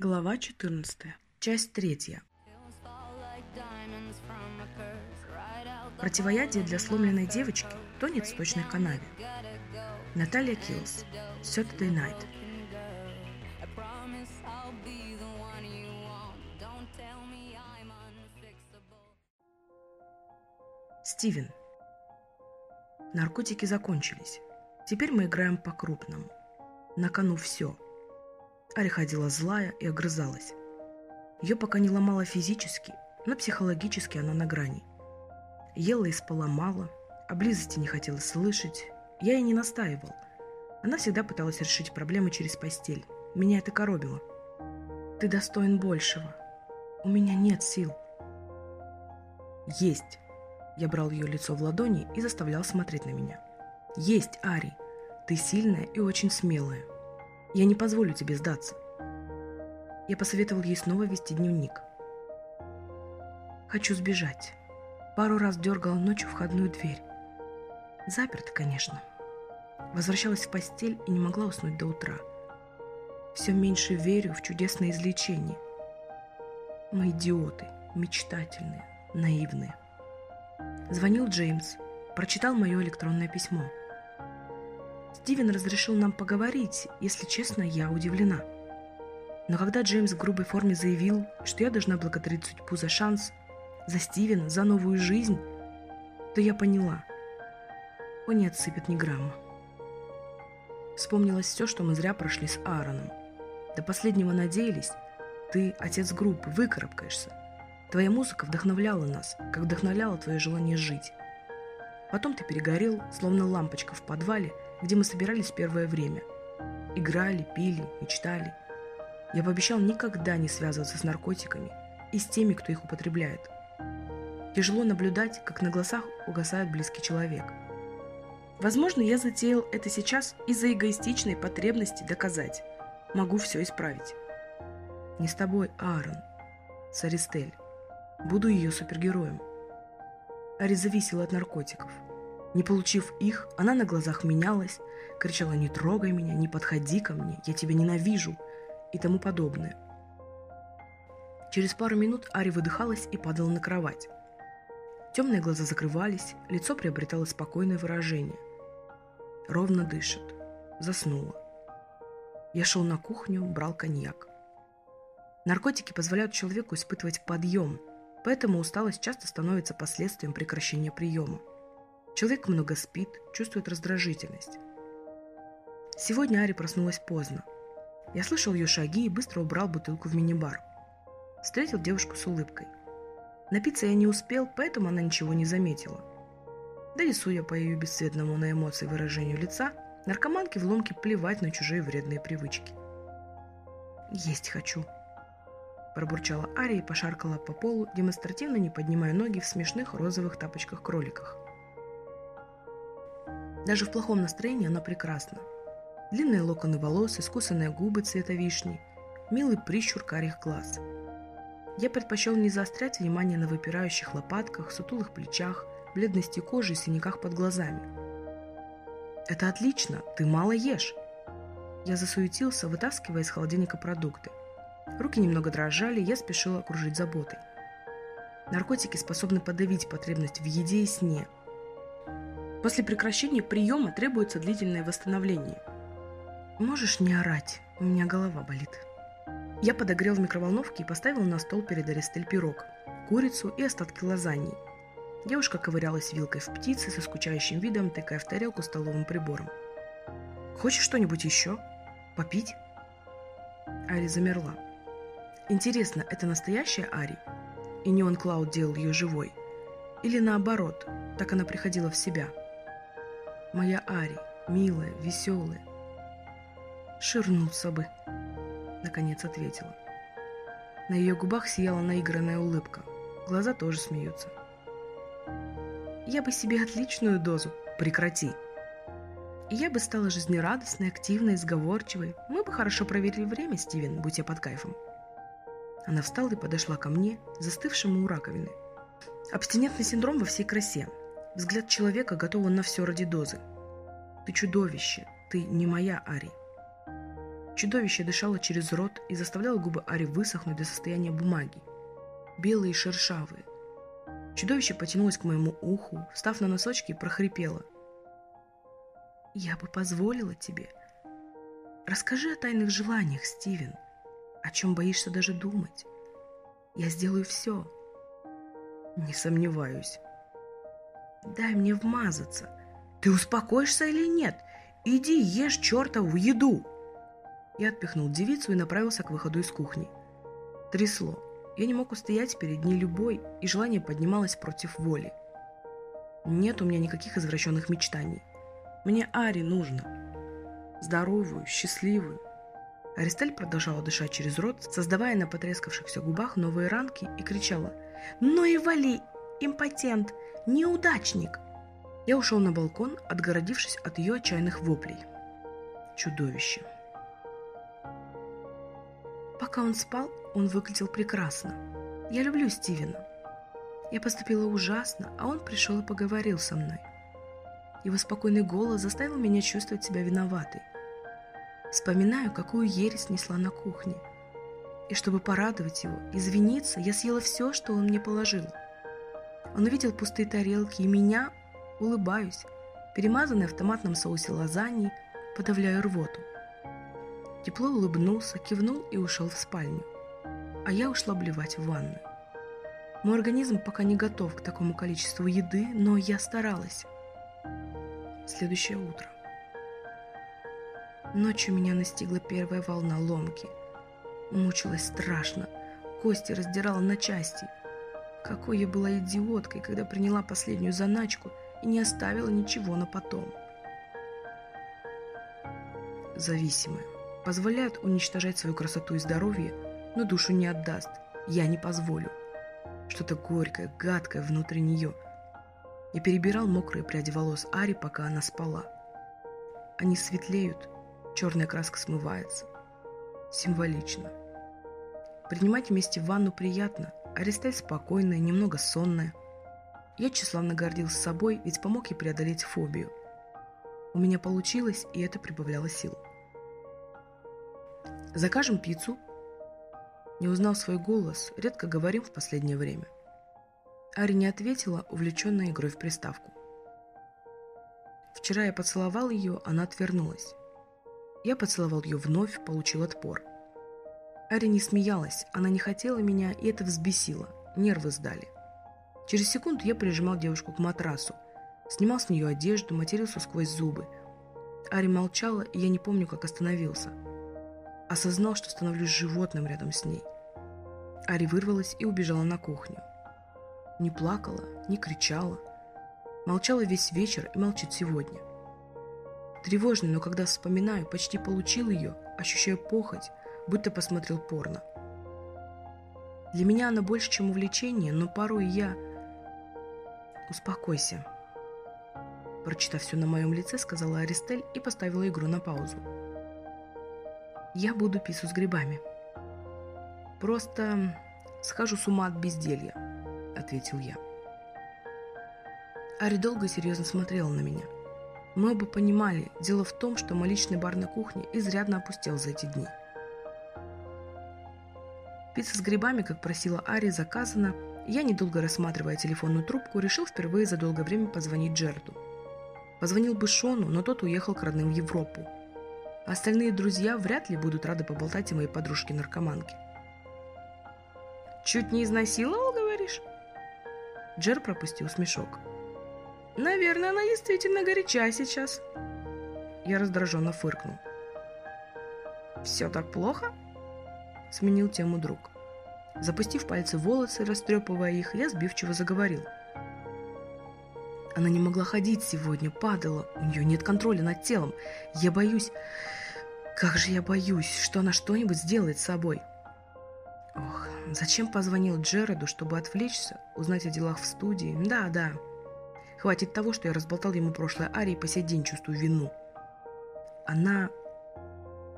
Глава 14. Часть 3. Противоядие для сломленной девочки тонет в сточной канаве. Наталья Киллс. Saturday Night. Стивен. Наркотики закончились. Теперь мы играем по-крупному. На кону все – Ари ходила злая и огрызалась. Ее пока не ломало физически, но психологически она на грани. Ела и спала мало, о близости не хотела слышать. Я и не настаивал. Она всегда пыталась решить проблемы через постель. Меня это коробило. «Ты достоин большего. У меня нет сил». «Есть!» Я брал ее лицо в ладони и заставлял смотреть на меня. «Есть, Ари! Ты сильная и очень смелая. Я не позволю тебе сдаться. Я посоветовал ей снова вести дневник. Хочу сбежать. Пару раз дергала ночью входную дверь. Заперта, конечно. Возвращалась в постель и не могла уснуть до утра. Все меньше верю в чудесное излечение. Мы идиоты, мечтательные, наивные. Звонил Джеймс, прочитал мое электронное письмо – Стивен разрешил нам поговорить, если честно, я удивлена. Но когда Джеймс в грубой форме заявил, что я должна благодарить судьбу за шанс, за Стивена, за новую жизнь, то я поняла. Он не отсыпет ни грамма. Вспомнилось все, что мы зря прошли с Аароном. До последнего надеялись. Ты, отец группы, выкарабкаешься. Твоя музыка вдохновляла нас, как вдохновляло твое желание жить. Потом ты перегорел, словно лампочка в подвале – где мы собирались первое время. Играли, пили, мечтали. Я пообещал никогда не связываться с наркотиками и с теми, кто их употребляет. Тяжело наблюдать, как на глазах угасает близкий человек. Возможно, я затеял это сейчас из-за эгоистичной потребности доказать. Могу все исправить. Не с тобой, Аарон. С Аристель. Буду ее супергероем. Ари зависела от наркотиков – не получив их, она на глазах менялась, кричала «Не трогай меня, не подходи ко мне, я тебя ненавижу» и тому подобное. Через пару минут Ари выдыхалась и падала на кровать. Темные глаза закрывались, лицо приобретало спокойное выражение. Ровно дышит. Заснула. Я шел на кухню, брал коньяк. Наркотики позволяют человеку испытывать подъем, поэтому усталость часто становится последствием прекращения приема. Человек много спит, чувствует раздражительность. Сегодня Ари проснулась поздно. Я слышал ее шаги и быстро убрал бутылку в мини-бар. Встретил девушку с улыбкой. Напиться я не успел, поэтому она ничего не заметила. Да и судя по ее бесцветному на эмоции выражению лица, наркоманке в ломке плевать на чужие вредные привычки. «Есть хочу», – пробурчала Ария и пошаркала по полу, демонстративно не поднимая ноги в смешных розовых тапочках-кроликах. Даже в плохом настроении она прекрасна. Длинные локоны волос, искусанные губы цвета вишни, милый прищур карих глаз. Я предпочел не заострять внимание на выпирающих лопатках, сутулых плечах, бледности кожи и синяках под глазами. «Это отлично, ты мало ешь!» Я засуетился, вытаскивая из холодильника продукты. Руки немного дрожали, я спешил окружить заботой. Наркотики способны подавить потребность в еде и сне – После прекращения приема требуется длительное восстановление. Можешь не орать, у меня голова болит. Я подогрел в микроволновке и поставил на стол перед Аристель пирог, курицу и остатки лазаньи. Девушка ковырялась вилкой в птице со скучающим видом, тыкая в тарелку столовым прибором. «Хочешь что-нибудь еще? Попить?» Ари замерла. Интересно, это настоящая Ари? И не он Клауд делал ее живой? Или наоборот, так она приходила в себя – моя Ари, милая, веселая. Ширнуться бы, наконец ответила. На ее губах сияла наигранная улыбка. Глаза тоже смеются. Я бы себе отличную дозу. Прекрати. И я бы стала жизнерадостной, активной, сговорчивой. Мы бы хорошо провели время, Стивен, будь я под кайфом. Она встала и подошла ко мне, застывшему у раковины. Абстинентный синдром во всей красе. Взгляд человека готов на все ради дозы. Ты чудовище, ты не моя Ари. Чудовище дышало через рот и заставляло губы Ари высохнуть до состояния бумаги. Белые и шершавые. Чудовище потянулось к моему уху, встав на носочки, прохрипело. «Я бы позволила тебе. Расскажи о тайных желаниях, Стивен. О чем боишься даже думать. Я сделаю все». «Не сомневаюсь». «Дай мне вмазаться. Ты успокоишься или нет? Иди ешь чертову еду!» Я отпихнул девицу и направился к выходу из кухни. Трясло. Я не мог устоять перед ней любой, и желание поднималось против воли. Нет у меня никаких извращенных мечтаний. Мне Ари нужно. Здоровую, счастливую. Аристель продолжала дышать через рот, создавая на потрескавшихся губах новые ранки и кричала «Ну и вали, импотент, неудачник!» Я ушел на балкон, отгородившись от ее отчаянных воплей. Чудовище. Пока он спал, он выглядел прекрасно. Я люблю Стивена. Я поступила ужасно, а он пришел и поговорил со мной. Его спокойный голос заставил меня чувствовать себя виноватой. Вспоминаю, какую ересь несла на кухне. И чтобы порадовать его, извиниться, я съела все, что он мне положил. Он увидел пустые тарелки, и меня, улыбаюсь, перемазанной в томатном соусе лазаньи, подавляю рвоту. Тепло улыбнулся, кивнул и ушел в спальню. А я ушла блевать в ванную. Мой организм пока не готов к такому количеству еды, но я старалась. Следующее утро. Ночью меня настигла первая волна ломки. Мучилась страшно. Кости раздирала на части. Какой я была идиоткой, когда приняла последнюю заначку и не оставила ничего на потом. Зависимая позволяет уничтожать свою красоту и здоровье, но душу не отдаст. Я не позволю. Что-то горькое, гадкое внутри нее. Я перебирал мокрые пряди волос Ари, пока она спала. Они светлеют, черная краска смывается. Символично. Принимать вместе ванну приятно, Аристель спокойная, немного сонная. Я тщеславно гордился собой, ведь помог ей преодолеть фобию. У меня получилось, и это прибавляло сил. Закажем пиццу. Не узнал свой голос, редко говорим в последнее время. Ари не ответила, увлеченная игрой в приставку. Вчера я поцеловал ее, она отвернулась. Я поцеловал ее вновь, получил отпор. Ари не смеялась, она не хотела меня, и это взбесило. Нервы сдали. Через секунду я прижимал девушку к матрасу, снимал с нее одежду, матерился сквозь зубы. Ари молчала, и я не помню, как остановился – Осознал, что становлюсь животным рядом с ней. Ари вырвалась и убежала на кухню. Не плакала, не кричала. Молчала весь вечер и молчит сегодня. Тревожно, но когда вспоминаю, почти получил ее, ощущаю похоть, будто посмотрел порно. Для меня она больше, чем увлечение, но порой я... Успокойся. Прочитав все на моем лице, сказала Аристель и поставила игру на паузу. Я буду пису с грибами. Просто схожу с ума от безделья, ответил я. Ари долго и серьезно смотрела на меня. Мы оба понимали, дело в том, что мой личный бар на кухне изрядно опустел за эти дни. Пицца с грибами, как просила Ари, заказана, я, недолго рассматривая телефонную трубку, решил впервые за долгое время позвонить Джерду. Позвонил бы Шону, но тот уехал к родным в Европу, Остальные друзья вряд ли будут рады поболтать о моей подружке-наркоманке. «Чуть не изнасиловал, говоришь?» Джер пропустил смешок. «Наверное, она действительно горяча сейчас». Я раздраженно фыркнул. «Все так плохо?» Сменил тему друг. Запустив пальцы в волосы, растрепывая их, я сбивчиво заговорил. Она не могла ходить сегодня, падала. У нее нет контроля над телом. Я боюсь... Как же я боюсь, что она что-нибудь сделает с собой. Ох, зачем позвонил Джереду, чтобы отвлечься, узнать о делах в студии? Да, да. Хватит того, что я разболтал ему прошлое Ари и по сей день чувствую вину. Она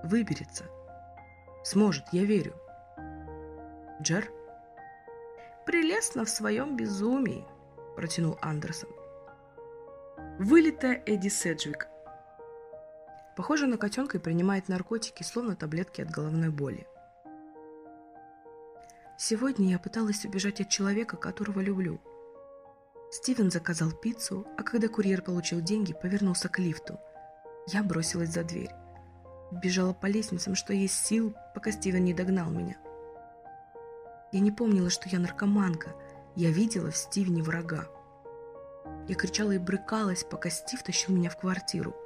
выберется. Сможет, я верю. Джер? Прелестно в своем безумии, протянул Андерсон. Вылитая Эдди Седжвик, Похоже на котенка и принимает наркотики, словно таблетки от головной боли. Сегодня я пыталась убежать от человека, которого люблю. Стивен заказал пиццу, а когда курьер получил деньги, повернулся к лифту. Я бросилась за дверь. Бежала по лестницам, что есть сил, пока Стивен не догнал меня. Я не помнила, что я наркоманка. Я видела в Стивене врага. Я кричала и брыкалась, пока Стив тащил меня в квартиру.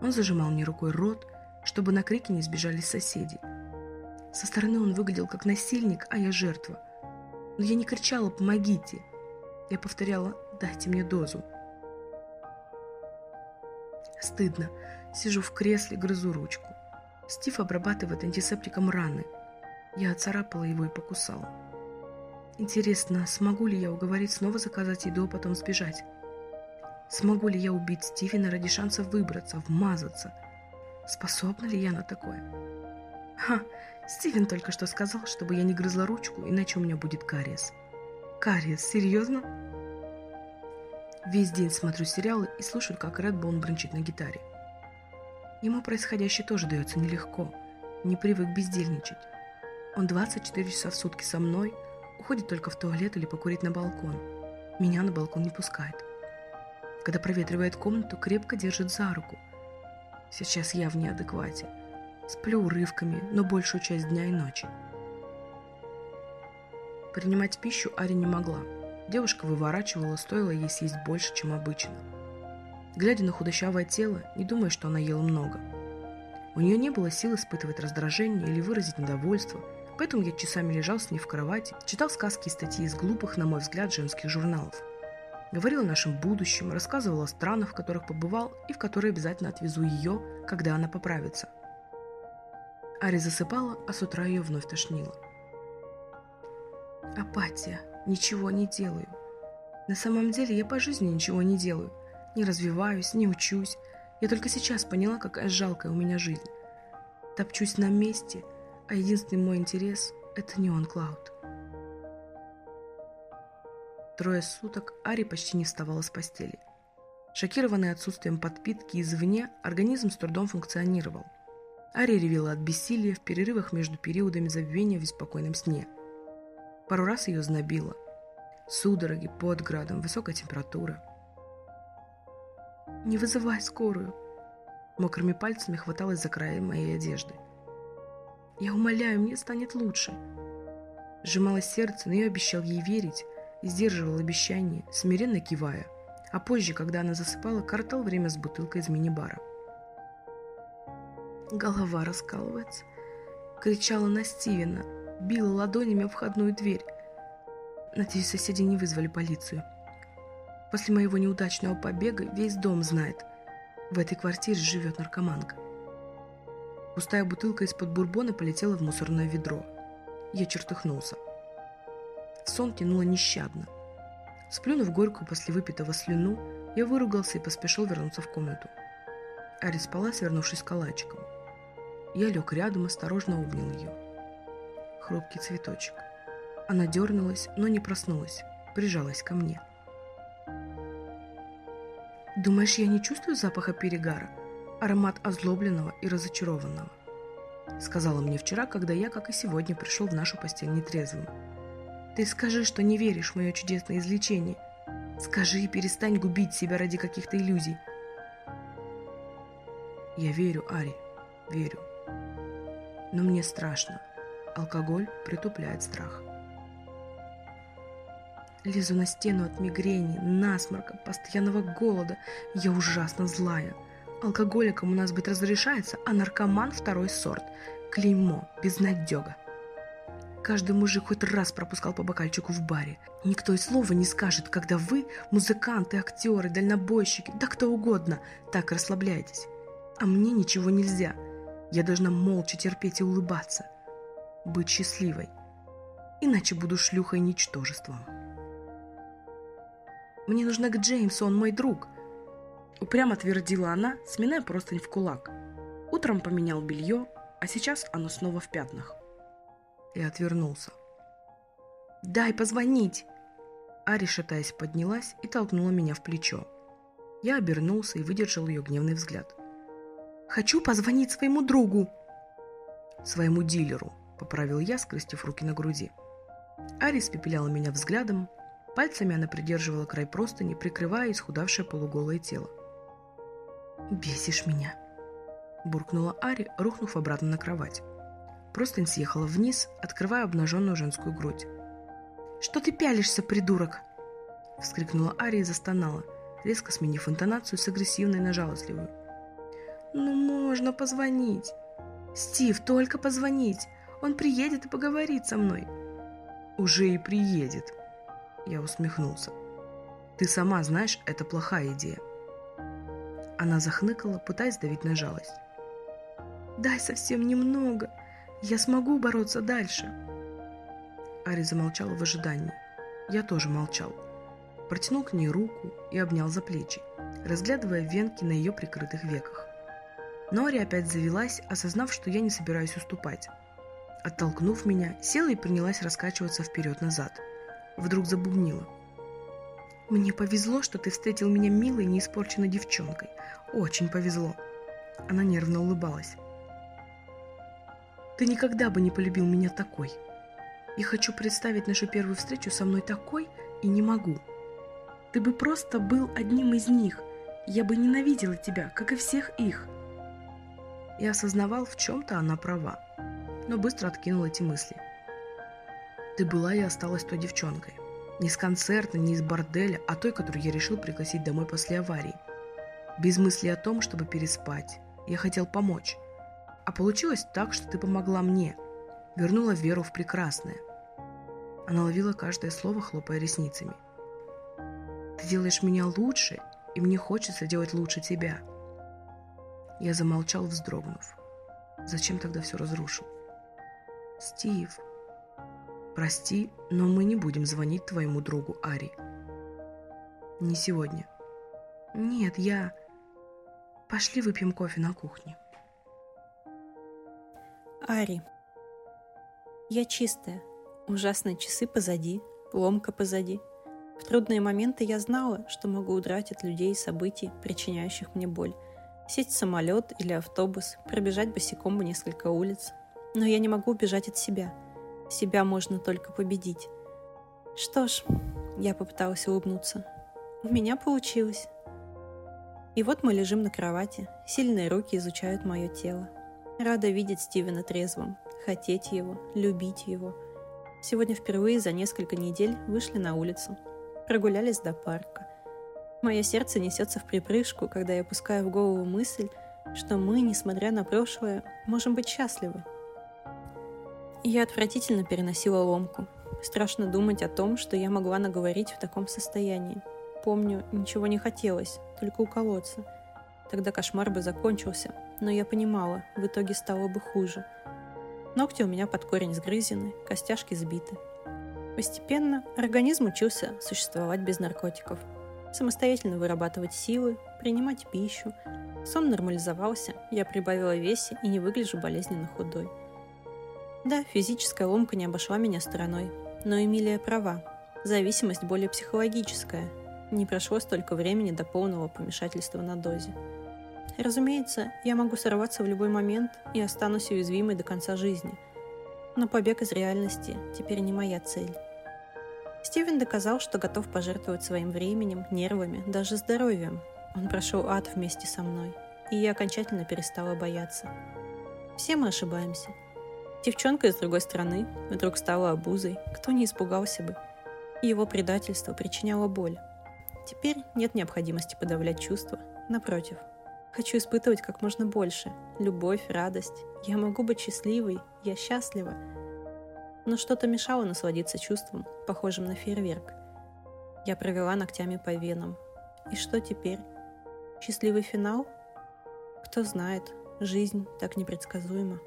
Он зажимал мне рукой рот, чтобы на крики не сбежали соседи. Со стороны он выглядел как насильник, а я жертва. Но я не кричала «помогите». Я повторяла «дайте мне дозу». Стыдно. Сижу в кресле, грызу ручку. Стив обрабатывает антисептиком раны. Я оцарапала его и покусала. Интересно, смогу ли я уговорить снова заказать еду, а потом сбежать? Смогу ли я убить Стивена ради шанса выбраться, вмазаться? Способна ли я на такое? Ха, Стивен только что сказал, чтобы я не грызла ручку, иначе у меня будет кариес. Кариес, серьезно? Весь день смотрю сериалы и слушаю, как Редбоун брончит на гитаре. Ему происходящее тоже дается нелегко, не привык бездельничать. Он 24 часа в сутки со мной, уходит только в туалет или покурить на балкон. Меня на балкон не пускает. Когда проветривает комнату, крепко держит за руку. Сейчас я в неадеквате. Сплю урывками, но большую часть дня и ночи. Принимать пищу Ари не могла. Девушка выворачивала, стоило ей съесть больше, чем обычно. Глядя на худощавое тело, не думая, что она ела много. У нее не было сил испытывать раздражение или выразить недовольство, поэтому я часами лежал с ней в кровати, читал сказки и статьи из глупых, на мой взгляд, женских журналов. Говорил о нашем будущем, рассказывал о странах, в которых побывал и в которые обязательно отвезу ее, когда она поправится. Ари засыпала, а с утра ее вновь тошнило. Апатия. Ничего не делаю. На самом деле я по жизни ничего не делаю. Не развиваюсь, не учусь. Я только сейчас поняла, какая жалкая у меня жизнь. Топчусь на месте, а единственный мой интерес – это не он Клауд. Трое суток Ари почти не вставала с постели. Шокированный отсутствием подпитки извне, организм с трудом функционировал. Ари ревела от бессилия в перерывах между периодами забвения в беспокойном сне. Пару раз ее знобило. Судороги, под градом, высокая температура. «Не вызывай скорую!» Мокрыми пальцами хваталась за края моей одежды. «Я умоляю, мне станет лучше!» Сжималось сердце, но я обещал ей верить, и сдерживал обещание, смиренно кивая, а позже, когда она засыпала, коротал время с бутылкой из мини-бара. Голова раскалывается. Кричала на Стивена, била ладонями в входную дверь. Надеюсь, соседи не вызвали полицию. После моего неудачного побега весь дом знает. В этой квартире живет наркоманка. Пустая бутылка из-под бурбона полетела в мусорное ведро. Я чертыхнулся. Сон тянуло нещадно. Сплюнув горькую после выпитого слюну, я выругался и поспешил вернуться в комнату. Ари спала, свернувшись калачиком. Я лег рядом, осторожно обнял ее. Хрупкий цветочек. Она дернулась, но не проснулась, прижалась ко мне. «Думаешь, я не чувствую запаха перегара? Аромат озлобленного и разочарованного?» Сказала мне вчера, когда я, как и сегодня, пришел в нашу постель нетрезвым. Ты скажи, что не веришь в мое чудесное излечение. Скажи и перестань губить себя ради каких-то иллюзий. Я верю, Ари, верю. Но мне страшно. Алкоголь притупляет страх. Лезу на стену от мигрени, насморка, постоянного голода. Я ужасно злая. Алкоголикам у нас быть разрешается, а наркоман второй сорт. Клеймо, безнадега. Каждый мужик хоть раз пропускал по бокальчику в баре. Никто и слова не скажет, когда вы, музыканты, актеры, дальнобойщики, да кто угодно, так расслабляетесь. А мне ничего нельзя. Я должна молча терпеть и улыбаться. Быть счастливой. Иначе буду шлюхой ничтожеством. Мне нужна к Джеймсу, он мой друг. Упрямо твердила она, сминая простынь в кулак. Утром поменял белье, а сейчас оно снова в пятнах и отвернулся. «Дай позвонить!» Ари, шатаясь, поднялась и толкнула меня в плечо. Я обернулся и выдержал ее гневный взгляд. Хочу позвонить своему другу. Своему дилеру, поправил я, скрестив руки на груди. Ари испепеляла меня взглядом, пальцами она придерживала край простыни, прикрывая исхудавшее полуголое тело. «Бесишь меня!» – буркнула Ари, рухнув обратно на кровать. Простынь съехала вниз, открывая обнаженную женскую грудь. «Что ты пялишься, придурок?» – вскрикнула Ари и застонала, резко сменив интонацию с агрессивной на жалостливую. «Ну можно позвонить!» «Стив, только позвонить! Он приедет и поговорит со мной!» «Уже и приедет!» Я усмехнулся. «Ты сама знаешь, это плохая идея». Она захныкала, пытаясь давить на жалость. «Дай совсем немного. Я смогу бороться дальше». Ари замолчала в ожидании. Я тоже молчал. Протянул к ней руку и обнял за плечи, разглядывая венки на ее прикрытых веках. Но Ари опять завелась, осознав, что я не собираюсь уступать. Оттолкнув меня, села и принялась раскачиваться вперед-назад. Вдруг забубнила. «Мне повезло, что ты встретил меня милой, неиспорченной девчонкой. Очень повезло». Она нервно улыбалась. «Ты никогда бы не полюбил меня такой. Я хочу представить нашу первую встречу со мной такой и не могу. Ты бы просто был одним из них. Я бы ненавидела тебя, как и всех их». Я осознавал, в чем-то она права, но быстро откинул эти мысли. Ты была и осталась той девчонкой. Не с концерта, не из борделя, а той, которую я решил пригласить домой после аварии. Без мысли о том, чтобы переспать. Я хотел помочь. А получилось так, что ты помогла мне. Вернула веру в прекрасное. Она ловила каждое слово, хлопая ресницами. Ты делаешь меня лучше, и мне хочется делать лучше тебя. Я замолчал, вздрогнув. Зачем тогда все разрушил? Стив, прости, но мы не будем звонить твоему другу Ари. Не сегодня. Нет, я... Пошли выпьем кофе на кухне. Ари. Я чистая. Ужасные часы позади, ломка позади. В трудные моменты я знала, что могу удрать от людей и событий, причиняющих мне боль. Сесть в самолет или автобус, пробежать босиком по несколько улиц. Но я не могу убежать от себя. Себя можно только победить. Что ж, я попыталась улыбнуться. У меня получилось. И вот мы лежим на кровати, сильные руки изучают мое тело. Рада видеть Стивена трезвым, хотеть его, любить его. Сегодня впервые за несколько недель вышли на улицу, прогулялись до парка. Мое сердце несется в припрыжку, когда я пускаю в голову мысль, что мы, несмотря на прошлое, можем быть счастливы. Я отвратительно переносила ломку. Страшно думать о том, что я могла наговорить в таком состоянии. Помню, ничего не хотелось, только уколоться. Тогда кошмар бы закончился, но я понимала, в итоге стало бы хуже. Ногти у меня под корень сгрызены, костяшки сбиты. Постепенно организм учился существовать без наркотиков – самостоятельно вырабатывать силы, принимать пищу. Сон нормализовался, я прибавила весе и не выгляжу болезненно худой. Да, физическая ломка не обошла меня стороной, но Эмилия права. Зависимость более психологическая. Не прошло столько времени до полного помешательства на дозе. Разумеется, я могу сорваться в любой момент и останусь уязвимой до конца жизни. Но побег из реальности теперь не моя цель. Стивен доказал, что готов пожертвовать своим временем, нервами, даже здоровьем. Он прошел ад вместе со мной, и я окончательно перестала бояться. Все мы ошибаемся. Девчонка из другой страны вдруг стала обузой, кто не испугался бы. его предательство причиняло боль. Теперь нет необходимости подавлять чувства. Напротив, хочу испытывать как можно больше. Любовь, радость. Я могу быть счастливой, я счастлива но что-то мешало насладиться чувством, похожим на фейерверк. Я провела ногтями по венам. И что теперь? Счастливый финал? Кто знает, жизнь так непредсказуема.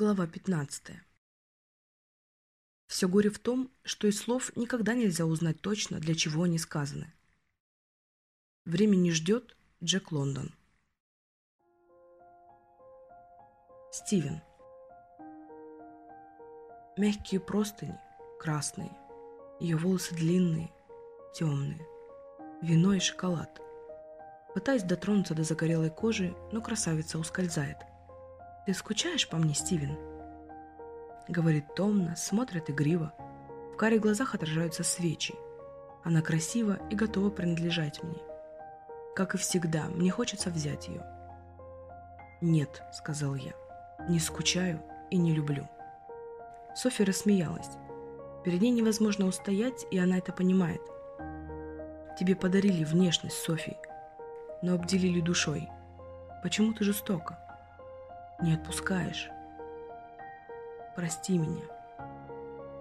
Глава 15. Все горе в том, что из слов никогда нельзя узнать точно, для чего они сказаны. Время не ждет. Джек Лондон. Стивен. Мягкие простыни, красные. Ее волосы длинные, темные. Вино и шоколад. Пытаюсь дотронуться до загорелой кожи, но красавица ускользает. «Ты скучаешь по мне, Стивен?» Говорит томно, смотрит игриво. В каре глазах отражаются свечи. Она красива и готова принадлежать мне. Как и всегда, мне хочется взять ее. «Нет», — сказал я, — «не скучаю и не люблю». Софья рассмеялась. Перед ней невозможно устоять, и она это понимает. Тебе подарили внешность, Софи, но обделили душой. Почему ты жестоко? Не отпускаешь. Прости меня.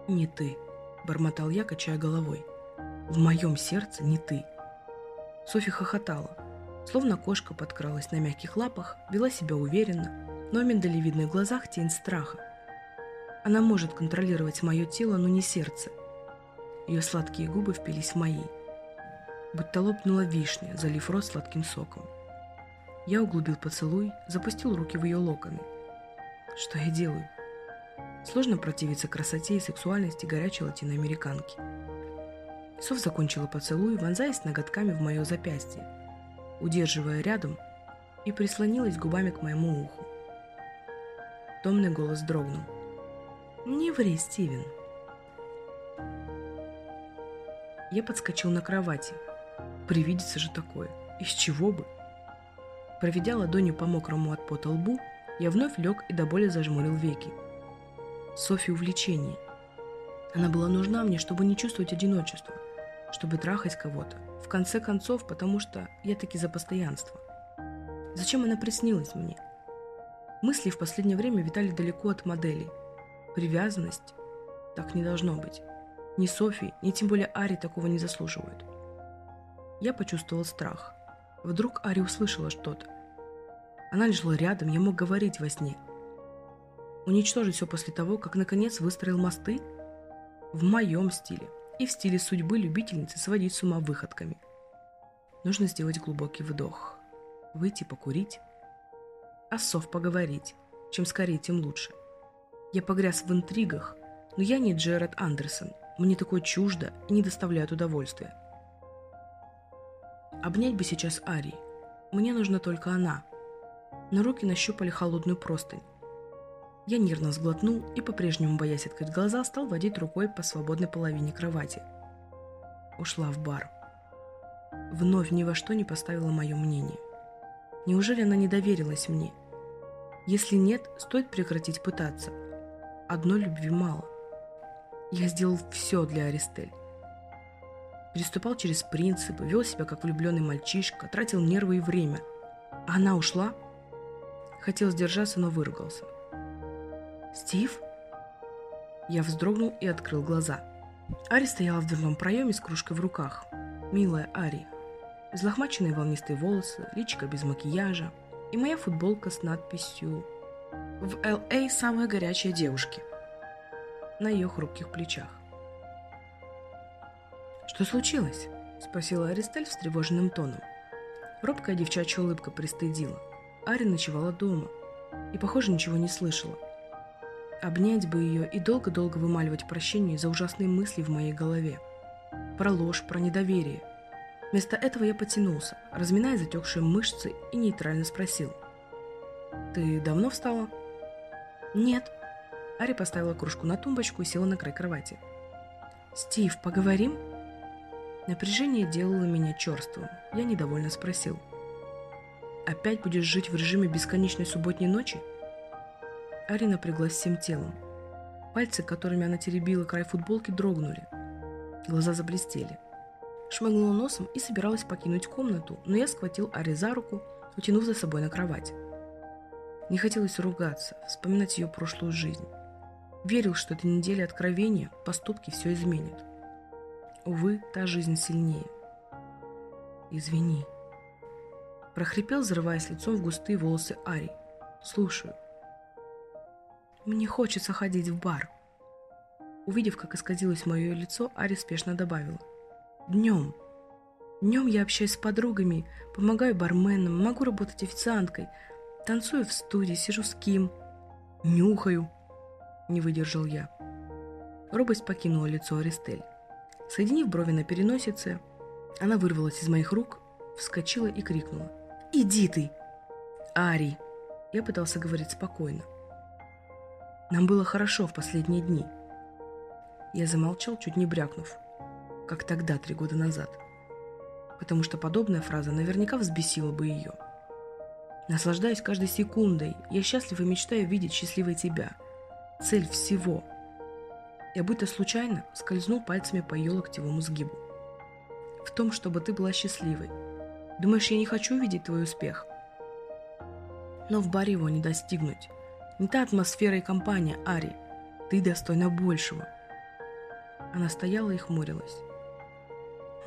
Не ты, бормотал я, качая головой. В моем сердце не ты. Софи хохотала. Словно кошка подкралась на мягких лапах, вела себя уверенно, но в миндалевидных глазах тень страха. Она может контролировать мое тело, но не сердце. Ее сладкие губы впились в мои будто лопнула вишня, залив рот сладким соком. Я углубил поцелуй, запустил руки в ее локоны. Что я делаю? Сложно противиться красоте и сексуальности горячей латиноамериканки. Соф закончила поцелуй, вонзаясь ноготками в мое запястье, удерживая рядом и прислонилась губами к моему уху. Томный голос дрогнул. «Не ври, Стивен!» Я подскочил на кровати, Привидится же такое. Из чего бы? Проведя ладонью по мокрому от пота лбу, я вновь лег и до боли зажмурил веки. Софи увлечение. Она была нужна мне, чтобы не чувствовать одиночество, чтобы трахать кого-то. В конце концов, потому что я таки за постоянство. Зачем она приснилась мне? Мысли в последнее время витали далеко от моделей. Привязанность? Так не должно быть. Ни Софи, ни тем более Ари такого не заслуживают. Я почувствовал страх. Вдруг Ари услышала что-то. Она лежала рядом, я мог говорить во сне. Уничтожить все после того, как наконец выстроил мосты? В моем стиле и в стиле судьбы любительницы сводить с ума выходками. Нужно сделать глубокий вдох, выйти покурить, а сов поговорить. Чем скорее, тем лучше. Я погряз в интригах, но я не Джеред Андерсон. Мне такое чуждо и не доставляет удовольствия. Обнять бы сейчас Ари. Мне нужна только она. Но руки нащупали холодную простынь. Я нервно сглотнул и, по-прежнему боясь открыть глаза, стал водить рукой по свободной половине кровати. Ушла в бар. Вновь ни во что не поставила мое мнение. Неужели она не доверилась мне? Если нет, стоит прекратить пытаться. Одной любви мало. Я сделал все для Аристель переступал через принципы, вел себя как влюбленный мальчишка, тратил нервы и время. А она ушла? Хотел сдержаться, но выругался. «Стив?» Я вздрогнул и открыл глаза. Ари стояла в дверном проеме с кружкой в руках. Милая Ари. Взлохмаченные волнистые волосы, личико без макияжа и моя футболка с надписью «В Л.А. самые горячие девушки» на ее хрупких плечах. «Что случилось?» – спросила Аристель встревоженным тоном. Робкая девчачья улыбка пристыдила. Ари ночевала дома и, похоже, ничего не слышала. Обнять бы ее и долго-долго вымаливать прощение за ужасные мысли в моей голове. Про ложь, про недоверие. Вместо этого я потянулся, разминая затекшие мышцы и нейтрально спросил. «Ты давно встала?» «Нет». Ари поставила кружку на тумбочку и села на край кровати. «Стив, поговорим?» Напряжение делало меня черствым. Я недовольно спросил. «Опять будешь жить в режиме бесконечной субботней ночи?» Ари напряглась всем телом. Пальцы, которыми она теребила край футболки, дрогнули. Глаза заблестели. Шмыгнула носом и собиралась покинуть комнату, но я схватил Ари за руку, утянув за собой на кровать. Не хотелось ругаться, вспоминать ее прошлую жизнь. Верил, что эта неделя откровения, поступки все изменят. Увы, та жизнь сильнее. «Извини», – прохрипел, взрываясь лицом в густые волосы Ари. «Слушаю». «Мне хочется ходить в бар». Увидев, как исказилось мое лицо, Ари спешно добавила. «Днем. Днем я общаюсь с подругами, помогаю барменам, могу работать официанткой, танцую в студии, сижу с Ким, нюхаю». Не выдержал я. Робость покинула лицо Аристель. Соединив брови на переносице, она вырвалась из моих рук, вскочила и крикнула. «Иди ты!» «Ари!» Я пытался говорить спокойно. «Нам было хорошо в последние дни». Я замолчал, чуть не брякнув, как тогда, три года назад, потому что подобная фраза наверняка взбесила бы ее. Наслаждаюсь каждой секундой, я счастлив и мечтаю видеть счастливой тебя. Цель всего – я будто случайно скользнул пальцами по ее локтевому сгибу. В том, чтобы ты была счастливой. Думаешь, я не хочу видеть твой успех? Но в баре его не достигнуть. Не та атмосфера и компания, Ари. Ты достойна большего. Она стояла и хмурилась.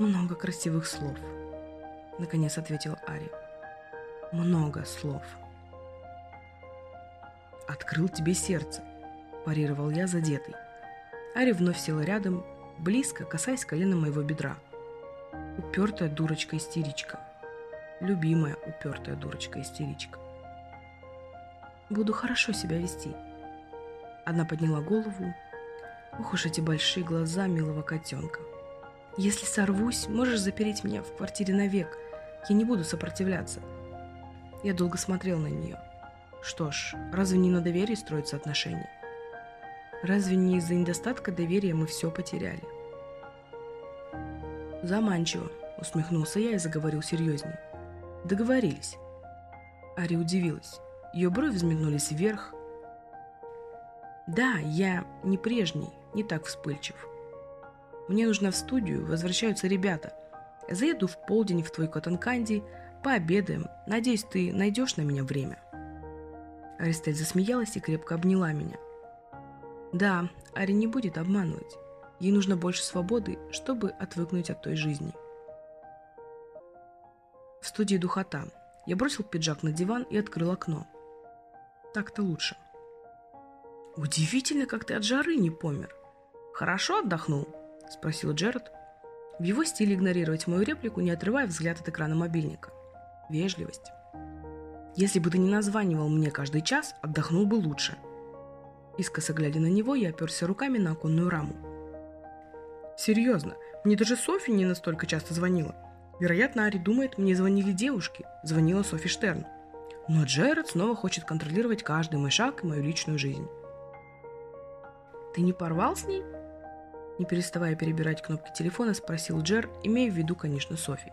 Много красивых слов. Наконец ответил Ари. Много слов. Открыл тебе сердце, парировал я задетый. Ари вновь села рядом, близко, касаясь колена моего бедра. Упертая дурочка-истеричка. Любимая упертая дурочка-истеричка. Буду хорошо себя вести. Одна подняла голову. Ох уж эти большие глаза милого котенка. Если сорвусь, можешь запереть меня в квартире навек. Я не буду сопротивляться. Я долго смотрел на нее. Что ж, разве не на доверии строятся отношения? Разве не из-за недостатка доверия мы все потеряли? Заманчиво, усмехнулся я и заговорил серьезнее. Договорились. Ари удивилась. Ее брови взметнулись вверх. Да, я не прежний, не так вспыльчив. Мне нужно в студию, возвращаются ребята. Заеду в полдень в твой Коттон-Канди, пообедаем. Надеюсь, ты найдешь на меня время. Аристель засмеялась и крепко обняла меня – да, Ари не будет обманывать. Ей нужно больше свободы, чтобы отвыкнуть от той жизни. В студии духота. Я бросил пиджак на диван и открыл окно. Так-то лучше. «Удивительно, как ты от жары не помер. Хорошо отдохнул?» – спросил Джеред. В его стиле игнорировать мою реплику, не отрывая взгляд от экрана мобильника. Вежливость. «Если бы ты не названивал мне каждый час, отдохнул бы лучше», – Искоса глядя на него, я оперся руками на оконную раму. «Серьезно, мне даже Софи не настолько часто звонила. Вероятно, Ари думает, мне звонили девушки. Звонила Софи Штерн. Но Джеред снова хочет контролировать каждый мой шаг и мою личную жизнь. «Ты не порвал с ней?» Не переставая перебирать кнопки телефона, спросил Джер, имея в виду, конечно, Софи.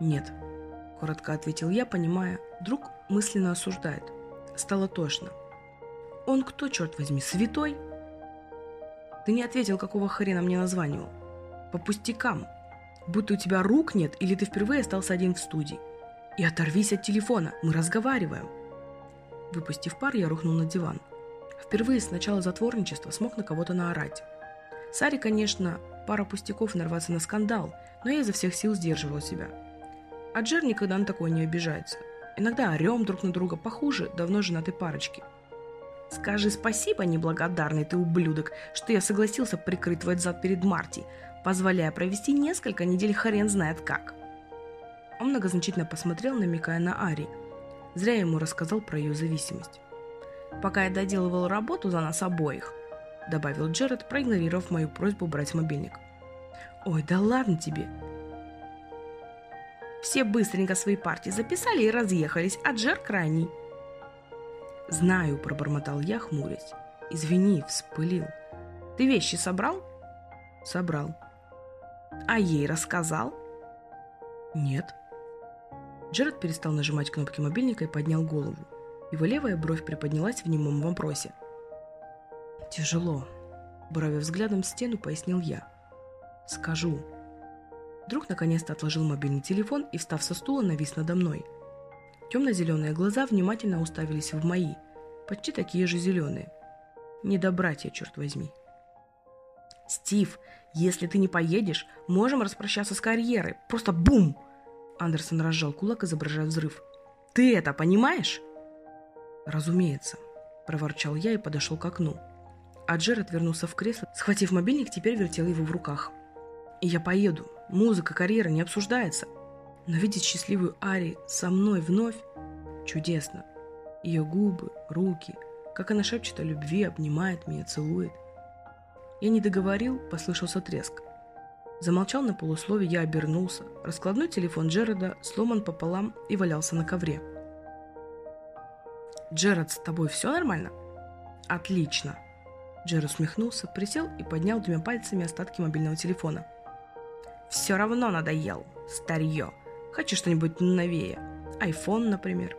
«Нет», – коротко ответил я, понимая, друг мысленно осуждает. Стало тошно. Он кто, черт возьми, святой? Ты не ответил, какого хрена мне названивал. По пустякам. Будто у тебя рук нет, или ты впервые остался один в студии. И оторвись от телефона, мы разговариваем. Выпустив пар, я рухнул на диван. Впервые с начала затворничества смог на кого-то наорать. Саре, конечно, пара пустяков нарваться на скандал, но я изо всех сил сдерживал себя. А Джер никогда на такое не обижается. Иногда орем друг на друга похуже давно женатой парочки – Скажи спасибо, неблагодарный ты ублюдок, что я согласился прикрыть твой зад перед Марти, позволяя провести несколько недель хрен знает как. Он многозначительно посмотрел, намекая на Ари. Зря я ему рассказал про ее зависимость. «Пока я доделывал работу за нас обоих», — добавил Джеред, проигнорировав мою просьбу брать мобильник. «Ой, да ладно тебе!» Все быстренько свои партии записали и разъехались, а Джер крайний — «Знаю», – пробормотал я, хмурясь. «Извини, вспылил. Ты вещи собрал?» «Собрал». «А ей рассказал?» «Нет». Джеред перестал нажимать кнопки мобильника и поднял голову. Его левая бровь приподнялась в немом вопросе. «Тяжело», – бровя взглядом стену, пояснил я. «Скажу». Друг наконец-то отложил мобильный телефон и, встав со стула, навис надо мной – Темно-зеленые глаза внимательно уставились в мои, почти такие же зеленые. Не до братья, черт возьми. «Стив, если ты не поедешь, можем распрощаться с карьерой. Просто бум!» Андерсон разжал кулак, изображая взрыв. «Ты это понимаешь?» «Разумеется», – проворчал я и подошел к окну. А Джеред вернулся в кресло, схватив мобильник, теперь вертел его в руках. «Я поеду. Музыка, карьера не обсуждается. Но видеть счастливую Ари со мной вновь чудесно. Ее губы, руки, как она шепчет о любви, обнимает меня, целует. Я не договорил, послышался треск. Замолчал на полуслове, я обернулся. Раскладной телефон Джереда сломан пополам и валялся на ковре. «Джеред, с тобой все нормально?» «Отлично!» Джеред усмехнулся, присел и поднял двумя пальцами остатки мобильного телефона. «Все равно надоел. Старье. Хочу что-нибудь новее. Айфон, например».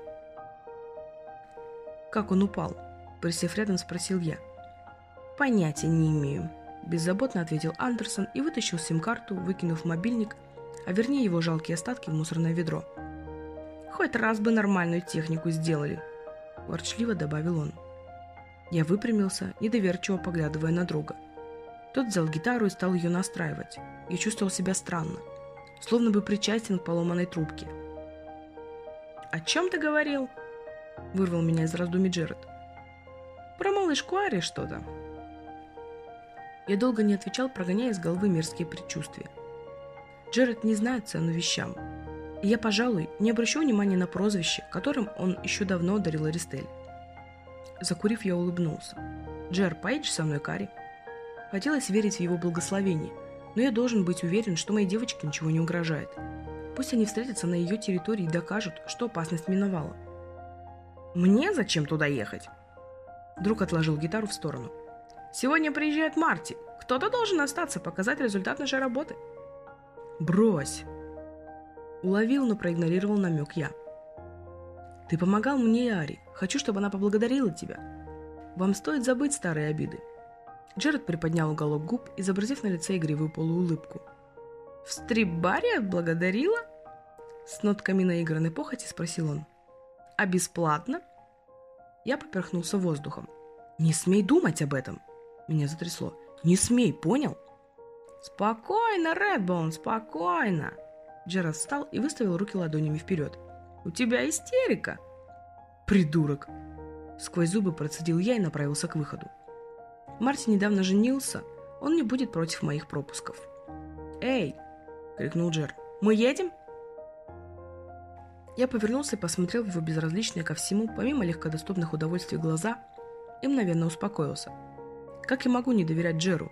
«Как он упал?» Присев рядом, спросил я. «Понятия не имею», – беззаботно ответил Андерсон и вытащил сим-карту, выкинув мобильник, а вернее его жалкие остатки в мусорное ведро. «Хоть раз бы нормальную технику сделали», – ворчливо добавил он. Я выпрямился, недоверчиво поглядывая на друга. Тот взял гитару и стал ее настраивать. Я чувствовал себя странно, словно бы причастен к поломанной трубке. «О чем ты говорил?» – вырвал меня из раздумий Джеред. «Про малышку Ари что-то», я долго не отвечал, прогоняя из головы мерзкие предчувствия. Джеред не знает цену вещам. И я, пожалуй, не обращу внимания на прозвище, которым он еще давно одарил Аристель. Закурив, я улыбнулся. «Джер, поедешь со мной, Кари?» Хотелось верить в его благословение, но я должен быть уверен, что моей девочке ничего не угрожает. Пусть они встретятся на ее территории и докажут, что опасность миновала. «Мне зачем туда ехать?» Друг отложил гитару в сторону. Сегодня приезжает Марти. Кто-то должен остаться, показать результат нашей работы. Брось. Уловил, но проигнорировал намек я. Ты помогал мне и Ари. Хочу, чтобы она поблагодарила тебя. Вам стоит забыть старые обиды. Джеред приподнял уголок губ, изобразив на лице игривую полуулыбку. «В стрип-баре отблагодарила?» С нотками наигранной похоти спросил он. «А бесплатно?» Я поперхнулся воздухом. «Не смей думать об этом!» Меня затрясло. «Не смей, понял?» «Спокойно, Редбоун, спокойно!» Джерард встал и выставил руки ладонями вперед. «У тебя истерика!» «Придурок!» Сквозь зубы процедил я и направился к выходу. Марти недавно женился, он не будет против моих пропусков. «Эй!» — крикнул Джер. «Мы едем?» Я повернулся и посмотрел в его безразличные ко всему, помимо легкодоступных удовольствий глаза, и мгновенно успокоился — как я могу не доверять Джеру,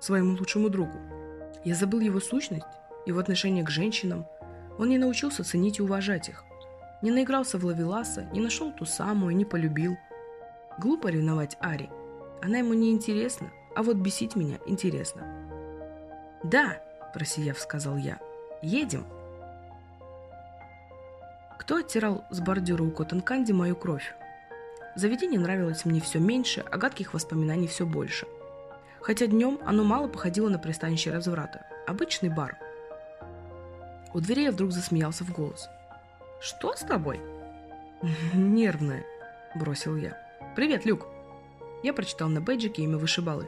своему лучшему другу? Я забыл его сущность, его отношение к женщинам. Он не научился ценить и уважать их. Не наигрался в лавеласа, не нашел ту самую, не полюбил. Глупо ревновать Ари. Она ему не интересна, а вот бесить меня интересно. «Да», – просияв, сказал я, – «едем». Кто оттирал с бордюра у Коттон-Канди мою кровь? Заведение нравилось мне все меньше, а гадких воспоминаний все больше. Хотя днем оно мало походило на пристанище разврата. Обычный бар. У двери я вдруг засмеялся в голос. «Что с тобой?» «Нервная», – бросил я. «Привет, Люк». Я прочитал на бейджике имя вышибалы.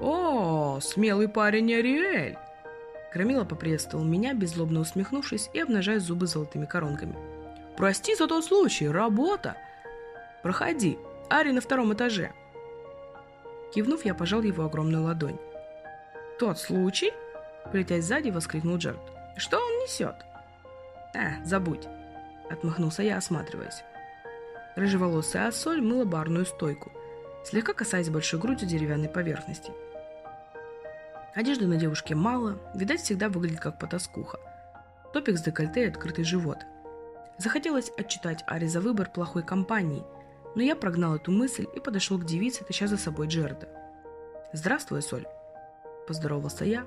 «О, смелый парень Ариэль!» Громила поприветствовал меня, беззлобно усмехнувшись и обнажая зубы золотыми коронками. «Прости за тот случай, работа! «Проходи, Ари на втором этаже». Кивнув, я пожал его огромную ладонь. «Тот случай?» Плетясь сзади, воскликнул Джерд. «Что он несет?» «А, забудь!» Отмахнулся я, осматриваясь. Рыжеволосая Ассоль мыла барную стойку, слегка касаясь большой грудью деревянной поверхности. Одежды на девушке мало, видать, всегда выглядит как потаскуха. Топик с декольте и открытый живот. Захотелось отчитать Ари за выбор плохой компании – но я прогнал эту мысль и подошел к девице, таща за собой Джерда. «Здравствуй, Соль!» – поздоровался я.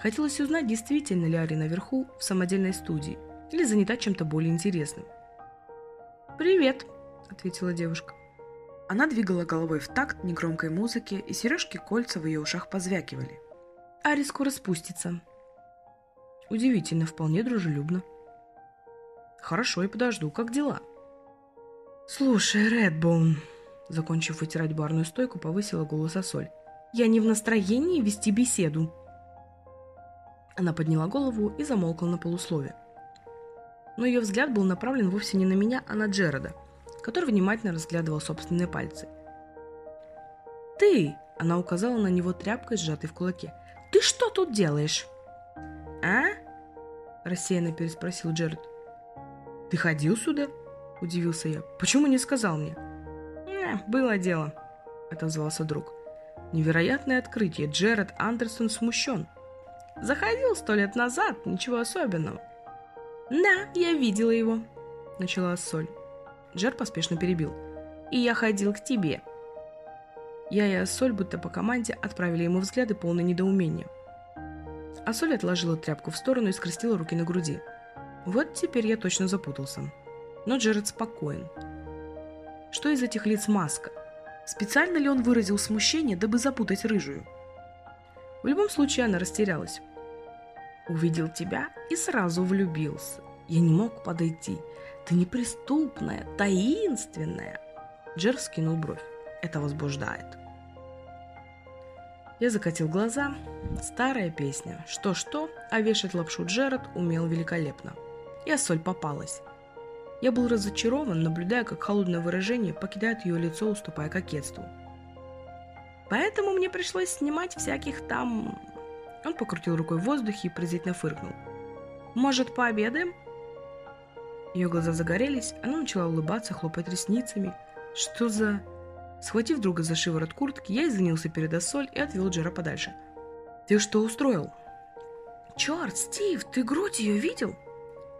Хотелось узнать, действительно ли Ари наверху, в самодельной студии, или занята чем-то более интересным. «Привет!» – ответила девушка. Она двигала головой в такт негромкой музыки, и сережки-кольца в ее ушах позвякивали. «Ари скоро спустится». Удивительно, вполне дружелюбно. «Хорошо, и подожду. Как дела?» «Слушай, Редбоун», закончив вытирать барную стойку, повысила голос Соль. «Я не в настроении вести беседу». Она подняла голову и замолкла на полуслове. Но ее взгляд был направлен вовсе не на меня, а на Джереда, который внимательно разглядывал собственные пальцы. «Ты!» – она указала на него тряпкой, сжатой в кулаке. «Ты что тут делаешь?» «А?» – рассеянно переспросил Джеред. «Ты ходил сюда?» – удивился я. «Почему не сказал мне?» «Э, было дело», – отозвался друг. Невероятное открытие. Джеред Андерсон смущен. Заходил сто лет назад, ничего особенного. «Да, я видела его», — начала Соль. Джер поспешно перебил. «И я ходил к тебе». Я и Ассоль, будто по команде, отправили ему взгляды полное недоумения. Ассоль отложила тряпку в сторону и скрестила руки на груди. Вот теперь я точно запутался. Но Джеред спокоен. Что из этих лиц маска? Специально ли он выразил смущение, дабы запутать рыжую? В любом случае она растерялась. Увидел тебя и сразу влюбился. Я не мог подойти. Ты неприступная, таинственная. Джер скинул бровь. Это возбуждает. Я закатил глаза. Старая песня. Что-что, а вешать лапшу Джеред умел великолепно. Я соль попалась. Я был разочарован, наблюдая, как холодное выражение покидает ее лицо, уступая кокетству. Поэтому мне пришлось снимать всяких там... Он покрутил рукой в воздухе и презрительно фыркнул. «Может, пообедаем?» Ее глаза загорелись, она начала улыбаться, хлопать ресницами. «Что за...» Схватив друга за шиворот куртки, я извинился перед Ассоль и отвел Джера подальше. «Ты что устроил?» «Черт, Стив, ты грудь ее видел?»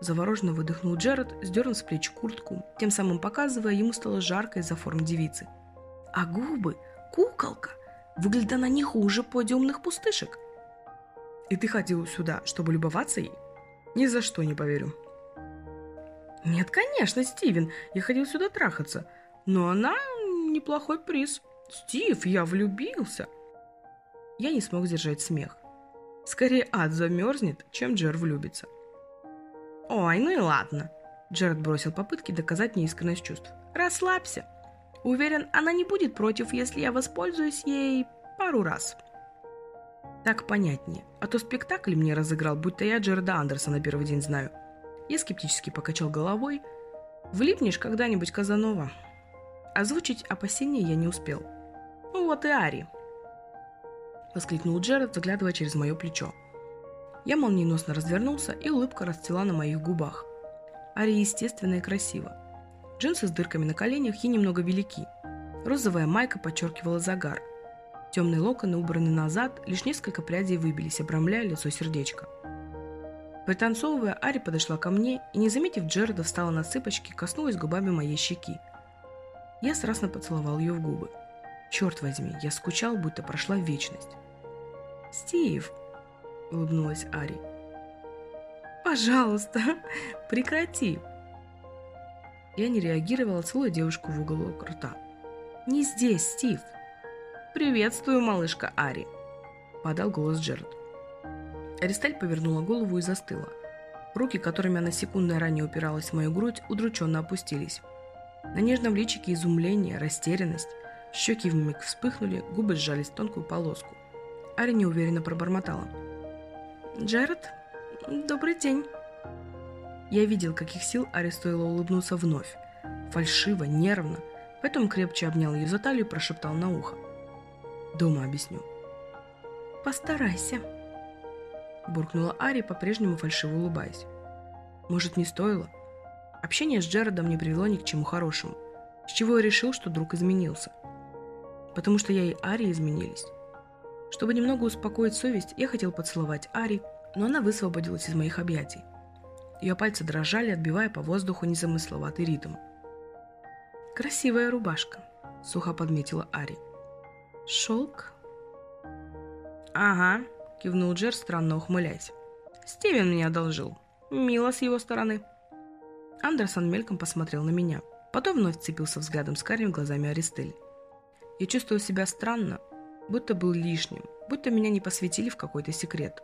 Завороженно выдохнул Джеред, сдернув с плеч куртку, тем самым показывая, ему стало жарко из-за форм девицы. А губы? Куколка! Выглядит она не хуже подиумных пустышек. И ты ходил сюда, чтобы любоваться ей? Ни за что не поверю. Нет, конечно, Стивен, я ходил сюда трахаться. Но она неплохой приз. Стив, я влюбился. Я не смог сдержать смех. Скорее ад замерзнет, чем Джер влюбится. «Ой, ну и ладно». Джеред бросил попытки доказать неискренность чувств. «Расслабься. Уверен, она не будет против, если я воспользуюсь ей пару раз». Так понятнее. А то спектакль мне разыграл, будто я Джереда Андерсона первый день знаю. Я скептически покачал головой. Влипнешь когда-нибудь, Казанова. Озвучить опасения я не успел. Ну вот и Ари. Воскликнул Джеред, заглядывая через мое плечо. Я молниеносно развернулся, и улыбка расцвела на моих губах. Ари естественно и красиво. Джинсы с дырками на коленях и немного велики. Розовая майка подчеркивала загар. Темные локоны убраны назад, лишь несколько прядей выбились, обрамляя лицо сердечко. Пританцовывая, Ари подошла ко мне и, не заметив Джереда, встала на цыпочки, коснулась губами моей щеки. Я страстно поцеловал ее в губы. Черт возьми, я скучал, будто прошла вечность. «Стив!» – улыбнулась Ари. «Пожалуйста, прекрати!» Я не реагировала, целуя девушку в уголок рта. «Не здесь, Стив!» «Приветствую, малышка Ари!» – подал голос Джеред. Аристель повернула голову и застыла. Руки, которыми она секундой ранее упиралась в мою грудь, удрученно опустились. На нежном личике изумление, растерянность. Щеки в миг вспыхнули, губы сжались в тонкую полоску. Ари неуверенно пробормотала – Джаред, добрый день. Я видел, каких сил Ари стоило улыбнуться вновь. Фальшиво, нервно. Поэтому крепче обнял ее за талию и прошептал на ухо. Дома объясню. Постарайся. Буркнула Ари, по-прежнему фальшиво улыбаясь. Может, не стоило? Общение с Джаредом не привело ни к чему хорошему. С чего я решил, что друг изменился. Потому что я и Ари изменились. Чтобы немного успокоить совесть, я хотел поцеловать Ари, но она высвободилась из моих объятий. Ее пальцы дрожали, отбивая по воздуху незамысловатый ритм. «Красивая рубашка», — сухо подметила Ари. «Шелк?» «Ага», — кивнул Джер, странно ухмыляясь. «Стивен мне одолжил. Мило с его стороны». Андерсон мельком посмотрел на меня. Потом вновь цепился взглядом с карими глазами Аристель. Я чувствовал себя странно, будто был лишним, будто меня не посвятили в какой-то секрет.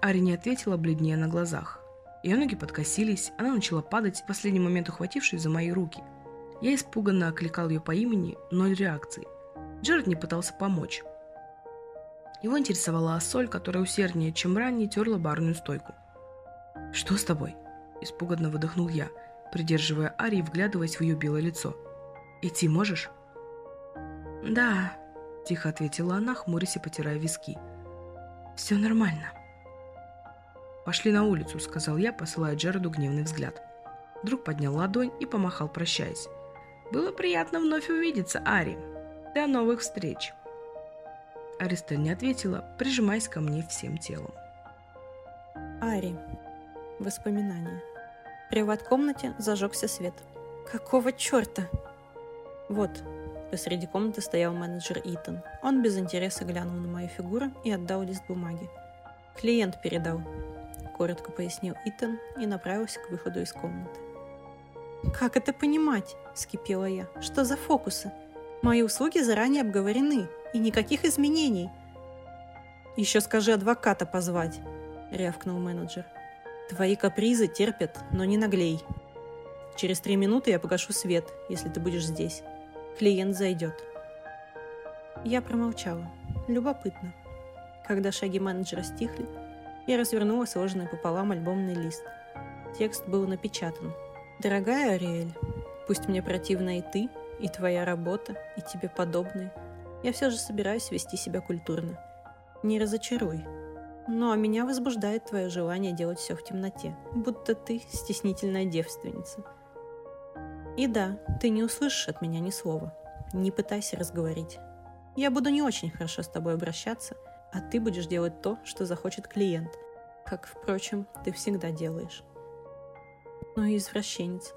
Ари не ответила, бледнее на глазах. Ее ноги подкосились, она начала падать, в последний момент ухватившись за мои руки. Я испуганно окликал ее по имени, ноль реакции. Джеред не пытался помочь. Его интересовала соль, которая усерднее, чем ранее, терла барную стойку. «Что с тобой?» – испуганно выдохнул я, придерживая Ари и вглядываясь в ее белое лицо. «Идти можешь?» «Да», – тихо ответила она, хмурясь и потирая виски. «Все нормально». «Пошли на улицу», – сказал я, посылая Джереду гневный взгляд. Друг поднял ладонь и помахал, прощаясь. «Было приятно вновь увидеться, Ари. До новых встреч». Аристель не ответила, прижимаясь ко мне всем телом. Ари. Воспоминания. В приват-комнате зажегся свет. Какого черта? Вот, посреди комнаты стоял менеджер Итан. Он без интереса глянул на мою фигуру и отдал лист бумаги. Клиент передал, коротко пояснил Итан и направился к выходу из комнаты. «Как это понимать?» – скипела я. «Что за фокусы? Мои услуги заранее обговорены, и никаких изменений». «Еще скажи адвоката позвать», – рявкнул менеджер. «Твои капризы терпят, но не наглей. Через три минуты я погашу свет, если ты будешь здесь. Клиент зайдет». Я промолчала. Любопытно. Когда шаги менеджера стихли, я развернула сложенный пополам альбомный лист. Текст был напечатан. «Дорогая Ариэль, пусть мне противна и ты, и твоя работа, и тебе подобные, я все же собираюсь вести себя культурно. Не разочаруй. Ну а меня возбуждает твое желание делать все в темноте, будто ты стеснительная девственница. И да, ты не услышишь от меня ни слова. Не пытайся разговорить. Я буду не очень хорошо с тобой обращаться – а ты будешь делать то, что захочет клиент, как, впрочем, ты всегда делаешь. Ну и извращенец.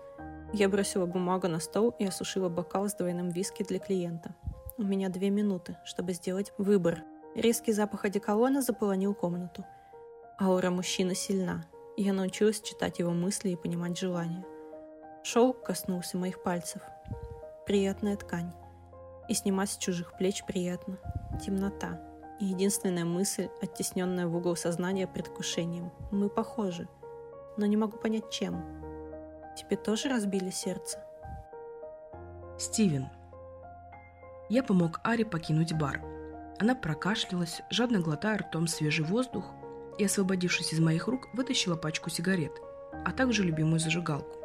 Я бросила бумагу на стол и осушила бокал с двойным виски для клиента. У меня две минуты, чтобы сделать выбор. Резкий запах одеколона заполонил комнату. Аура мужчины сильна, я научилась читать его мысли и понимать желания. Шелк коснулся моих пальцев. Приятная ткань. И снимать с чужих плеч приятно. Темнота и единственная мысль, оттесненная в угол сознания предвкушением. Мы похожи, но не могу понять, чем. Тебе тоже разбили сердце? Стивен. Я помог Аре покинуть бар. Она прокашлялась, жадно глотая ртом свежий воздух и, освободившись из моих рук, вытащила пачку сигарет, а также любимую зажигалку.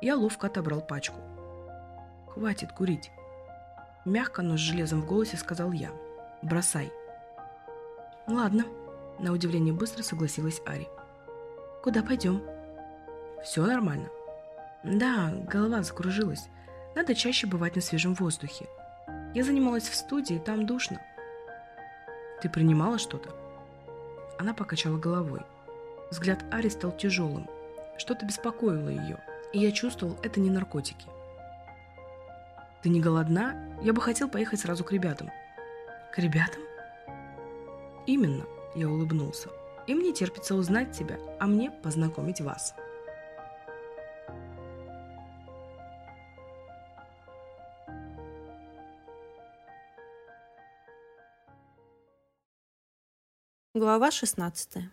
Я ловко отобрал пачку. «Хватит курить!» Мягко, но с железом в голосе сказал я – Бросай. Ладно, на удивление быстро согласилась Ари. Куда пойдем? Все нормально. Да, голова закружилась. Надо чаще бывать на свежем воздухе. Я занималась в студии, там душно. Ты принимала что-то? Она покачала головой. Взгляд Ари стал тяжелым. Что-то беспокоило ее, и я чувствовал, это не наркотики. Ты не голодна? Я бы хотел поехать сразу к ребятам. К ребятам? Именно, я улыбнулся. Им не терпится узнать тебя, а мне познакомить вас. Глава 16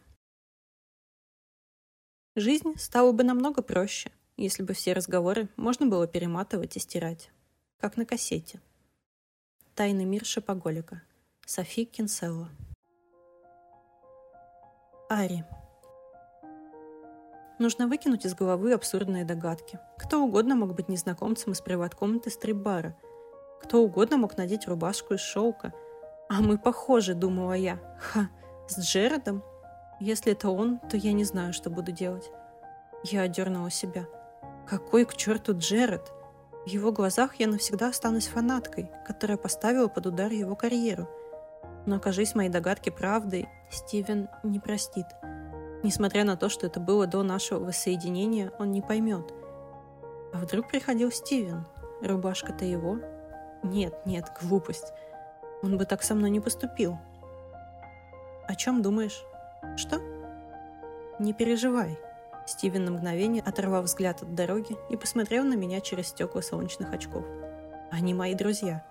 Жизнь стала бы намного проще, если бы все разговоры можно было перематывать и стирать, как на кассете. Тайный мир шопоголика. Софи Кинселло. Ари. Нужно выкинуть из головы абсурдные догадки. Кто угодно мог быть незнакомцем из приват-комнаты стрип-бара. Кто угодно мог надеть рубашку из шелка. А мы похожи, думала я. Ха, с Джередом? Если это он, то я не знаю, что буду делать. Я одернула себя. Какой к черту Джеред? В его глазах я навсегда останусь фанаткой, которая поставила под удар его карьеру – но окажись мои догадки правдой, Стивен не простит. Несмотря на то, что это было до нашего воссоединения, он не поймет. А вдруг приходил Стивен? Рубашка-то его? Нет, нет, глупость. Он бы так со мной не поступил. О чем думаешь? Что? Не переживай. Стивен на мгновение оторвал взгляд от дороги и посмотрел на меня через стекла солнечных очков. Они мои друзья.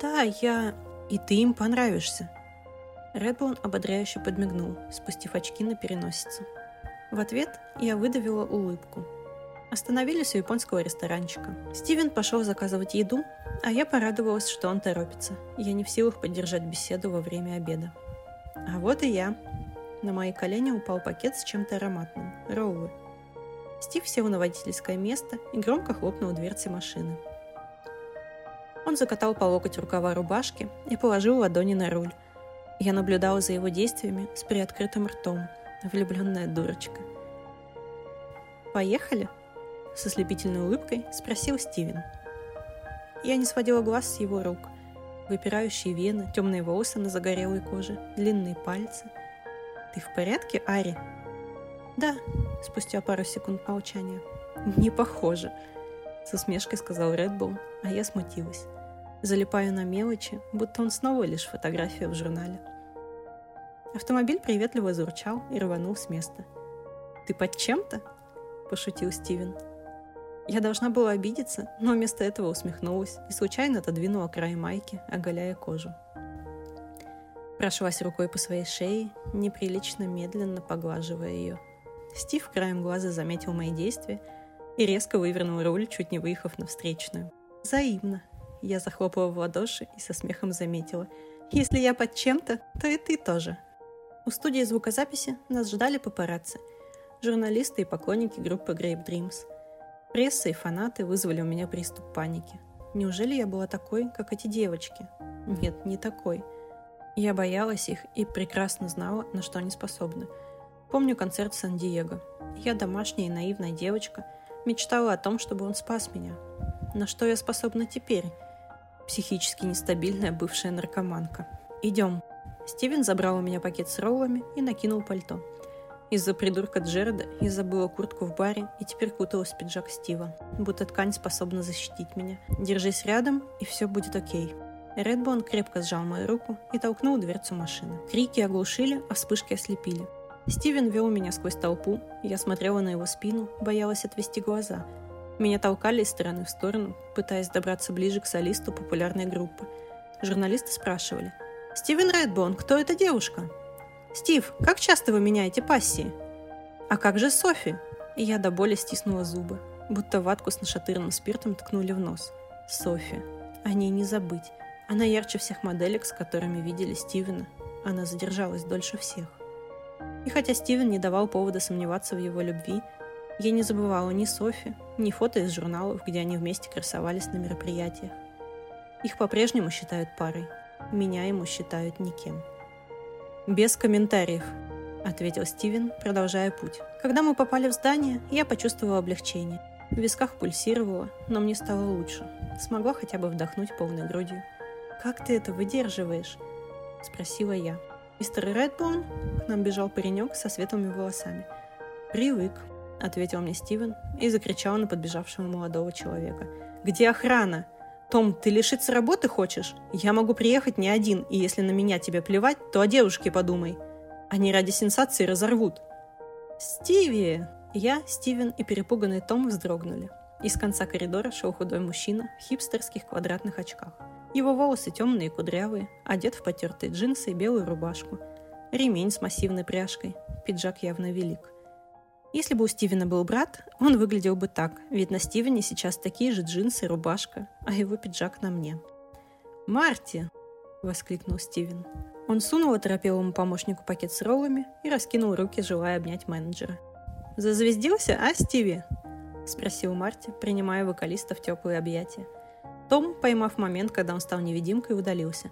Да, я... И ты им понравишься. Редбоун ободряюще подмигнул, спустив очки на переносице. В ответ я выдавила улыбку. Остановились у японского ресторанчика. Стивен пошел заказывать еду, а я порадовалась, что он торопится. Я не в силах поддержать беседу во время обеда. А вот и я. На мои колени упал пакет с чем-то ароматным. Роллы. Стив сел на водительское место и громко хлопнул дверцы машины. Он закатал по локоть рукава рубашки и положил ладони на руль. Я наблюдала за его действиями с приоткрытым ртом, влюбленная дурочка. «Поехали?» – со слепительной улыбкой спросил Стивен. Я не сводила глаз с его рук. Выпирающие вены, темные волосы на загорелой коже, длинные пальцы. «Ты в порядке, Ари?» «Да», — спустя пару секунд молчания. «Не похоже», — с усмешкой сказал Редбул, а я смутилась. Залипаю на мелочи, будто он снова лишь фотография в журнале. Автомобиль приветливо заручал и рванул с места. «Ты под чем-то?» – пошутил Стивен. Я должна была обидеться, но вместо этого усмехнулась и случайно отодвинула край майки, оголяя кожу. Прошлась рукой по своей шее, неприлично медленно поглаживая ее. Стив краем глаза заметил мои действия и резко вывернул руль, чуть не выехав на встречную. Взаимно. Я захлопала в ладоши и со смехом заметила. Если я под чем-то, то и ты тоже. У студии звукозаписи нас ждали папарацци, журналисты и поклонники группы Grape Dreams. Пресса и фанаты вызвали у меня приступ паники. Неужели я была такой, как эти девочки? Нет, не такой. Я боялась их и прекрасно знала, на что они способны. Помню концерт Сан-Диего. Я домашняя и наивная девочка, мечтала о том, чтобы он спас меня. На что я способна теперь? Психически нестабильная бывшая наркоманка. «Идем», Стивен забрал у меня пакет с роллами и накинул пальто. Из-за придурка Джереда я забыла куртку в баре и теперь куталась в пиджак Стива. Будто ткань способна защитить меня. Держись рядом, и все будет окей. Редбон крепко сжал мою руку и толкнул дверцу машины. Крики оглушили, а вспышки ослепили. Стивен вел меня сквозь толпу, я смотрела на его спину, боялась отвести глаза. Меня толкали из стороны в сторону, пытаясь добраться ближе к солисту популярной группы. Журналисты спрашивали, «Стивен Редбон, кто эта девушка?» «Стив, как часто вы меняете пассии?» «А как же Софи?» И я до боли стиснула зубы, будто ватку с нашатырным спиртом ткнули в нос. Софи. О ней не забыть. Она ярче всех моделек, с которыми видели Стивена. Она задержалась дольше всех. И хотя Стивен не давал повода сомневаться в его любви, я не забывала ни Софи, ни фото из журналов, где они вместе красовались на мероприятиях. Их по-прежнему считают парой – меня ему считают никем. «Без комментариев», — ответил Стивен, продолжая путь. Когда мы попали в здание, я почувствовала облегчение. В висках пульсировало, но мне стало лучше. Смогла хотя бы вдохнуть полной грудью. «Как ты это выдерживаешь?» — спросила я. «Мистер Редбоун?» — к нам бежал паренек со светлыми волосами. «Привык», — ответил мне Стивен и закричал на подбежавшего молодого человека. «Где охрана?» «Том, ты лишиться работы хочешь? Я могу приехать не один, и если на меня тебе плевать, то о девушке подумай. Они ради сенсации разорвут». «Стиви!» Я, Стивен и перепуганный Том вздрогнули. Из конца коридора шел худой мужчина в хипстерских квадратных очках. Его волосы темные и кудрявые, одет в потертые джинсы и белую рубашку. Ремень с массивной пряжкой. Пиджак явно велик. Если бы у Стивена был брат, он выглядел бы так, ведь на Стивене сейчас такие же джинсы и рубашка, а его пиджак на мне. «Марти!» – воскликнул Стивен. Он сунул оторопелому помощнику пакет с роллами и раскинул руки, желая обнять менеджера. «Зазвездился, а, Стиви?» – спросил Марти, принимая вокалиста в теплые объятия. Том, поймав момент, когда он стал невидимкой, удалился.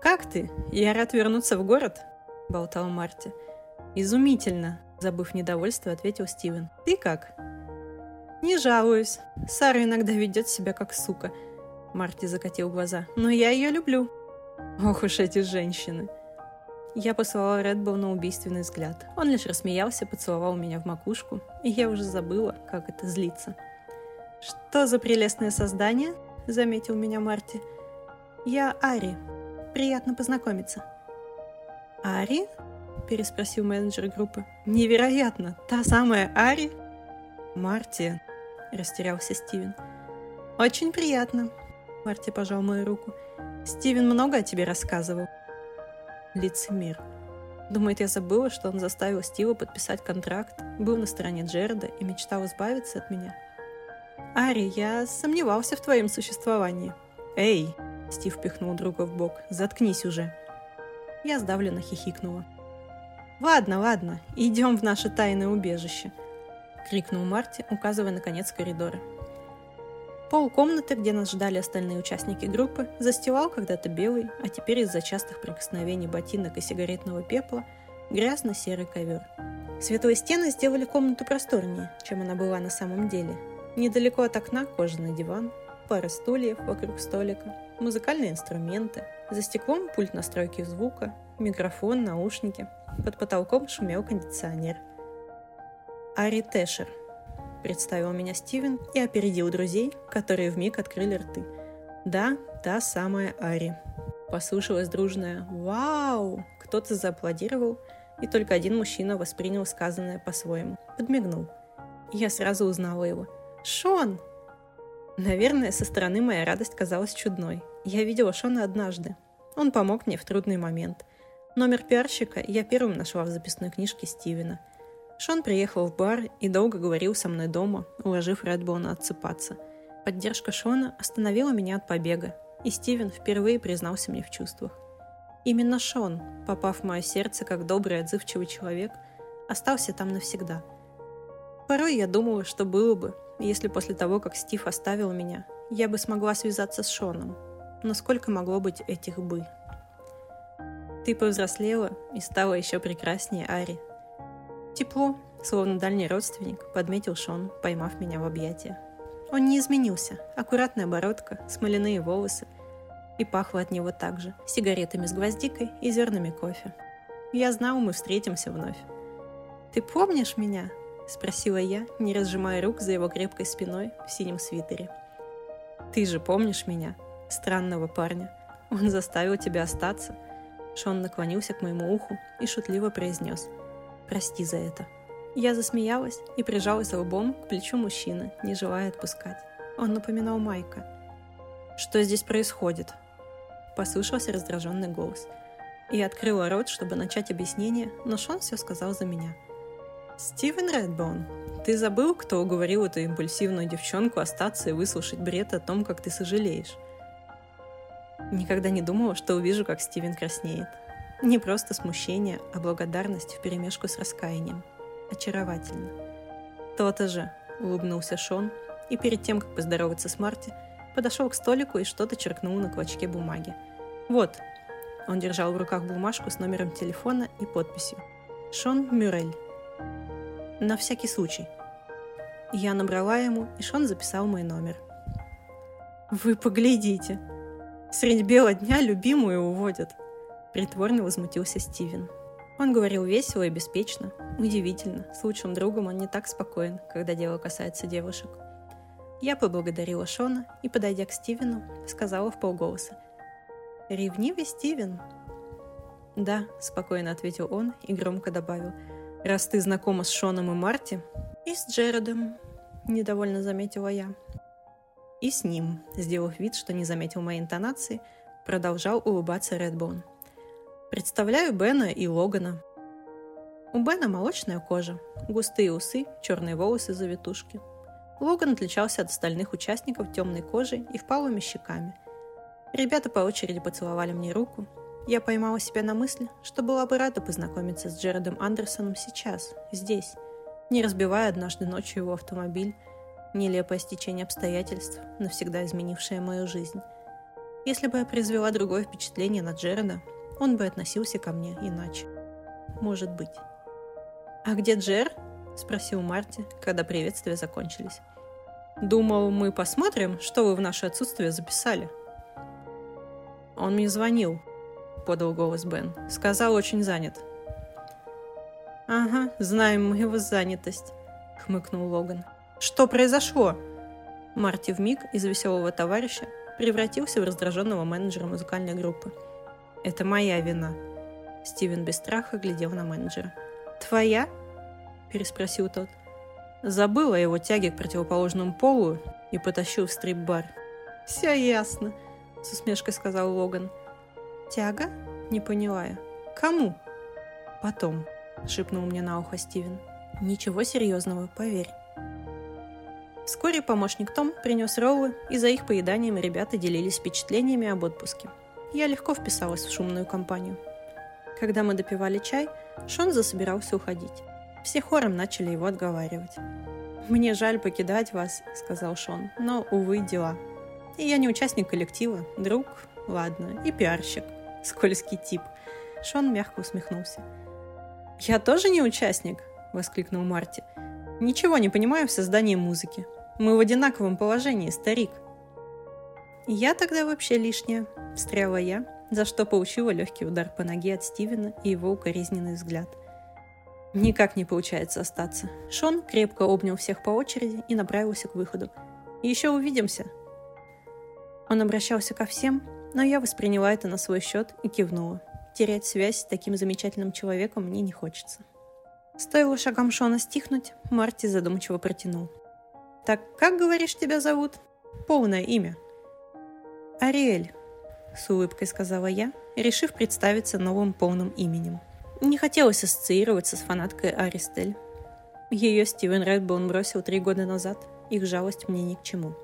«Как ты? Я рад вернуться в город?» – болтал Марти. «Изумительно!» Забыв недовольство, ответил Стивен. «Ты как?» «Не жалуюсь. Сара иногда ведет себя как сука». Марти закатил глаза. «Но я ее люблю». «Ох уж эти женщины!» Я послала Редбоу на убийственный взгляд. Он лишь рассмеялся, поцеловал меня в макушку, и я уже забыла, как это злиться. «Что за прелестное создание?» — заметил меня Марти. «Я Ари. Приятно познакомиться». «Ари?» – переспросил менеджер группы. «Невероятно! Та самая Ари?» «Марти», – растерялся Стивен. «Очень приятно», – Марти пожал мою руку. «Стивен много о тебе рассказывал». Лицемер. Думает, я забыла, что он заставил Стива подписать контракт, был на стороне Джереда и мечтал избавиться от меня. «Ари, я сомневался в твоем существовании». «Эй!» – Стив пихнул друга в бок. «Заткнись уже!» Я сдавленно хихикнула. «Ладно, ладно, идем в наше тайное убежище», — крикнул Марти, указывая на конец коридора. Пол комнаты, где нас ждали остальные участники группы, застилал когда-то белый, а теперь из-за частых прикосновений ботинок и сигаретного пепла грязно-серый ковер. Светлые стены сделали комнату просторнее, чем она была на самом деле. Недалеко от окна кожаный диван, пара стульев вокруг столика, музыкальные инструменты, За стеклом пульт настройки звука, микрофон, наушники. Под потолком шумел кондиционер. Ари Тэшер, представил меня Стивен и опередил друзей, которые вмиг открыли рты. Да, та самая Ари. Послышалось дружное «Вау!», кто-то зааплодировал, и только один мужчина воспринял сказанное по-своему. Подмигнул. Я сразу узнала его. «Шон!» Наверное, со стороны моя радость казалась чудной. Я видела Шона однажды. Он помог мне в трудный момент. Номер пиарщика я первым нашла в записной книжке Стивена – Шон приехал в бар и долго говорил со мной дома, уложив Редбоуна отсыпаться. Поддержка Шона остановила меня от побега, и Стивен впервые признался мне в чувствах. Именно Шон, попав в мое сердце как добрый отзывчивый человек, остался там навсегда. Порой я думала, что было бы, если после того, как Стив оставил меня, я бы смогла связаться с Шоном. Но сколько могло быть этих «бы»? Ты повзрослела и стала еще прекраснее, Ари, Тепло, словно дальний родственник, подметил Шон, поймав меня в объятия. Он не изменился. Аккуратная бородка, смоляные волосы. И пахло от него также, сигаретами с гвоздикой и зернами кофе. Я знал, мы встретимся вновь. «Ты помнишь меня?» – спросила я, не разжимая рук за его крепкой спиной в синем свитере. «Ты же помнишь меня, странного парня? Он заставил тебя остаться?» Шон наклонился к моему уху и шутливо произнес – Прости за это. Я засмеялась и прижалась лбом к плечу мужчины, не желая отпускать. Он напоминал Майка. «Что здесь происходит?» Послышался раздраженный голос. Я открыла рот, чтобы начать объяснение, но Шон все сказал за меня. «Стивен Редбоун, ты забыл, кто уговорил эту импульсивную девчонку остаться и выслушать бред о том, как ты сожалеешь?» Никогда не думала, что увижу, как Стивен краснеет. Не просто смущение, а благодарность вперемешку с раскаянием. Очаровательно. То-то же, улыбнулся Шон, и перед тем, как поздороваться с Марти, подошел к столику и что-то черкнул на клочке бумаги. «Вот». Он держал в руках бумажку с номером телефона и подписью. «Шон Мюрель». «На всякий случай». Я набрала ему, и Шон записал мой номер. «Вы поглядите! Средь бела дня любимую уводят!» Притворно возмутился Стивен. Он говорил весело и беспечно. Удивительно, с лучшим другом он не так спокоен, когда дело касается девушек. Я поблагодарила Шона и, подойдя к Стивену, сказала в полголоса. «Ревнивый Стивен?» «Да», — спокойно ответил он и громко добавил. «Раз ты знакома с Шоном и Марти...» «И с Джередом», — недовольно заметила я. И с ним, сделав вид, что не заметил моей интонации, продолжал улыбаться Редбоун. Представляю Бена и Логана. У Бена молочная кожа, густые усы, черные волосы завитушки. Логан отличался от остальных участников темной кожей и впалыми щеками. Ребята по очереди поцеловали мне руку. Я поймала себя на мысли, что была бы рада познакомиться с Джередом Андерсоном сейчас, здесь, не разбивая однажды ночью его автомобиль, нелепое стечение обстоятельств, навсегда изменившее мою жизнь. Если бы я произвела другое впечатление на Джереда, он бы относился ко мне иначе. Может быть. «А где Джер?» – спросил Марти, когда приветствия закончились. «Думал, мы посмотрим, что вы в наше отсутствие записали». «Он мне звонил», – подал голос Бен. «Сказал, очень занят». «Ага, знаем мы его занятость», – хмыкнул Логан. «Что произошло?» Марти вмиг из веселого товарища превратился в раздраженного менеджера музыкальной группы – это моя вина. Стивен без страха глядел на менеджера. Твоя? Переспросил тот. Забыл о его тяге к противоположному полу и потащил в стрип-бар. «Все ясно», — с усмешкой сказал Логан. «Тяга?» — не поняла я. «Кому?» «Потом», — шепнул мне на ухо Стивен. «Ничего серьезного, поверь». Вскоре помощник Том принес роллы, и за их поеданием ребята делились впечатлениями об отпуске я легко вписалась в шумную компанию. Когда мы допивали чай, Шон засобирался уходить. Все хором начали его отговаривать. «Мне жаль покидать вас», — сказал Шон, — «но, увы, дела. И я не участник коллектива, друг, ладно, и пиарщик, скользкий тип». Шон мягко усмехнулся. «Я тоже не участник», — воскликнул Марти. «Ничего не понимаю в создании музыки. Мы в одинаковом положении, старик». «Я тогда вообще лишняя», – встряла я, за что получила легкий удар по ноге от Стивена и его укоризненный взгляд. Никак не получается остаться. Шон крепко обнял всех по очереди и направился к выходу. «Еще увидимся!» Он обращался ко всем, но я восприняла это на свой счет и кивнула. Терять связь с таким замечательным человеком мне не хочется. Стоило шагам Шона стихнуть, Марти задумчиво протянул. «Так как, говоришь, тебя зовут?» «Полное имя». «Ариэль», — с улыбкой сказала я, решив представиться новым полным именем. Не хотелось ассоциироваться с фанаткой Аристель. Ее Стивен Редбоун бросил три года назад, их жалость мне ни к чему.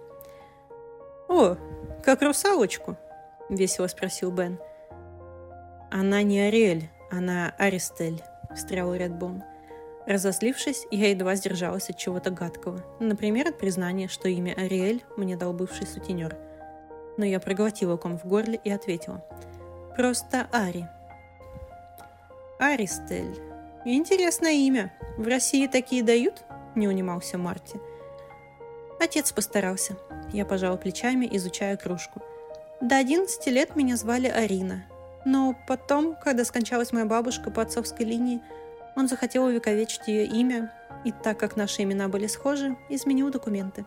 «О, как русалочку?» — весело спросил Бен. «Она не Ариэль, она Аристель», — встрял Редбоун. Разозлившись, я едва сдержалась от чего-то гадкого. Например, от признания, что имя Ариэль мне дал бывший сутенер. Но я проглотила ком в горле и ответила. «Просто Ари». «Аристель. Интересное имя. В России такие дают?» – не унимался Марти. Отец постарался. Я пожала плечами, изучая кружку. До 11 лет меня звали Арина. Но потом, когда скончалась моя бабушка по отцовской линии, он захотел увековечить ее имя, и так как наши имена были схожи, изменил документы.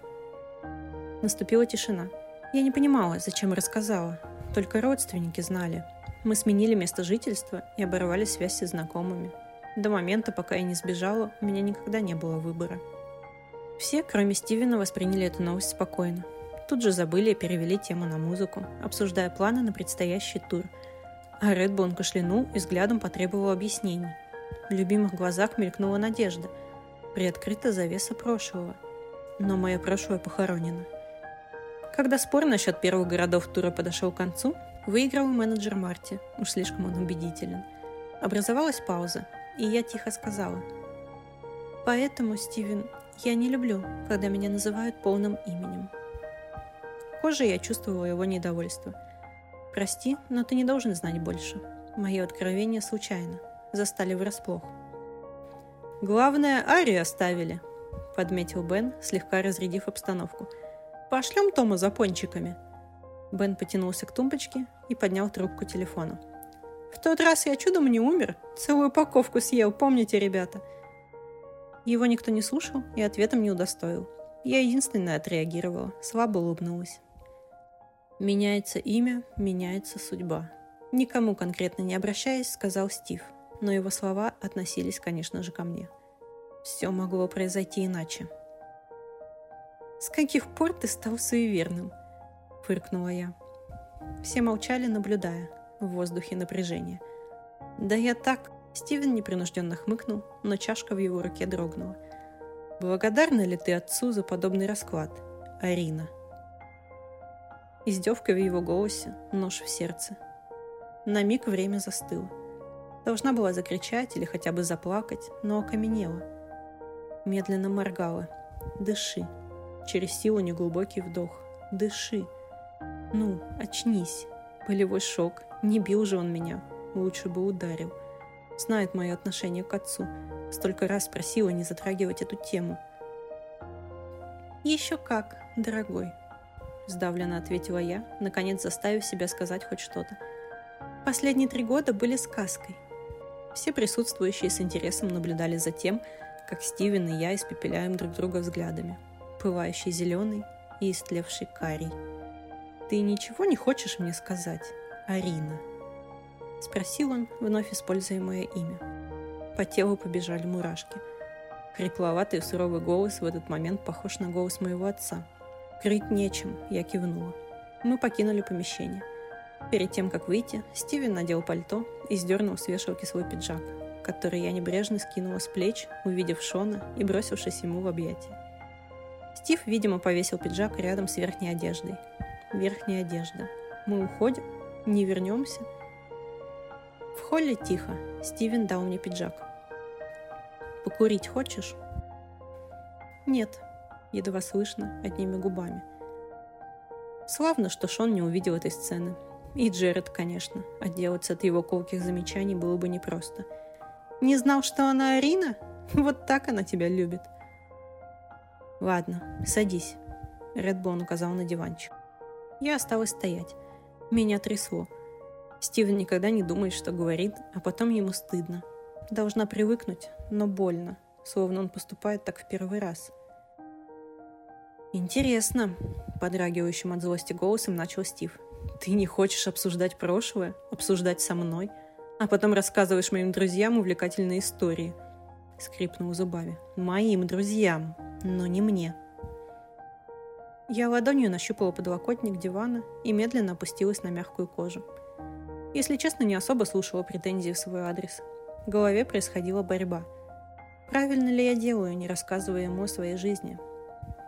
Наступила тишина. Я не понимала, зачем рассказала. Только родственники знали. Мы сменили место жительства и оборвали связь со знакомыми. До момента, пока я не сбежала, у меня никогда не было выбора. Все, кроме Стивена, восприняли эту новость спокойно. Тут же забыли и перевели тему на музыку, обсуждая планы на предстоящий тур. А Редбоун кашлянул и взглядом потребовал объяснений. В любимых глазах мелькнула надежда. Приоткрыта завеса прошлого. Но мое прошлое похоронено. Когда спор насчет первых городов тура подошел к концу, выиграл менеджер Марти. Уж слишком он убедителен. Образовалась пауза, и я тихо сказала. «Поэтому, Стивен, я не люблю, когда меня называют полным именем». Кожей я чувствовала его недовольство. «Прости, но ты не должен знать больше. Мое откровение случайно застали врасплох. «Главное, Ари оставили», — подметил Бен, слегка разрядив обстановку. «Пошлем Тома за пончиками». Бен потянулся к тумбочке и поднял трубку телефона. «В тот раз я чудом не умер. Целую упаковку съел, помните, ребята?» Его никто не слушал и ответом не удостоил. Я единственная отреагировала, слабо улыбнулась. «Меняется имя, меняется судьба», Никому конкретно не обращаясь, сказал Стив но его слова относились, конечно же, ко мне. Все могло произойти иначе. «С каких пор ты стал суеверным?» – фыркнула я. Все молчали, наблюдая. В воздухе напряжение. «Да я так...» Стивен непринужденно хмыкнул, но чашка в его руке дрогнула. «Благодарна ли ты отцу за подобный расклад, Арина?» Издевка в его голосе, нож в сердце. На миг время застыло. Должна была закричать или хотя бы заплакать, но окаменела. Медленно моргала. «Дыши». Через силу неглубокий вдох. «Дыши». «Ну, очнись». Болевой шок. Не бил же он меня. Лучше бы ударил. Знает мое отношение к отцу. Столько раз просила не затрагивать эту тему. «Еще как, дорогой», — сдавленно ответила я, наконец заставив себя сказать хоть что-то. «Последние три года были сказкой. Все присутствующие с интересом наблюдали за тем, как Стивен и я испепеляем друг друга взглядами. Пылающий зеленый и истлевший карий. «Ты ничего не хочешь мне сказать, Арина?» Спросил он, вновь используя мое имя. По телу побежали мурашки. Хрипловатый суровый голос в этот момент похож на голос моего отца. Крыть нечем, я кивнула. Мы покинули помещение – Перед тем, как выйти, Стивен надел пальто и сдернул с вешалки свой пиджак, который я небрежно скинула с плеч, увидев Шона и бросившись ему в объятия. Стив, видимо, повесил пиджак рядом с верхней одеждой. Верхняя одежда. Мы уходим? Не вернемся? В холле тихо. Стивен дал мне пиджак. «Покурить хочешь?» «Нет», едва слышно, одними губами. Славно, что Шон не увидел этой сцены, и Джеред, конечно. Отделаться от его колких замечаний было бы непросто. «Не знал, что она Арина? Вот так она тебя любит». «Ладно, садись», — Редбон указал на диванчик. Я осталась стоять. Меня трясло. Стивен никогда не думает, что говорит, а потом ему стыдно. Должна привыкнуть, но больно, словно он поступает так в первый раз. «Интересно», – подрагивающим от злости голосом начал Стив. «Ты не хочешь обсуждать прошлое, обсуждать со мной, а потом рассказываешь моим друзьям увлекательные истории», – скрипнул зубами. «Моим друзьям, но не мне». Я ладонью нащупала подлокотник дивана и медленно опустилась на мягкую кожу. Если честно, не особо слушала претензии в свой адрес. В голове происходила борьба. Правильно ли я делаю, не рассказывая ему о своей жизни?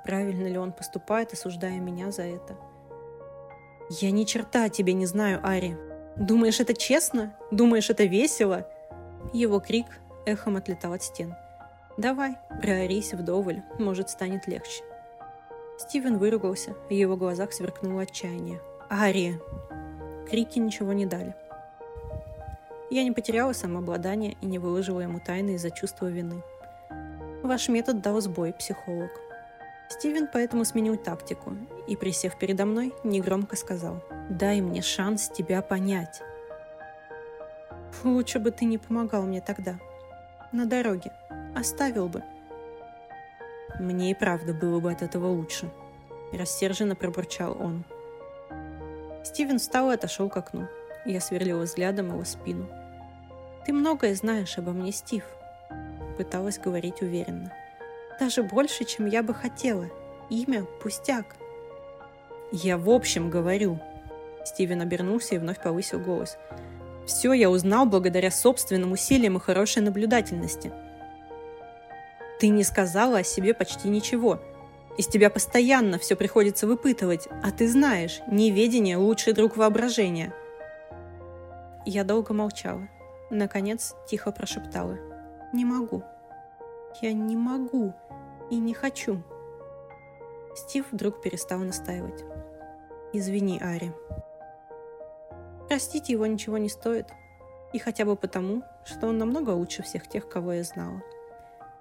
Правильно ли он поступает, осуждая меня за это? «Я ни черта о тебе не знаю, Ари. Думаешь, это честно? Думаешь, это весело?» Его крик эхом отлетал от стен. «Давай, проорись вдоволь, может, станет легче». Стивен выругался, в его глазах сверкнуло отчаяние. «Ари!» Крики ничего не дали. Я не потеряла самообладание и не выложила ему тайны из-за чувства вины. Ваш метод дал сбой, психолог. Стивен поэтому сменил тактику и, присев передо мной, негромко сказал «Дай мне шанс тебя понять». Лучше бы ты не помогал мне тогда. На дороге. Оставил бы. Мне и правда было бы от этого лучше. Рассерженно пробурчал он. Стивен встал и отошел к окну. Я сверлила взглядом его спину. «Ты многое знаешь обо мне, Стив», — пыталась говорить уверенно. «Даже больше, чем я бы хотела. Имя — пустяк». «Я в общем говорю». Стивен обернулся и вновь повысил голос. «Все я узнал благодаря собственным усилиям и хорошей наблюдательности». «Ты не сказала о себе почти ничего», из тебя постоянно все приходится выпытывать, а ты знаешь, неведение – лучший друг воображения. Я долго молчала. Наконец, тихо прошептала. Не могу. Я не могу и не хочу. Стив вдруг перестал настаивать. Извини, Ари. Простить его ничего не стоит. И хотя бы потому, что он намного лучше всех тех, кого я знала.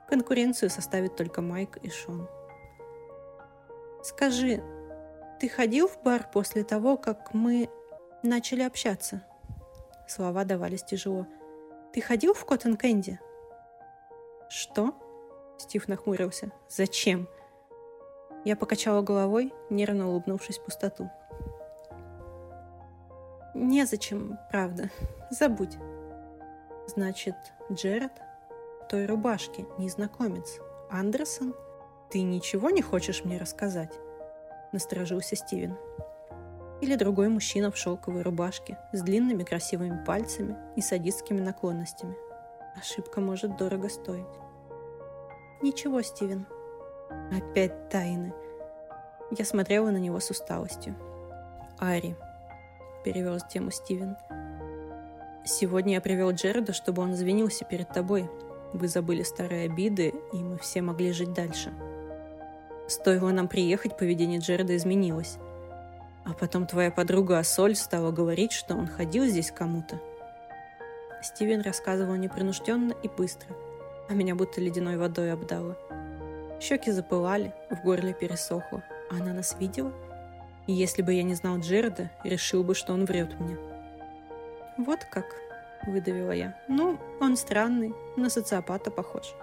Конкуренцию составит только Майк и Шон. Скажи, ты ходил в бар после того, как мы начали общаться? Слова давались тяжело. Ты ходил в Коттон Кэнди? Что? Стив нахмурился. Зачем? Я покачала головой, нервно улыбнувшись в пустоту. Незачем, правда. Забудь. Значит, Джеред? Той рубашки, незнакомец. Андерсон? «Ты ничего не хочешь мне рассказать?» – насторожился Стивен. Или другой мужчина в шелковой рубашке с длинными красивыми пальцами и садистскими наклонностями. Ошибка может дорого стоить. «Ничего, Стивен. Опять тайны». Я смотрела на него с усталостью. «Ари», – перевел тему Стивен. «Сегодня я привел Джереда, чтобы он извинился перед тобой. Вы забыли старые обиды, и мы все могли жить дальше». Стоило нам приехать, поведение Джереда изменилось. А потом твоя подруга Асоль стала говорить, что он ходил здесь кому-то. Стивен рассказывал непринужденно и быстро, а меня будто ледяной водой обдало. Щеки запылали, в горле пересохло. Она нас видела? И если бы я не знал Джереда, решил бы, что он врет мне. «Вот как», — выдавила я. «Ну, он странный, на социопата похож».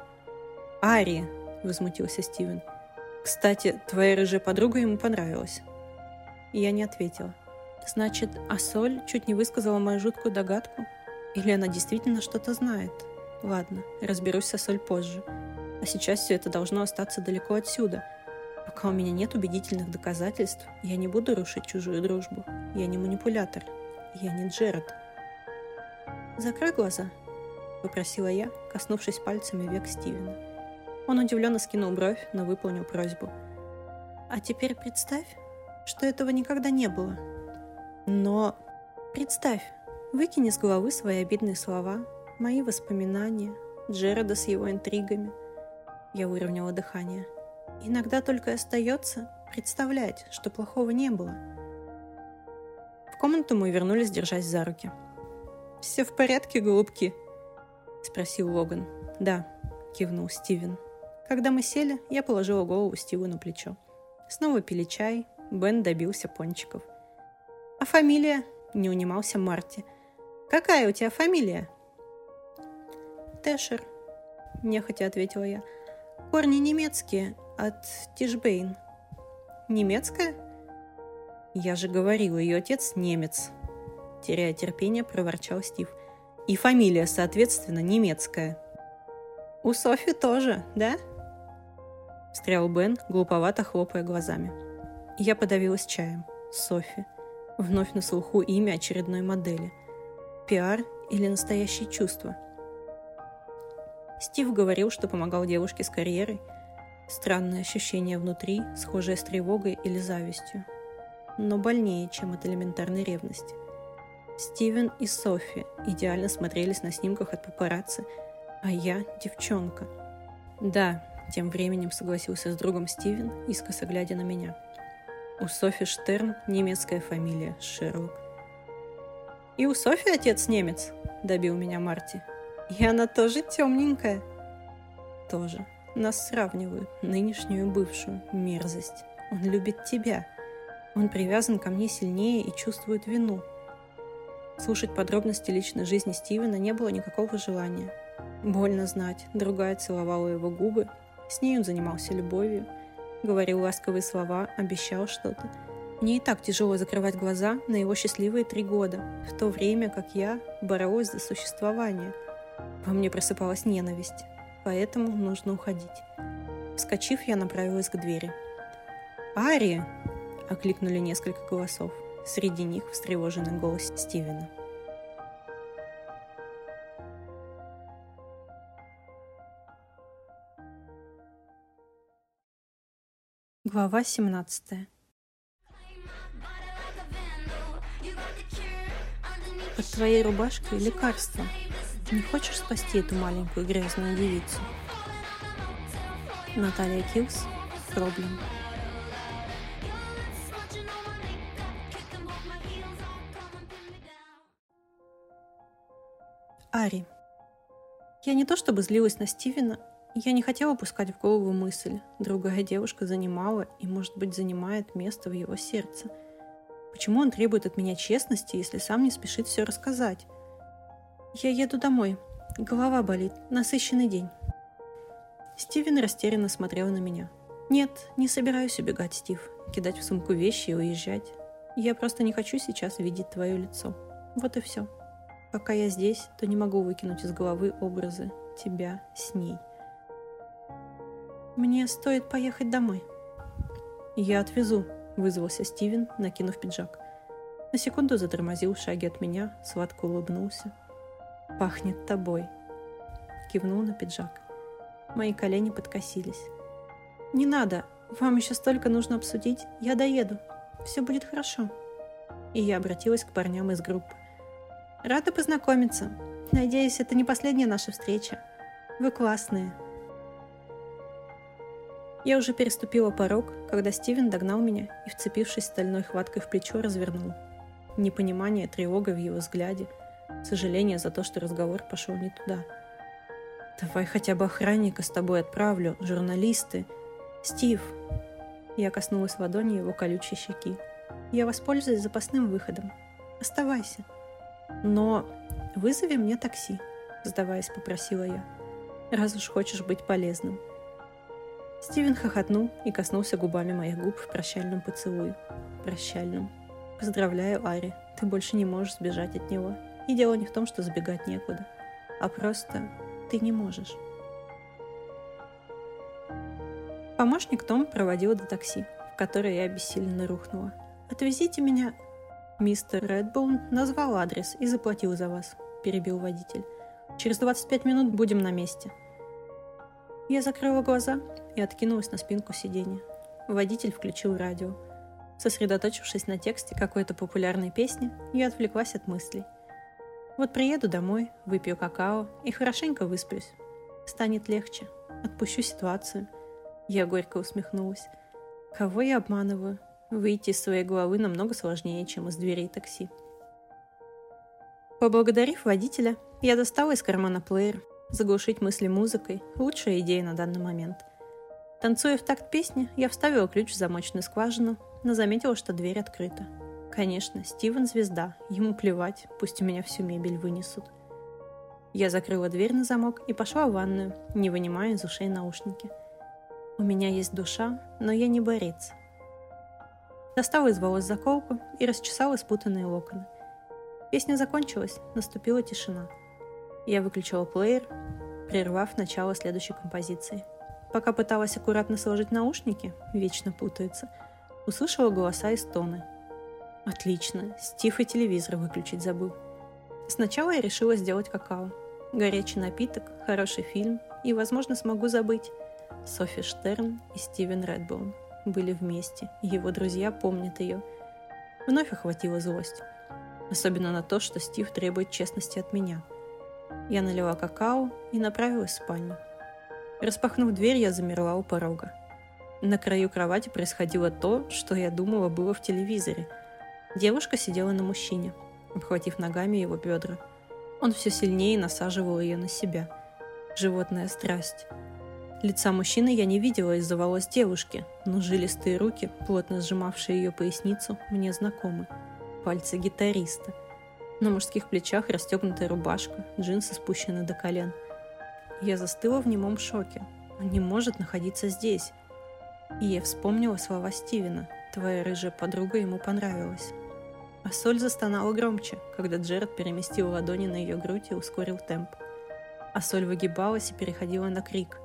«Ари!» — возмутился Стивен. Кстати, твоя рыжая подруга ему понравилась. Я не ответила. Значит, Асоль чуть не высказала мою жуткую догадку? Или она действительно что-то знает? Ладно, разберусь с Асоль позже. А сейчас все это должно остаться далеко отсюда. Пока у меня нет убедительных доказательств, я не буду рушить чужую дружбу. Я не манипулятор. Я не Джеред. «Закрой глаза», — попросила я, коснувшись пальцами век Стивена. Он удивленно скинул бровь, но выполнил просьбу. «А теперь представь, что этого никогда не было. Но представь, выкини с головы свои обидные слова, мои воспоминания, Джереда с его интригами». Я выровняла дыхание. «Иногда только остается представлять, что плохого не было». В комнату мы вернулись, держась за руки. «Все в порядке, голубки?» – спросил Логан. «Да», – кивнул Стивен. Когда мы сели, я положила голову Стиву на плечо. Снова пили чай, Бен добился пончиков. «А фамилия?» – не унимался Марти – Какая у тебя фамилия?» «Тэшер», – нехотя ответила я. «Корни немецкие, от Тишбейн». «Немецкая?» «Я же говорила, ее отец немец», – теряя терпение, проворчал Стив. «И фамилия, соответственно, немецкая». «У Софи тоже, да?» – встрял Бен, глуповато хлопая глазами. Я подавилась чаем. Софи. Вновь на слуху имя очередной модели. Пиар или настоящее чувство? Стив говорил, что помогал девушке с карьерой. Странное ощущение внутри, схожее с тревогой или завистью. Но больнее, чем от элементарной ревности. Стивен и Софи идеально смотрелись на снимках от папарацци, а я – девчонка. Да, тем временем согласился с другом Стивен, искоса глядя на меня. У Софи Штерн немецкая фамилия Шерлок. «И у Софи отец немец», – добил меня Марти. «И она тоже темненькая». «Тоже. Нас сравнивают, нынешнюю и бывшую. Мерзость. Он любит тебя. Он привязан ко мне сильнее и чувствует вину». Слушать подробности личной жизни Стивена не было никакого желания. Больно знать, другая целовала его губы, с ней он занимался любовью, говорил ласковые слова, обещал что-то. Мне и так тяжело закрывать глаза на его счастливые три года, в то время как я боролась за существование. Во мне просыпалась ненависть, поэтому нужно уходить. Вскочив, я направилась к двери. «Ари!» – окликнули несколько голосов. Среди них встревоженный голос Стивена. Глава 17 Под твоей рубашкой лекарство. Не хочешь спасти эту маленькую грязную девицу? Наталья Килс, Проблем. Ари. Я не то чтобы злилась на Стивена, я не хотела пускать в голову мысль. Другая девушка занимала и, может быть, занимает место в его сердце. Почему он требует от меня честности, если сам не спешит все рассказать? Я еду домой. Голова болит. Насыщенный день. Стивен растерянно смотрел на меня. «Нет, не собираюсь убегать, Стив. Кидать в сумку вещи и уезжать. Я просто не хочу сейчас видеть твое лицо. Вот и все. Пока я здесь, то не могу выкинуть из головы образы тебя с ней». Мне стоит поехать домой. Я отвезу, вызвался Стивен, накинув пиджак. На секунду затормозил в шаге от меня, сладко улыбнулся. «Пахнет тобой», — кивнул на пиджак. Мои колени подкосились. «Не надо, вам еще столько нужно обсудить, я доеду, все будет хорошо». И я обратилась к парням из группы. «Рада познакомиться. Надеюсь, это не последняя наша встреча. Вы классные, я уже переступила порог, когда Стивен догнал меня и, вцепившись стальной хваткой в плечо, развернул. Непонимание, тревога в его взгляде, сожаление за то, что разговор пошел не туда. «Давай хотя бы охранника с тобой отправлю, журналисты!» «Стив!» Я коснулась ладони его колючей щеки. «Я воспользуюсь запасным выходом. Оставайся!» «Но вызови мне такси», — сдаваясь, попросила я. «Раз уж хочешь быть полезным». Стивен хохотнул и коснулся губами моих губ в прощальном поцелуе. Прощальном. Поздравляю, Ари, ты больше не можешь сбежать от него. И дело не в том, что сбегать некуда, а просто ты не можешь. Помощник Том проводил до такси, в которое я бессиленно рухнула. «Отвезите меня...» «Мистер Редбоун назвал адрес и заплатил за вас», – перебил водитель. «Через 25 минут будем на месте». Я закрыла глаза и откинулась на спинку сиденья. Водитель включил радио. Сосредоточившись на тексте какой-то популярной песни, я отвлеклась от мыслей. Вот приеду домой, выпью какао и хорошенько высплюсь. Станет легче. Отпущу ситуацию. Я горько усмехнулась. Кого я обманываю? Выйти из своей головы намного сложнее, чем из дверей такси. Поблагодарив водителя, я достала из кармана плеер Заглушить мысли музыкой – лучшая идея на данный момент. Танцуя в такт песни, я вставила ключ в замочную скважину, но заметила, что дверь открыта. Конечно, Стивен звезда, ему плевать, пусть у меня всю мебель вынесут. Я закрыла дверь на замок и пошла в ванную, не вынимая из ушей наушники. У меня есть душа, но я не борец. Достала из волос заколку и расчесала спутанные локоны. Песня закончилась, наступила тишина. Я выключила плеер, прервав начало следующей композиции. Пока пыталась аккуратно сложить наушники, вечно путается, услышала голоса и стоны. Отлично, Стив и телевизор выключить забыл. Сначала я решила сделать какао. Горячий напиток, хороший фильм и, возможно, смогу забыть. Софи Штерн и Стивен Редбоун были вместе, и его друзья помнят ее. Вновь охватила злость. Особенно на то, что Стив требует честности от меня. Я налила какао и направилась в спальню. Распахнув дверь, я замерла у порога. На краю кровати происходило то, что я думала было в телевизоре. Девушка сидела на мужчине, обхватив ногами его бедра. Он все сильнее насаживал ее на себя. Животная страсть. Лица мужчины я не видела из-за волос девушки, но жилистые руки, плотно сжимавшие ее поясницу, мне знакомы. Пальцы гитариста. На мужских плечах расстегнутая рубашка, джинсы спущены до колен – я застыла в немом шоке. Он не может находиться здесь. И я вспомнила слова Стивена. Твоя рыжая подруга ему понравилась. А соль застонала громче, когда Джеред переместил ладони на ее грудь и ускорил темп. А соль выгибалась и переходила на крик,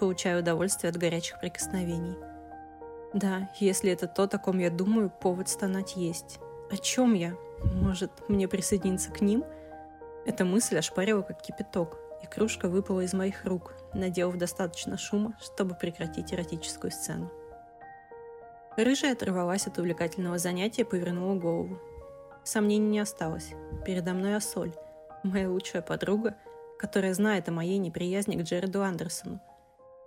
получая удовольствие от горячих прикосновений. Да, если это то, о ком я думаю, повод стонать есть. О чем я? Может, мне присоединиться к ним? Эта мысль ошпарила, как кипяток и кружка выпала из моих рук, наделав достаточно шума, чтобы прекратить эротическую сцену. Рыжая оторвалась от увлекательного занятия и повернула голову. Сомнений не осталось. Передо мной Ассоль, моя лучшая подруга, которая знает о моей неприязни к Джереду Андерсону.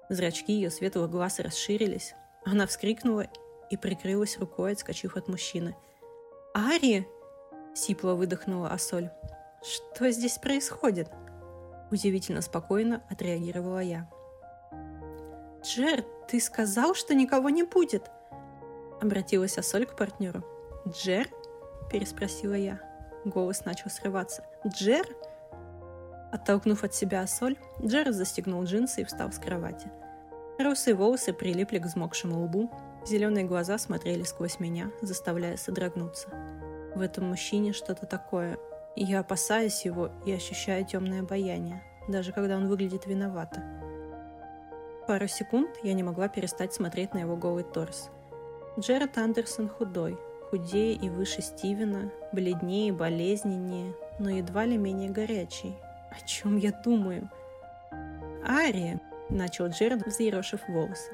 Зрачки ее светлых глаз расширились. Она вскрикнула и прикрылась рукой, отскочив от мужчины. «Ари!» — сипло выдохнула Ассоль. «Что здесь происходит?» Удивительно спокойно отреагировала я. «Джер, ты сказал, что никого не будет?» Обратилась Ассоль к партнеру. «Джер?» – переспросила я. Голос начал срываться. «Джер?» Оттолкнув от себя Ассоль, Джер застегнул джинсы и встал с кровати. Русые волосы прилипли к взмокшему лбу, зеленые глаза смотрели сквозь меня, заставляя содрогнуться. В этом мужчине что-то такое, я опасаюсь его и ощущаю темное обаяние, даже когда он выглядит виновато. Пару секунд я не могла перестать смотреть на его голый торс. Джеред Андерсон худой, худее и выше Стивена, бледнее и болезненнее, но едва ли менее горячий. О чем я думаю? «Ария!» – начал Джеред, взъерошив волосы.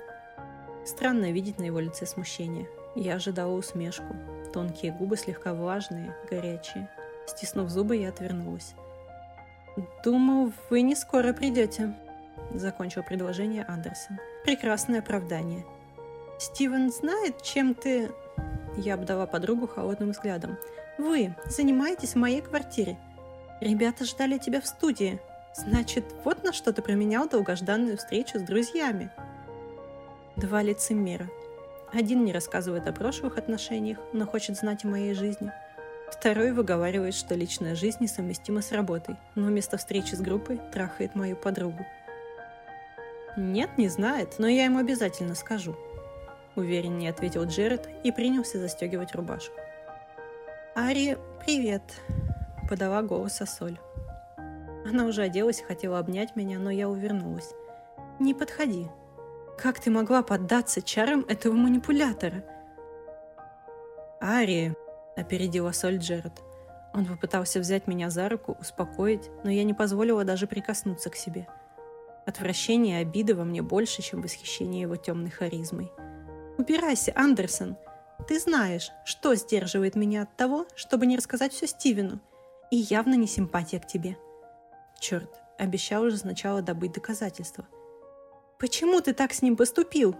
Странно видеть на его лице смущение. Я ожидала усмешку. Тонкие губы слегка влажные, горячие – Стиснув зубы, я отвернулась. «Думаю, вы не скоро придете», — закончил предложение Андерсон. «Прекрасное оправдание». «Стивен знает, чем ты...» Я обдала подругу холодным взглядом. «Вы занимаетесь в моей квартире. Ребята ждали тебя в студии. Значит, вот на что ты променял долгожданную встречу с друзьями». Два лицемера. Один не рассказывает о прошлых отношениях, но хочет знать о моей жизни — Второй выговаривает, что личная жизнь несовместима с работой, но вместо встречи с группой трахает мою подругу. «Нет, не знает, но я ему обязательно скажу», — увереннее ответил Джеред и принялся застегивать рубашку. «Ари, привет!» — подала голос Асоль. Она уже оделась и хотела обнять меня, но я увернулась. «Не подходи. Как ты могла поддаться чарам этого манипулятора?» «Ари!» – опередила Соль Джеред. Он попытался взять меня за руку, успокоить, но я не позволила даже прикоснуться к себе. Отвращение и обиды во мне больше, чем восхищение его темной харизмой. «Убирайся, Андерсон! Ты знаешь, что сдерживает меня от того, чтобы не рассказать все Стивену, и явно не симпатия к тебе». Черт, обещал уже сначала добыть доказательства. «Почему ты так с ним поступил?»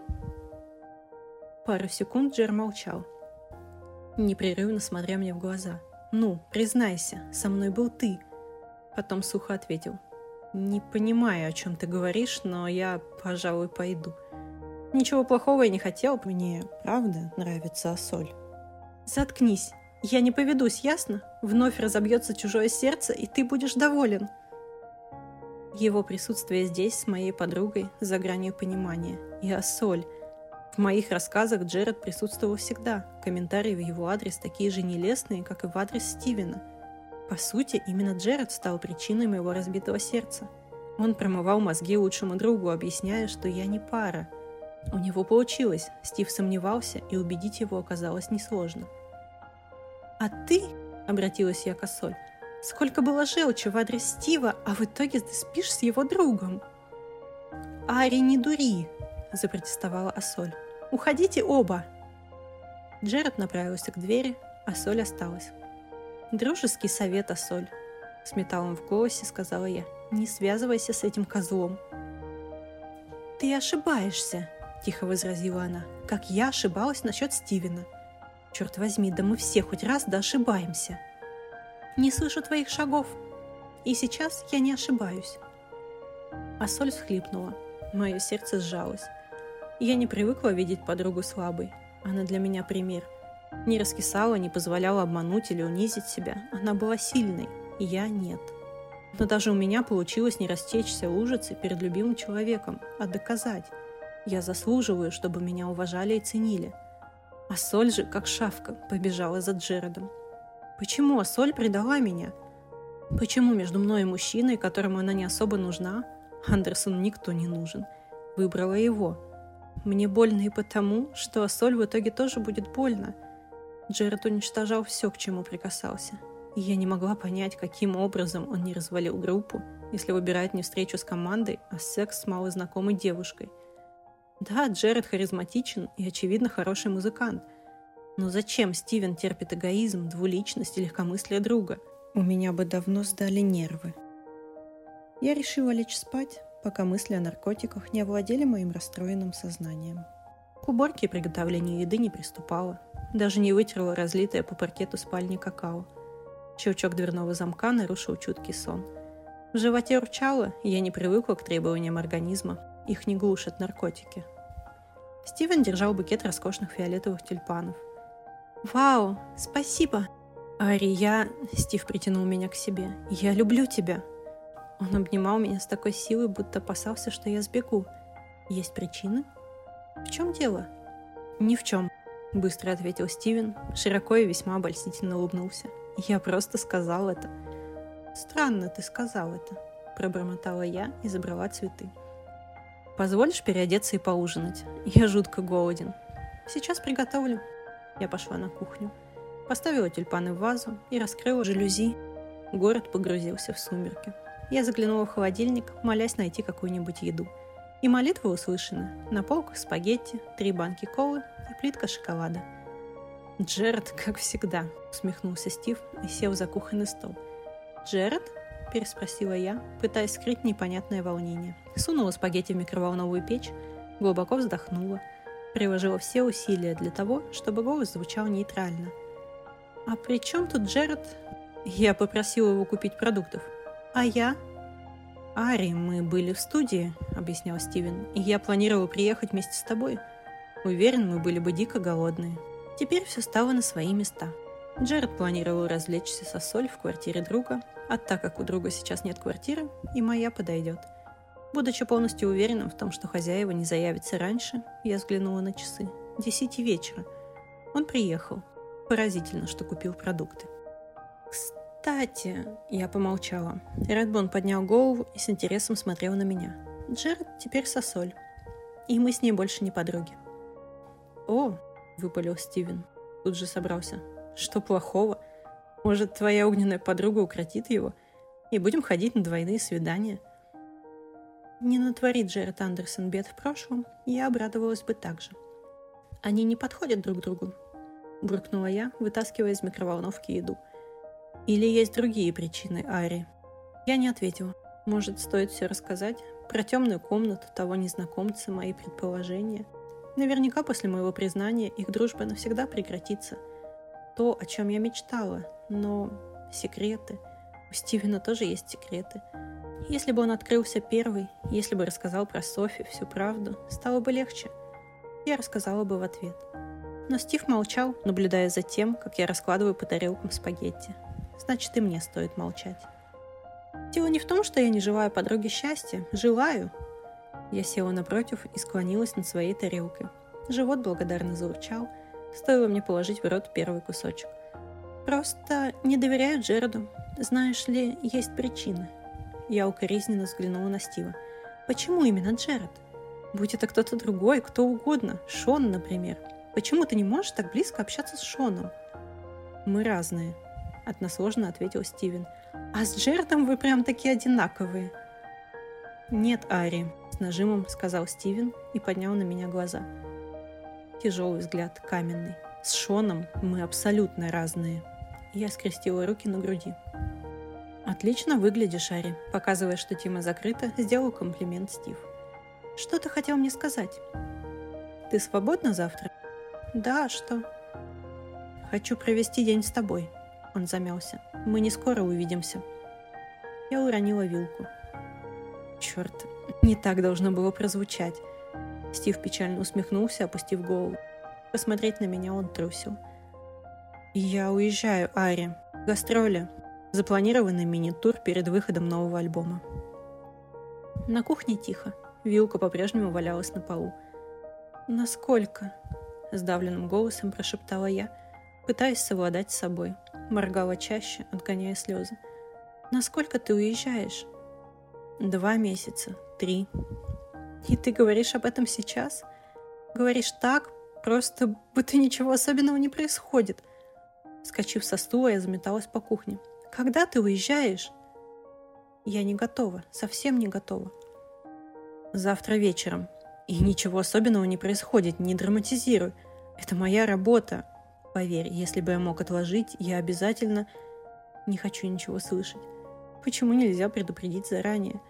Пару секунд Джер молчал, непрерывно смотря мне в глаза. «Ну, признайся, со мной был ты!» Потом сухо ответил. «Не понимаю, о чем ты говоришь, но я, пожалуй, пойду. Ничего плохого я не хотел, мне, правда, нравится соль». «Заткнись! Я не поведусь, ясно? Вновь разобьется чужое сердце, и ты будешь доволен. Его присутствие здесь с моей подругой за гранью понимания. И Ассоль. В моих рассказах Джеред присутствовал всегда. Комментарии в его адрес такие же нелестные, как и в адрес Стивена. По сути, именно Джеред стал причиной моего разбитого сердца. Он промывал мозги лучшему другу, объясняя, что я не пара. У него получилось, Стив сомневался, и убедить его оказалось несложно. «А ты?» – обратилась я к Ассоль – Сколько было желчи в адрес Стива, а в итоге ты спишь с его другом. «Ари, не дури!» – запротестовала Ассоль. «Уходите оба!» Джеред направился к двери, а Соль осталась. «Дружеский совет, Ассоль!» – с металлом в голосе сказала я. «Не связывайся с этим козлом!» «Ты ошибаешься!» – тихо возразила она. «Как я ошибалась насчет Стивена!» «Черт возьми, да мы все хоть раз да ошибаемся!» Не слышу твоих шагов. И сейчас я не ошибаюсь. А соль всхлипнула. Мое сердце сжалось. Я не привыкла видеть подругу слабой. Она для меня пример. Не раскисала, не позволяла обмануть или унизить себя. Она была сильной, и я нет. Но даже у меня получилось не растечься ужасы перед любимым человеком, а доказать. Я заслуживаю, чтобы меня уважали и ценили. А Соль же, как шавка, побежала за Джередом. Почему Соль предала меня? Почему между мной и мужчиной, которому она не особо нужна, Андерсону никто не нужен, выбрала его? Мне больно и потому, что Соль в итоге тоже будет больно. Джеред уничтожал все, к чему прикасался. И я не могла понять, каким образом он не развалил группу, если выбирает не встречу с командой, а секс с малознакомой девушкой. Да, Джеред харизматичен и, очевидно, хороший музыкант – но зачем Стивен терпит эгоизм, двуличность и легкомыслие друга? У меня бы давно сдали нервы. Я решила лечь спать, пока мысли о наркотиках не овладели моим расстроенным сознанием. К уборке и приготовлению еды не приступала. Даже не вытерла разлитое по паркету спальни какао. Щелчок дверного замка нарушил чуткий сон. В животе урчало, и я не привыкла к требованиям организма. Их не глушат наркотики. Стивен держал букет роскошных фиолетовых тюльпанов – «Вау, спасибо!» «Ари, я...» — Стив притянул меня к себе. «Я люблю тебя!» Он обнимал меня с такой силой, будто опасался, что я сбегу. «Есть причины?» «В чем дело?» «Ни в чем», — быстро ответил Стивен, широко и весьма обольстительно улыбнулся. «Я просто сказал это». «Странно ты сказал это», — пробормотала я и забрала цветы. «Позволишь переодеться и поужинать? Я жутко голоден. Сейчас приготовлю», я пошла на кухню, поставила тюльпаны в вазу и раскрыла жалюзи. Город погрузился в сумерки. Я заглянула в холодильник, молясь найти какую-нибудь еду. И молитва услышана. На полках спагетти, три банки колы и плитка шоколада. «Джеред, как всегда», — усмехнулся Стив и сел за кухонный стол. «Джеред?» — переспросила я, пытаясь скрыть непонятное волнение. Сунула спагетти в микроволновую печь, глубоко вздохнула — приложила все усилия для того, чтобы голос звучал нейтрально. «А при чем тут Джеред?» Я попросила его купить продуктов. «А я?» «Ари, мы были в студии», — объяснял Стивен, «и я планировал приехать вместе с тобой. Уверен, мы были бы дико голодные». Теперь все стало на свои места. Джеред планировал развлечься со Соль в квартире друга, а так как у друга сейчас нет квартиры, и моя подойдет — Будучи полностью уверенным в том, что хозяева не заявятся раньше, я взглянула на часы. Десяти вечера. Он приехал. Поразительно, что купил продукты. «Кстати...» — я помолчала. Редбон поднял голову и с интересом смотрел на меня. «Джеред теперь сосоль. И мы с ней больше не подруги». «О!» — выпалил Стивен. Тут же собрался. «Что плохого? Может, твоя огненная подруга укротит его? И будем ходить на двойные свидания?» Не натворит Джеред Андерсон бед в прошлом, я обрадовалась бы так же. Они не подходят друг другу, буркнула я, вытаскивая из микроволновки еду. Или есть другие причины, Ари? Я не ответила. Может, стоит все рассказать? Про темную комнату, того незнакомца, мои предположения. Наверняка после моего признания их дружба навсегда прекратится. То, о чем я мечтала, но секреты. У Стивена тоже есть секреты. Если бы он открылся первый, если бы рассказал про Софи всю правду, стало бы легче. Я рассказала бы в ответ. Но Стив молчал, наблюдая за тем, как я раскладываю по тарелкам спагетти. Значит, и мне стоит молчать. Дело не в том, что я не желаю подруге счастья. Желаю. Я села напротив и склонилась над своей тарелкой. Живот благодарно заурчал. Стоило мне положить в рот первый кусочек. Просто не доверяю Джераду. Знаешь ли, есть причины. Я укоризненно взглянула на Стива. Почему именно Джеред? Будь это кто-то другой, кто угодно. Шон, например. Почему ты не можешь так близко общаться с Шоном? Мы разные, односложно ответил Стивен. А с Джердом вы прям такие одинаковые. Нет, Ари, с нажимом сказал Стивен и поднял на меня глаза. Тяжелый взгляд, каменный. С Шоном мы абсолютно разные. Я скрестила руки на груди. «Отлично выглядишь, Ари», показывая, что тема закрыта, сделал комплимент Стив. «Что ты хотел мне сказать?» «Ты свободна завтра?» «Да, а что?» «Хочу провести день с тобой», — он замялся. «Мы не скоро увидимся». Я уронила вилку. Черт, не так должно было прозвучать. Стив печально усмехнулся, опустив голову. Посмотреть на меня он трусил. «Я уезжаю, Ари. Гастроли. Запланированный мини-тур перед выходом нового альбома». На кухне тихо. Вилка по-прежнему валялась на полу. «Насколько?» – сдавленным голосом прошептала я, пытаясь совладать с собой. Моргала чаще, отгоняя слезы. «Насколько ты уезжаешь?» «Два месяца. Три». «И ты говоришь об этом сейчас?» «Говоришь так, просто будто ничего особенного не происходит». Скочив со стула, я заметалась по кухне. «Когда ты уезжаешь?» «Я не готова, совсем не готова», завтра вечером. И ничего особенного не происходит, не драматизируй. Это моя работа. Поверь, если бы я мог отложить, я обязательно... Не хочу ничего слышать. Почему нельзя предупредить заранее?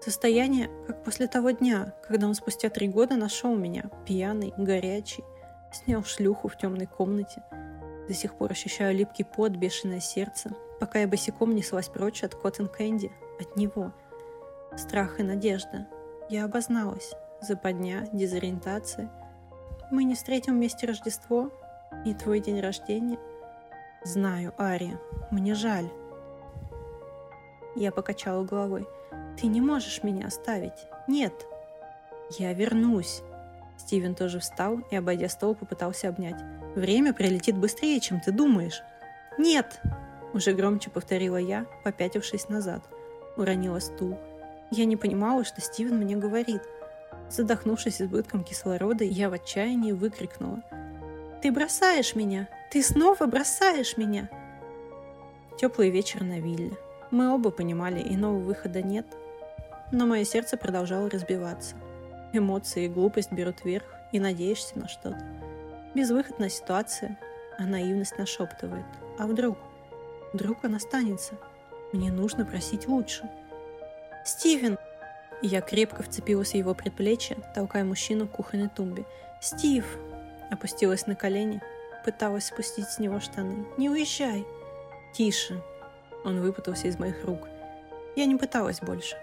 Состояние, как после того дня, когда он спустя три года нашел меня, пьяный, горячий, снял шлюху в темной комнате. До сих пор ощущаю липкий пот, бешеное сердце, пока я босиком неслась прочь от Коттен Кэнди, от него. Страх и надежда, я обозналась. Западня, дезориентация. Мы не встретим вместе Рождество и твой день рождения. Знаю, Ари, мне жаль. Я покачала головой. Ты не можешь меня оставить. Нет. Я вернусь. Стивен тоже встал и, обойдя стол, попытался обнять. Время прилетит быстрее, чем ты думаешь. Нет! Уже громче повторила я, попятившись назад. Уронила стул. Я не понимала, что Стивен мне говорит. Задохнувшись избытком кислорода, я в отчаянии выкрикнула. «Ты бросаешь меня! Ты снова бросаешь меня!» Теплый вечер на вилле. Мы оба понимали, иного выхода нет. Но мое сердце продолжало разбиваться. Эмоции и глупость берут верх, и надеешься на что-то. Безвыходная ситуация, а наивность нашептывает. А вдруг? Вдруг он останется? Мне нужно просить лучше. «Стивен!» Я крепко вцепилась в его предплечье, толкая мужчину к кухонной тумбе. «Стив!» Опустилась на колени, пыталась спустить с него штаны. «Не уезжай!» «Тише!» Он выпутался из моих рук. Я не пыталась больше.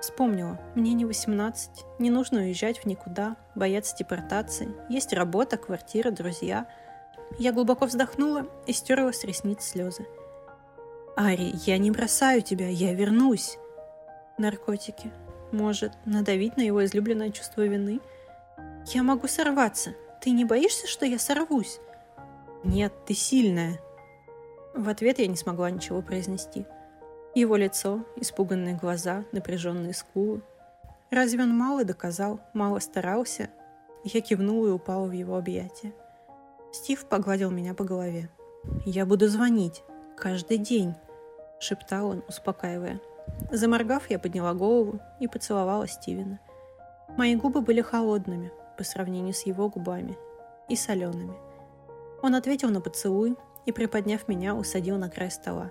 Вспомнила, мне не 18, не нужно уезжать в никуда, бояться депортации. Есть работа, квартира, друзья. Я глубоко вздохнула и стерла с ресниц слезы. «Ари, я не бросаю тебя, я вернусь!» наркотики. Может, надавить на его излюбленное чувство вины? Я могу сорваться. Ты не боишься, что я сорвусь? Нет, ты сильная. В ответ я не смогла ничего произнести. Его лицо, испуганные глаза, напряженные скулы. Разве он мало доказал, мало старался? Я кивнула и упала в его объятия. Стив погладил меня по голове. «Я буду звонить. Каждый день», — шептал он, успокаивая. Заморгав, я подняла голову и поцеловала Стивена. Мои губы были холодными по сравнению с его губами и солеными. Он ответил на поцелуй и, приподняв меня, усадил на край стола.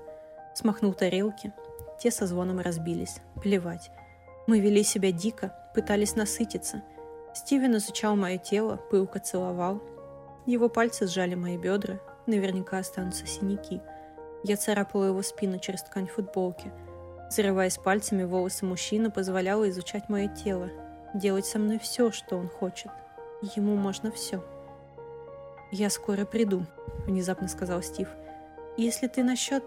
Смахнул тарелки. Те со звоном разбились. Плевать. Мы вели себя дико, пытались насытиться. Стивен изучал мое тело, пылко целовал. Его пальцы сжали мои бедра. Наверняка останутся синяки. Я царапала его спину через ткань футболки – Зарываясь пальцами волосы мужчины, позволяла изучать мое тело, делать со мной все, что он хочет. Ему можно все. «Я скоро приду», — внезапно сказал Стив. «Если ты насчет...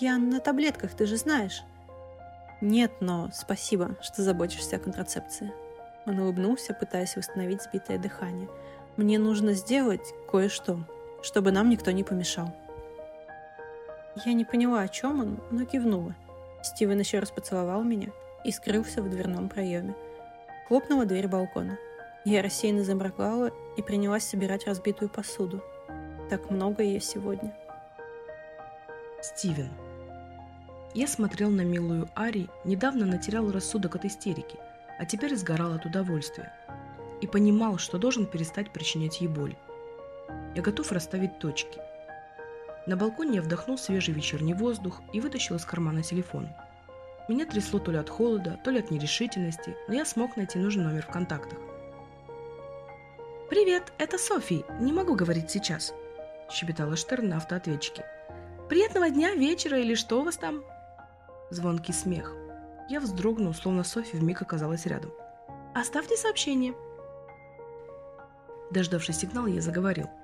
Я на таблетках, ты же знаешь». «Нет, но спасибо, что заботишься о контрацепции». Он улыбнулся, пытаясь восстановить сбитое дыхание. «Мне нужно сделать кое-что, чтобы нам никто не помешал». Я не поняла, о чем он, но кивнула. Стивен еще раз поцеловал меня и скрылся в дверном проеме. Хлопнула дверь балкона. Я рассеянно заморгала и принялась собирать разбитую посуду. Так много ее сегодня. Стивен. Я смотрел на милую Ари, недавно натерял рассудок от истерики, а теперь сгорал от удовольствия. И понимал, что должен перестать причинять ей боль. Я готов расставить точки. На балконе я вдохнул свежий вечерний воздух и вытащил из кармана телефон. Меня трясло то ли от холода, то ли от нерешительности, но я смог найти нужный номер в контактах. «Привет, это Софи. Не могу говорить сейчас», – щебетала Штерн на автоответчике. «Приятного дня, вечера или что у вас там?» Звонкий смех. Я вздрогнул, словно Софи вмиг оказалась рядом. «Оставьте сообщение». Дождавшись сигнала, я заговорил –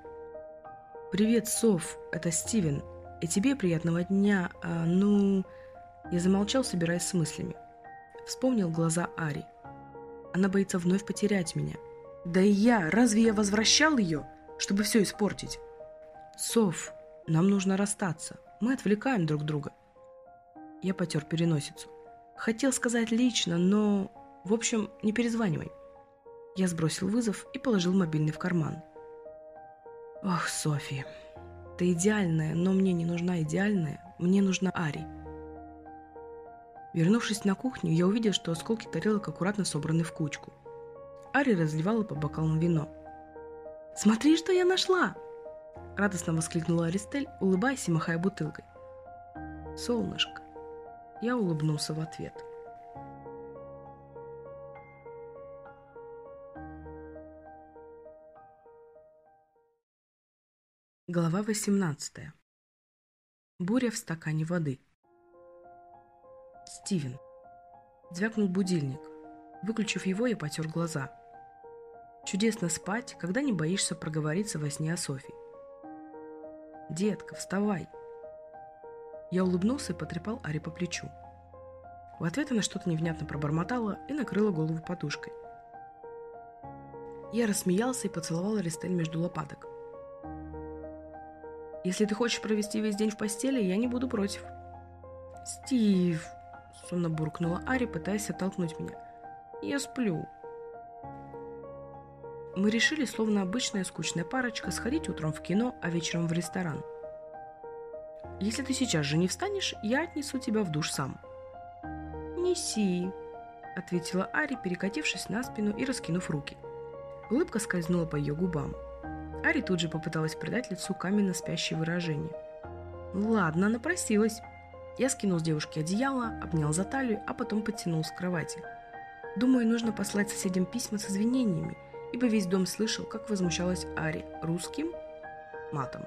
«Привет, Соф, это Стивен. И тебе приятного дня. А, ну...» Я замолчал, собираясь с мыслями. Вспомнил глаза Ари. Она боится вновь потерять меня. Да и я, разве я возвращал ее, чтобы все испортить? Соф, нам нужно расстаться. Мы отвлекаем друг друга. Я потер переносицу. Хотел сказать лично, но... В общем, не перезванивай. Я сбросил вызов и положил мобильный в карман. Ох, Софи, ты идеальная, но мне не нужна идеальная, мне нужна Ари. Вернувшись на кухню, я увидел, что осколки тарелок аккуратно собраны в кучку. Ари разливала по бокалам вино. «Смотри, что я нашла!» Радостно воскликнула Аристель, улыбаясь и махая бутылкой. «Солнышко!» Я улыбнулся в ответ – Глава 18. Буря в стакане воды. Стивен. Звякнул будильник. Выключив его, я потер глаза. Чудесно спать, когда не боишься проговориться во сне о Софи. «Детка, вставай!» Я улыбнулся и потрепал Ари по плечу. В ответ она что-то невнятно пробормотала и накрыла голову подушкой. Я рассмеялся и поцеловал Аристель между лопаток. Если ты хочешь провести весь день в постели, я не буду против. Стив, сонно буркнула Ари, пытаясь оттолкнуть меня. Я сплю. Мы решили, словно обычная скучная парочка, сходить утром в кино, а вечером в ресторан. Если ты сейчас же не встанешь, я отнесу тебя в душ сам. Неси, ответила Ари, перекатившись на спину и раскинув руки. Улыбка скользнула по ее губам. Ари тут же попыталась придать лицу каменно спящее выражение. Ладно, напросилась. Я скинул с девушки одеяло, обнял за талию, а потом подтянул с кровати. Думаю, нужно послать соседям письма с извинениями, ибо весь дом слышал, как возмущалась Ари русским матом.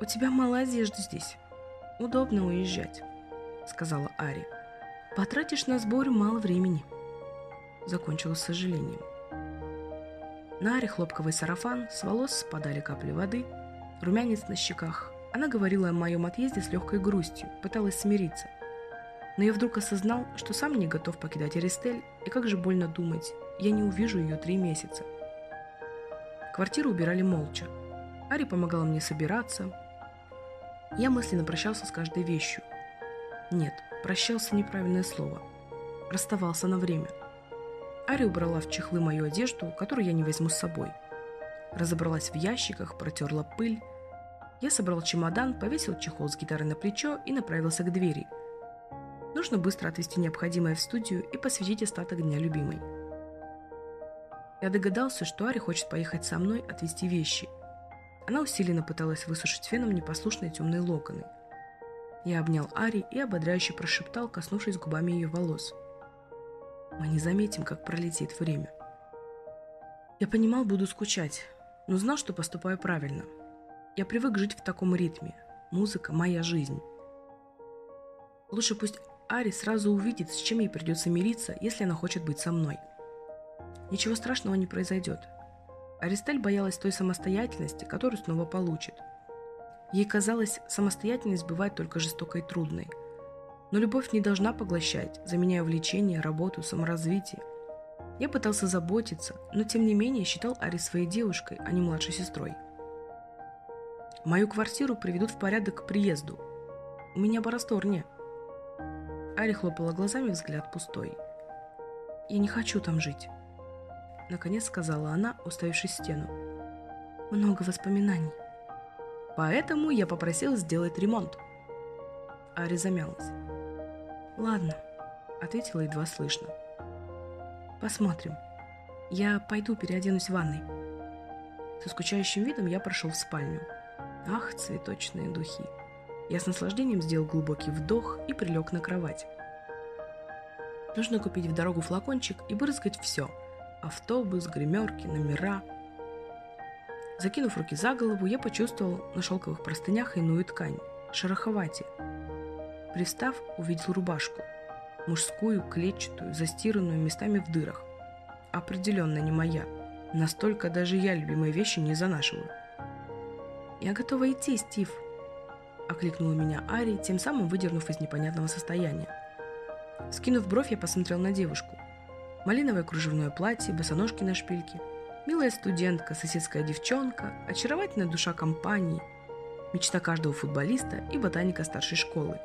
«У тебя мало одежды здесь. Удобно уезжать», — сказала Ари. «Потратишь на сбор мало времени», — закончила с сожалением. На Аре хлопковый сарафан, с волос спадали капли воды, румянец на щеках. Она говорила о моем отъезде с легкой грустью, пыталась смириться. Но я вдруг осознал, что сам не готов покидать Аристель, и как же больно думать, я не увижу ее три месяца. Квартиру убирали молча. Ари помогала мне собираться. Я мысленно прощался с каждой вещью. Нет, прощался неправильное слово. Расставался на время – Ари убрала в чехлы мою одежду, которую я не возьму с собой. Разобралась в ящиках, протерла пыль. Я собрал чемодан, повесил чехол с гитарой на плечо и направился к двери. Нужно быстро отвезти необходимое в студию и посвятить остаток дня любимой. Я догадался, что Ари хочет поехать со мной отвезти вещи. Она усиленно пыталась высушить феном непослушные темные локоны. Я обнял Ари и ободряюще прошептал, коснувшись губами ее волос – мы не заметим, как пролетит время. Я понимал, буду скучать, но знал, что поступаю правильно. Я привык жить в таком ритме. Музыка – моя жизнь. Лучше пусть Ари сразу увидит, с чем ей придется мириться, если она хочет быть со мной. Ничего страшного не произойдет. Аристель боялась той самостоятельности, которую снова получит. Ей казалось, самостоятельность бывает только жестокой и трудной. Но любовь не должна поглощать, заменяя увлечение, работу, саморазвитие. Я пытался заботиться, но тем не менее считал Ари своей девушкой, а не младшей сестрой. Мою квартиру приведут в порядок к приезду. У меня барасторне. Ари хлопала глазами, взгляд пустой. Я не хочу там жить. Наконец сказала она, уставившись в стену. Много воспоминаний. Поэтому я попросил сделать ремонт. Ари замялась. Ладно, ответила едва слышно. Посмотрим. Я пойду переоденусь в ванной. Со скучающим видом я прошел в спальню. Ах, цветочные духи. Я с наслаждением сделал глубокий вдох и прилег на кровать. Нужно купить в дорогу флакончик и брызгать все – автобус, гримерки, номера. Закинув руки за голову, я почувствовал на шелковых простынях иную ткань – шероховати. Пристав, увидел рубашку. Мужскую, клетчатую, застиранную местами в дырах. Определенно не моя. Настолько даже я любимые вещи не занашиваю. «Я готова идти, Стив», – окликнула меня Ари, тем самым выдернув из непонятного состояния. Скинув бровь, я посмотрел на девушку – малиновое кружевное платье, босоножки на шпильке, милая студентка, соседская девчонка, очаровательная душа компании, мечта каждого футболиста и ботаника старшей школы.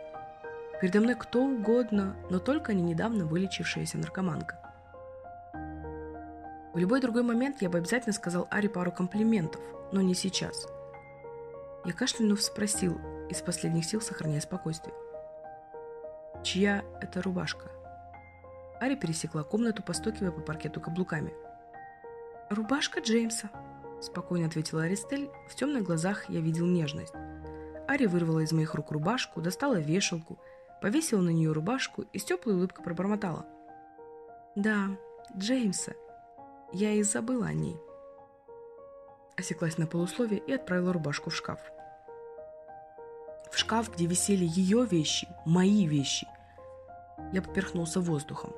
Передо мной кто угодно, но только не недавно вылечившаяся наркоманка. В любой другой момент я бы обязательно сказал Аре пару комплиментов, но не сейчас. Я кашлянув спросил, из последних сил сохраняя спокойствие. «Чья это рубашка?» Ари пересекла комнату, постукивая по паркету каблуками. «Рубашка Джеймса», – спокойно ответила Аристель. В темных глазах я видел нежность. Ари вырвала из моих рук рубашку, достала вешалку, повесила на нее рубашку и с теплой улыбкой пробормотала. «Да, Джеймса. Я и забыла о ней». Осеклась на полусловие и отправила рубашку в шкаф. В шкаф, где висели ее вещи, мои вещи. Я поперхнулся воздухом.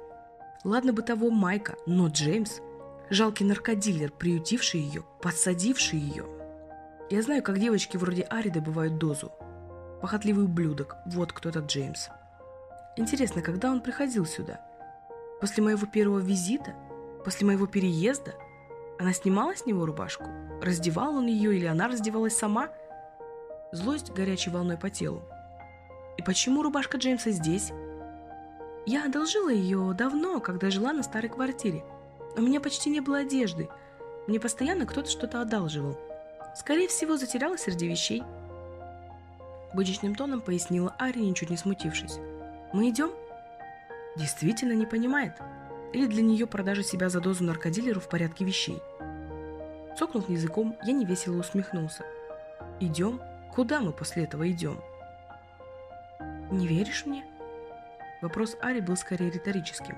Ладно бы того Майка, но Джеймс – жалкий наркодилер, приютивший ее, подсадивший ее. Я знаю, как девочки вроде Ари добывают дозу. Похотливый ублюдок, вот кто этот Джеймс. Интересно, когда он приходил сюда? После моего первого визита? После моего переезда? Она снимала с него рубашку? Раздевал он ее или она раздевалась сама? Злость горячей волной по телу. И почему рубашка Джеймса здесь? Я одолжила ее давно, когда жила на старой квартире. У меня почти не было одежды. Мне постоянно кто-то что-то одалживал. Скорее всего, затерялась среди вещей. Будничным тоном пояснила Ари, ничуть не смутившись. «Мы идем?» Действительно не понимает. Или для нее продажа себя за дозу наркодилеру в порядке вещей. Цокнув языком, я невесело усмехнулся. «Идем? Куда мы после этого идем?» «Не веришь мне?» Вопрос Ари был скорее риторическим.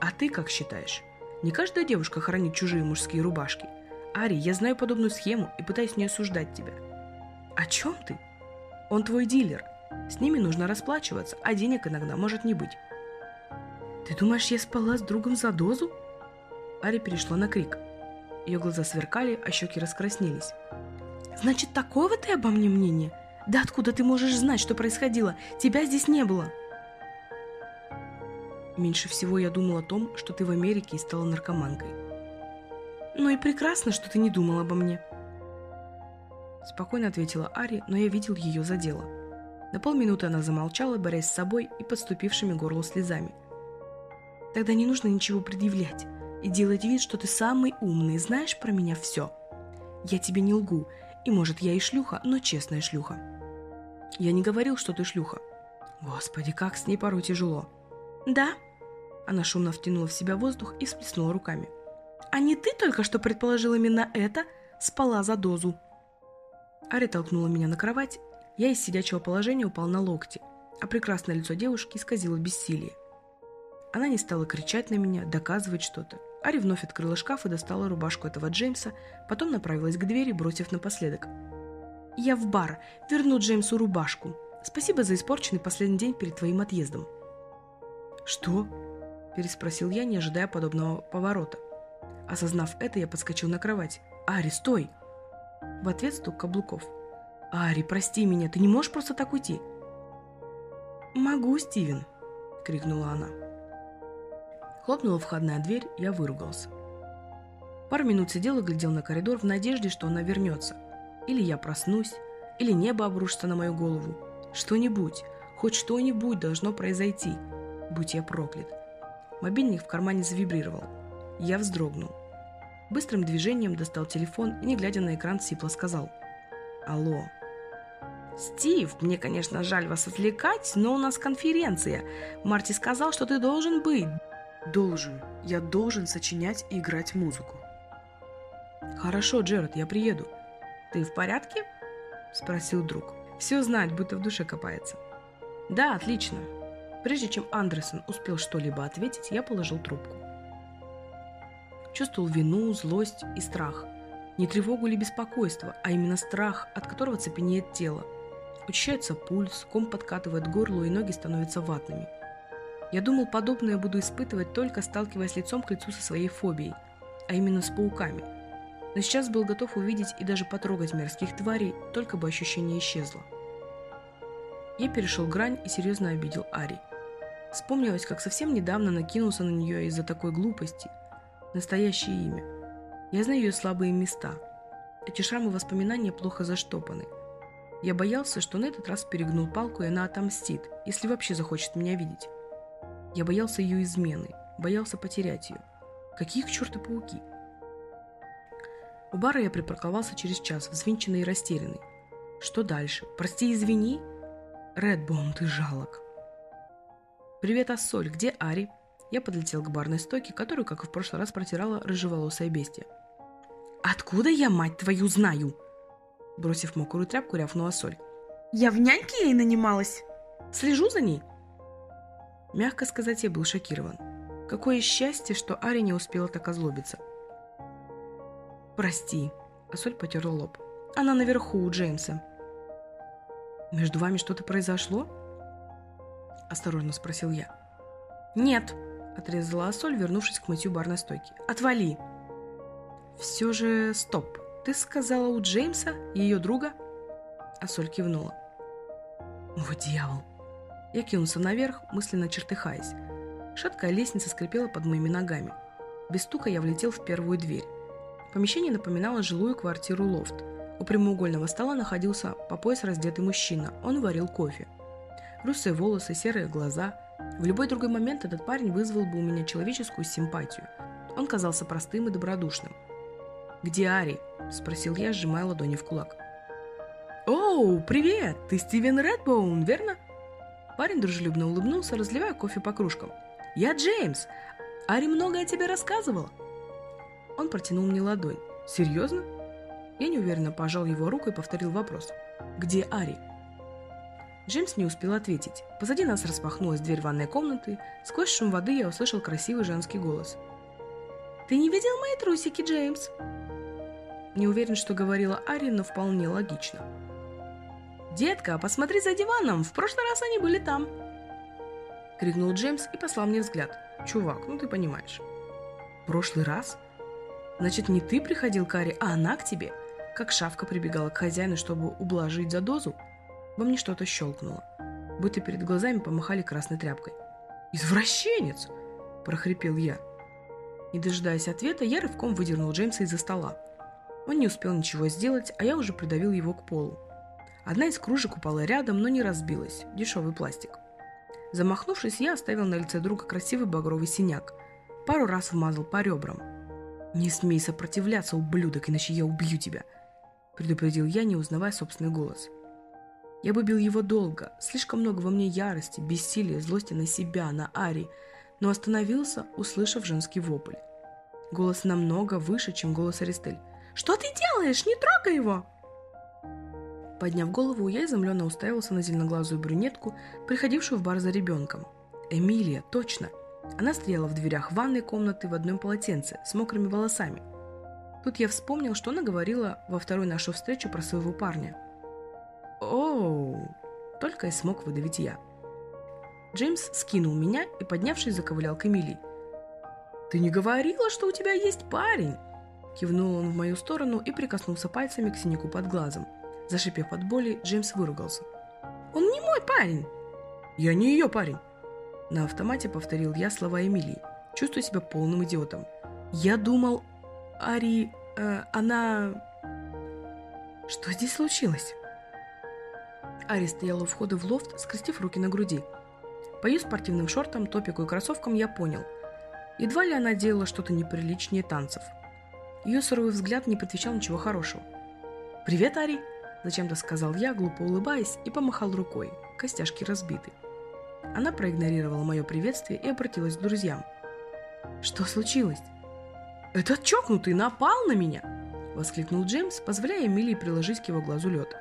«А ты как считаешь? Не каждая девушка хранит чужие мужские рубашки. Ари, я знаю подобную схему и пытаюсь не осуждать тебя». «О чем ты? Он твой дилер. С ними нужно расплачиваться, а денег иногда может не быть». «Ты думаешь, я спала с другом за дозу?» Ари перешла на крик. Ее глаза сверкали, а щеки раскраснелись. «Значит, такого ты обо мне мнение? Да откуда ты можешь знать, что происходило? Тебя здесь не было!» Меньше всего я думал о том, что ты в Америке и стала наркоманкой. Ну и прекрасно, что ты не думал обо мне. Спокойно ответила Ари, но я видел ее за дело. На полминуты она замолчала, борясь с собой и подступившими горлу слезами. Тогда не нужно ничего предъявлять и делать вид, что ты самый умный, знаешь про меня все. Я тебе не лгу, и может я и шлюха, но честная шлюха. Я не говорил, что ты шлюха. Господи, как с ней порой тяжело. Да, она шумно втянула в себя воздух и всплеснула руками. «А не ты только что предположил именно это? Спала за дозу!» Ари толкнула меня на кровать, я из сидячего положения упал на локти, а прекрасное лицо девушки исказило бессилие. Она не стала кричать на меня, доказывать что-то. Ари вновь открыла шкаф и достала рубашку этого Джеймса, потом направилась к двери, бросив напоследок. «Я в бар. Верну Джеймсу рубашку. Спасибо за испорченный последний день перед твоим отъездом». «Что?» Переспросил я, не ожидая подобного поворота. Осознав это, я подскочил на кровать. «Ари, стой!» В ответ стук каблуков. «Ари, прости меня, ты не можешь просто так уйти?» «Могу, Стивен!» — крикнула она. Хлопнула входная дверь, я выругался. Пару минут сидел и глядел на коридор в надежде, что она вернется. Или я проснусь, или небо обрушится на мою голову. Что-нибудь, хоть что-нибудь должно произойти. Будь я проклят. Мобильник в кармане завибрировал. Я вздрогнул. Быстрым движением достал телефон и, не глядя на экран, сипло сказал. «Алло». «Стив, мне, конечно, жаль вас отвлекать, но у нас конференция. Марти сказал, что ты должен быть». «Должен. Я должен сочинять и играть музыку». «Хорошо, Джеред, я приеду». «Ты в порядке?» – спросил друг. Все знать, будто в душе копается. «Да, отлично». Прежде чем Андерсон успел что-либо ответить, я положил трубку. Чувствовал вину, злость и страх. Не тревогу или беспокойство, а именно страх, от которого цепенеет тело. Учащается пульс, ком подкатывает горло и ноги становятся ватными. Я думал, подобное буду испытывать только сталкиваясь лицом к лицу со своей фобией, а именно с пауками. Но сейчас был готов увидеть и даже потрогать мерзких тварей, только бы ощущение исчезло. Я перешел грань и серьезно обидел Ари. Вспомнилось, как совсем недавно накинулся на нее из-за такой глупости – настоящее имя. Я знаю ее слабые места. Эти шрамы воспоминания плохо заштопаны. Я боялся, что на этот раз перегнул палку, и она отомстит, если вообще захочет меня видеть. Я боялся ее измены, боялся потерять ее. Какие к черту пауки? У бара я припарковался через час, взвинченный и растерянный. Что дальше? Прости, извини? Редбоун, ты жалок. Привет, Ассоль, где Ари? Я подлетел к барной стойке, которую, как и в прошлый раз, протирала рыжеволосая бестия. «Откуда я, мать твою, знаю?» Бросив мокрую тряпку, рявнула соль. «Я в няньке ей нанималась!» «Слежу за ней!» Мягко сказать, я был шокирован. Какое счастье, что Ари не успела так озлобиться. «Прости», — соль потерла лоб. «Она наверху у Джеймса». «Между вами что-то произошло?» Осторожно спросил я. «Нет», отрезала Асоль, вернувшись к мытью барной стойки. «Отвали!» «Все же стоп. Ты сказала у Джеймса, ее друга?» Асоль кивнула. «Вот дьявол!» Я кинулся наверх, мысленно чертыхаясь. Шаткая лестница скрипела под моими ногами. Без стука я влетел в первую дверь. Помещение напоминало жилую квартиру-лофт. У прямоугольного стола находился по пояс раздетый мужчина. Он варил кофе. Русые волосы, серые глаза – в любой другой момент этот парень вызвал бы у меня человеческую симпатию. Он казался простым и добродушным. «Где Ари?» – спросил я, сжимая ладони в кулак. «Оу, привет! Ты Стивен Редбоун, верно?» Парень дружелюбно улыбнулся, разливая кофе по кружкам. «Я Джеймс! Ари много о тебе рассказывала!» Он протянул мне ладонь. «Серьезно?» Я неуверенно пожал его руку и повторил вопрос. «Где Ари?» Джеймс не успел ответить. Позади нас распахнулась дверь ванной комнаты. Сквозь шум воды я услышал красивый женский голос. «Ты не видел мои трусики, Джеймс?» Не уверен, что говорила Ари, но вполне логично. «Детка, посмотри за диваном, в прошлый раз они были там!» Крикнул Джеймс и послал мне взгляд. «Чувак, ну ты понимаешь». «Прошлый раз? Значит, не ты приходил к Ари, а она к тебе?» Как шавка прибегала к хозяину, чтобы ублажить за дозу? Во мне что-то щелкнуло, будто перед глазами помахали красной тряпкой. «Извращенец!» – прохрипел я. Не дожидаясь ответа, я рывком выдернул Джеймса из-за стола. Он не успел ничего сделать, а я уже придавил его к полу. Одна из кружек упала рядом, но не разбилась. Дешевый пластик. Замахнувшись, я оставил на лице друга красивый багровый синяк. Пару раз вмазал по ребрам. «Не смей сопротивляться, ублюдок, иначе я убью тебя!» предупредил я, не узнавая собственный голос. Я бы бил его долго, слишком много во мне ярости, бессилия, злости на себя, на Ари, но остановился, услышав женский вопль. Голос намного выше, чем голос Аристель. «Что ты делаешь? Не трогай его!» Подняв голову, я изумленно уставился на зеленоглазую брюнетку, приходившую в бар за ребенком. Эмилия, точно! Она стояла в дверях ванной комнаты в одном полотенце, с мокрыми волосами. Тут я вспомнил, что она говорила во вторую нашу встречу про своего парня – «Оу!» – только и смог выдавить я. Джеймс скинул меня и, поднявшись, заковылял к Эмилии. «Ты не говорила, что у тебя есть парень?» Кивнул он в мою сторону и прикоснулся пальцами к синяку под глазом. Зашипев от боли, Джеймс выругался. «Он не мой парень!» «Я не ее парень!» На автомате повторил я слова Эмилии, чувствуя себя полным идиотом. «Я думал, Ари... Э, она...» «Что здесь случилось?» Ари стояла у входа в лофт, скрестив руки на груди. По ее спортивным шортам, топику и кроссовкам я понял. Едва ли она делала что-то неприличнее танцев. Ее суровый взгляд не предвещал ничего хорошего. «Привет, Ари!» – зачем-то сказал я, глупо улыбаясь, и помахал рукой. Костяшки разбиты. Она проигнорировала мое приветствие и обратилась к друзьям. «Что случилось?» «Этот чокнутый напал на меня!» – воскликнул Джеймс, позволяя Эмилии приложить к его глазу лед.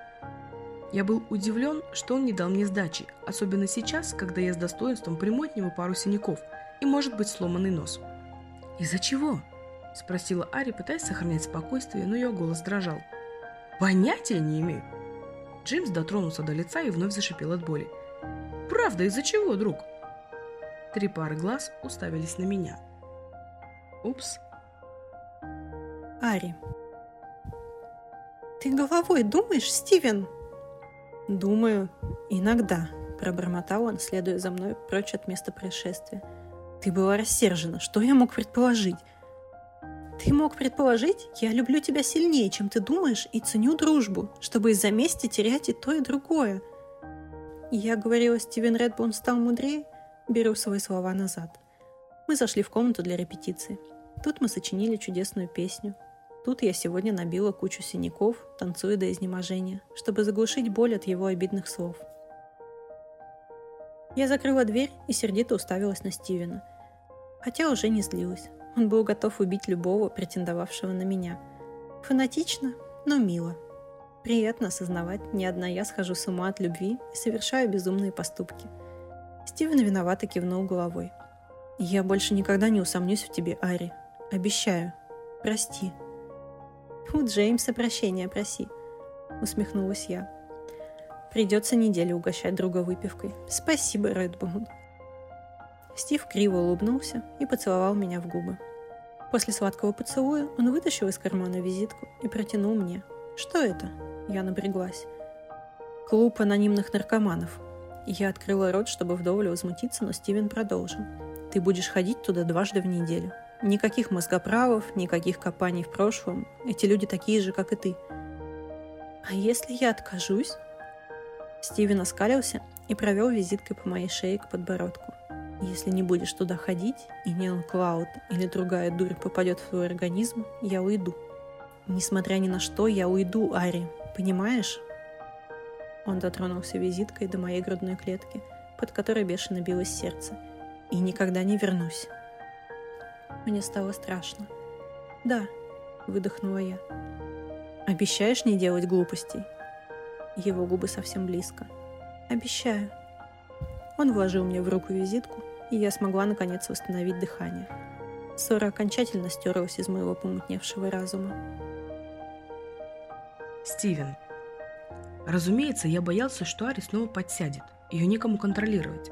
Я был удивлен, что он не дал мне сдачи, особенно сейчас, когда я с достоинством приму от него пару синяков и, может быть, сломанный нос. «Из-за чего?» – спросила Ари, пытаясь сохранять спокойствие, но ее голос дрожал. «Понятия не имею!» Джеймс дотронулся до лица и вновь зашипел от боли. «Правда, из-за чего, друг?» Три пары глаз уставились на меня. «Упс!» Ари. «Ты головой думаешь, Стивен?» «Думаю, иногда», – пробормотал он, следуя за мной прочь от места происшествия. «Ты была рассержена. Что я мог предположить?» «Ты мог предположить? Я люблю тебя сильнее, чем ты думаешь, и ценю дружбу, чтобы из-за мести терять и то, и другое». Я говорила, Стивен Редбоун стал мудрее, беру свои слова назад. Мы зашли в комнату для репетиции. Тут мы сочинили чудесную песню – Тут я сегодня набила кучу синяков, танцуя до изнеможения, чтобы заглушить боль от его обидных слов. Я закрыла дверь и сердито уставилась на Стивена. Хотя уже не злилась. Он был готов убить любого, претендовавшего на меня. Фанатично, но мило. Приятно осознавать, не одна я схожу с ума от любви и совершаю безумные поступки. Стивен виновато кивнул головой. «Я больше никогда не усомнюсь в тебе, Ари. Обещаю. Прости». «У Джеймса прощения проси», — усмехнулась я. «Придется неделю угощать друга выпивкой. Спасибо, Редбоун». Стив криво улыбнулся и поцеловал меня в губы. После сладкого поцелуя он вытащил из кармана визитку и протянул мне. «Что это?» Я напряглась. «Клуб анонимных наркоманов». Я открыла рот, чтобы вдоволь возмутиться, но Стивен продолжил. «Ты будешь ходить туда дважды в неделю. Никаких мозгоправов, никаких копаний в прошлом. Эти люди такие же, как и ты. А если я откажусь? Стивен оскалился и провел визиткой по моей шее к подбородку. Если не будешь туда ходить, и Неон Клауд или другая дурь попадет в твой организм, я уйду. Несмотря ни на что, я уйду, Ари. Понимаешь? Он дотронулся визиткой до моей грудной клетки, под которой бешено билось сердце. И никогда не вернусь. Мне стало страшно. «Да», — выдохнула я. «Обещаешь не делать глупостей?» Его губы совсем близко. «Обещаю». Он вложил мне в руку визитку, и я смогла наконец восстановить дыхание. Ссора окончательно стерлась из моего помутневшего разума. Стивен. Разумеется, я боялся, что Ари снова подсядет. Ее некому контролировать.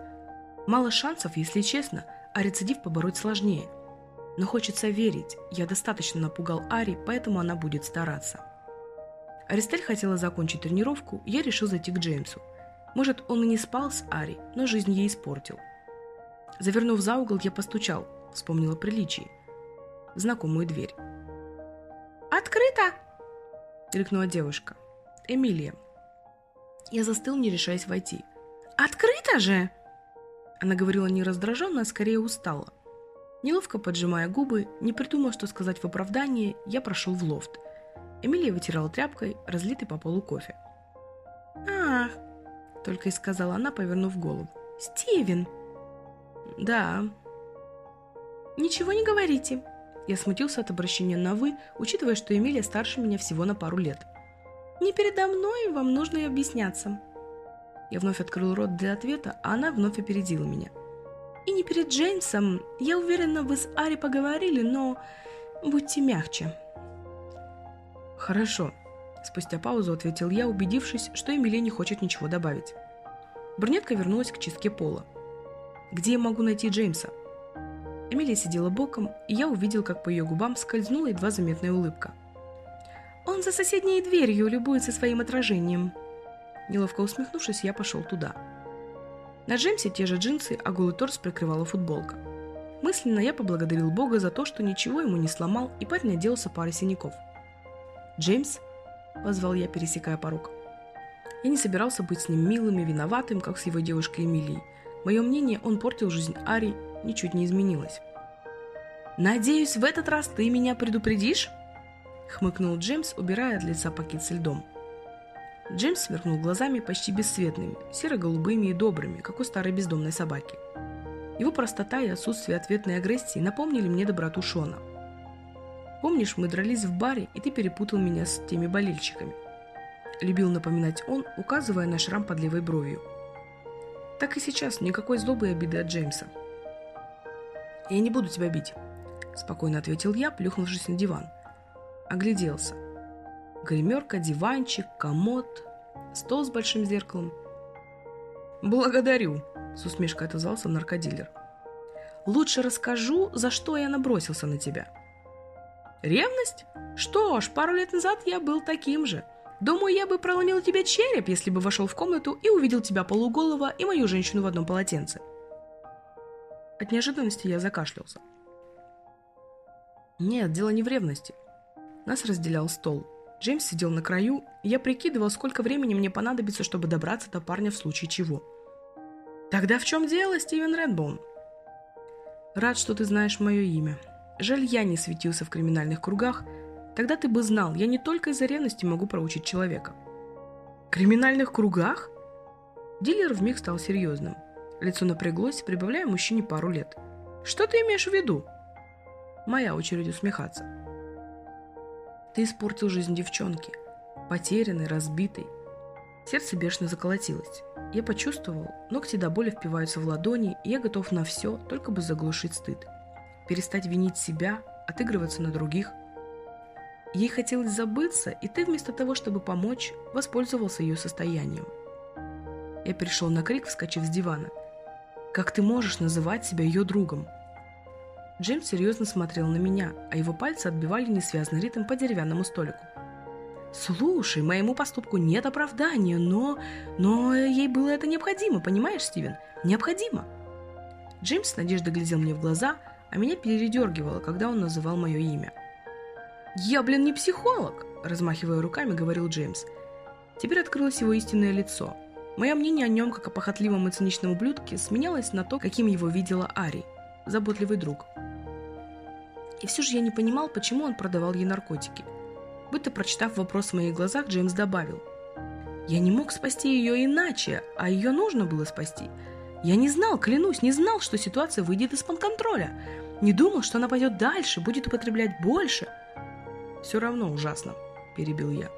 Мало шансов, если честно, а рецидив побороть сложнее – но хочется верить, я достаточно напугал Ари, поэтому она будет стараться. Аристель хотела закончить тренировку, я решил зайти к Джеймсу. Может, он и не спал с Ари, но жизнь ей испортил. Завернув за угол, я постучал, вспомнила приличие. Знакомую дверь. «Открыто!» – крикнула девушка. «Эмилия». Я застыл, не решаясь войти. «Открыто же!» Она говорила не раздраженно, а скорее устала. Неловко поджимая губы, не придумав, что сказать в оправдании, я прошел в лофт. Эмилия вытирала тряпкой разлитый по полу кофе. «Ах!» – только и сказала она, повернув голову. «Стивен!» «Да». «Ничего не говорите». Я смутился от обращения на «вы», учитывая, что Эмилия старше меня всего на пару лет. «Не передо мной вам нужно объясняться». Я вновь открыл рот для ответа, а она вновь опередила меня – и не перед Джеймсом. Я уверена, вы с Ари поговорили, но будьте мягче. Хорошо. Спустя паузу ответил я, убедившись, что Эмили не хочет ничего добавить. Брюнетка вернулась к чистке пола. Где я могу найти Джеймса? Эмилия сидела боком, и я увидел, как по ее губам скользнула едва заметная улыбка. «Он за соседней дверью любуется своим отражением». Неловко усмехнувшись, я пошел туда. На Джеймсе те же джинсы, а голый торс прикрывала футболка. Мысленно я поблагодарил Бога за то, что ничего ему не сломал, и парень отделался парой синяков. «Джеймс?» – позвал я, пересекая порог. Я не собирался быть с ним милым и виноватым, как с его девушкой Эмилией. Мое мнение, он портил жизнь Ари, ничуть не изменилось. «Надеюсь, в этот раз ты меня предупредишь?» – хмыкнул Джеймс, убирая от лица пакет со льдом. Джеймс сверкнул глазами почти бесцветными, серо-голубыми и добрыми, как у старой бездомной собаки. Его простота и отсутствие ответной агрессии напомнили мне доброту Шона. «Помнишь, мы дрались в баре, и ты перепутал меня с теми болельщиками?» Любил напоминать он, указывая на шрам под левой бровью. Так и сейчас никакой злобы и обиды от Джеймса. «Я не буду тебя бить», – спокойно ответил я, плюхнувшись на диван. Огляделся. Гримерка, диванчик, комод, стол с большим зеркалом. «Благодарю», – с усмешкой отозвался наркодилер. «Лучше расскажу, за что я набросился на тебя». «Ревность? Что ж, пару лет назад я был таким же. Думаю, я бы проломил тебе череп, если бы вошел в комнату и увидел тебя полуголого и мою женщину в одном полотенце». От неожиданности я закашлялся. Нет, дело не в ревности. Нас разделял стол. Джеймс сидел на краю, и я прикидывал, сколько времени мне понадобится, чтобы добраться до парня в случае чего. «Тогда в чем дело, Стивен Редбоун?» «Рад, что ты знаешь мое имя. Жаль, я не светился в криминальных кругах. Тогда ты бы знал, я не только из-за ревности могу проучить человека». «Криминальных кругах?» Дилер вмиг стал серьезным. Лицо напряглось, прибавляя мужчине пару лет. «Что ты имеешь в виду?» Моя очередь усмехаться. Ты испортил жизнь девчонки. Потерянной, разбитой. Сердце бешено заколотилось. Я почувствовал, ногти до боли впиваются в ладони, и я готов на все, только бы заглушить стыд. Перестать винить себя, отыгрываться на других. Ей хотелось забыться, и ты вместо того, чтобы помочь, воспользовался ее состоянием. Я перешел на крик, вскочив с дивана. «Как ты можешь называть себя ее другом? Джеймс серьезно смотрел на меня, а его пальцы отбивали несвязный ритм по деревянному столику. «Слушай, моему поступку нет оправдания, но... но ей было это необходимо, понимаешь, Стивен? Необходимо!» Джеймс с надеждой глядел мне в глаза, а меня передергивало, когда он называл мое имя. «Я, блин, не психолог!» – размахивая руками, говорил Джеймс. Теперь открылось его истинное лицо. Мое мнение о нем, как о похотливом и циничном ублюдке, сменялось на то, каким его видела Ари – заботливый друг. И все же я не понимал, почему он продавал ей наркотики. Будто прочитав вопрос в моих глазах, Джеймс добавил. «Я не мог спасти ее иначе, а ее нужно было спасти. Я не знал, клянусь, не знал, что ситуация выйдет из-под контроля. Не думал, что она пойдет дальше, будет употреблять больше». «Все равно ужасно», – перебил я.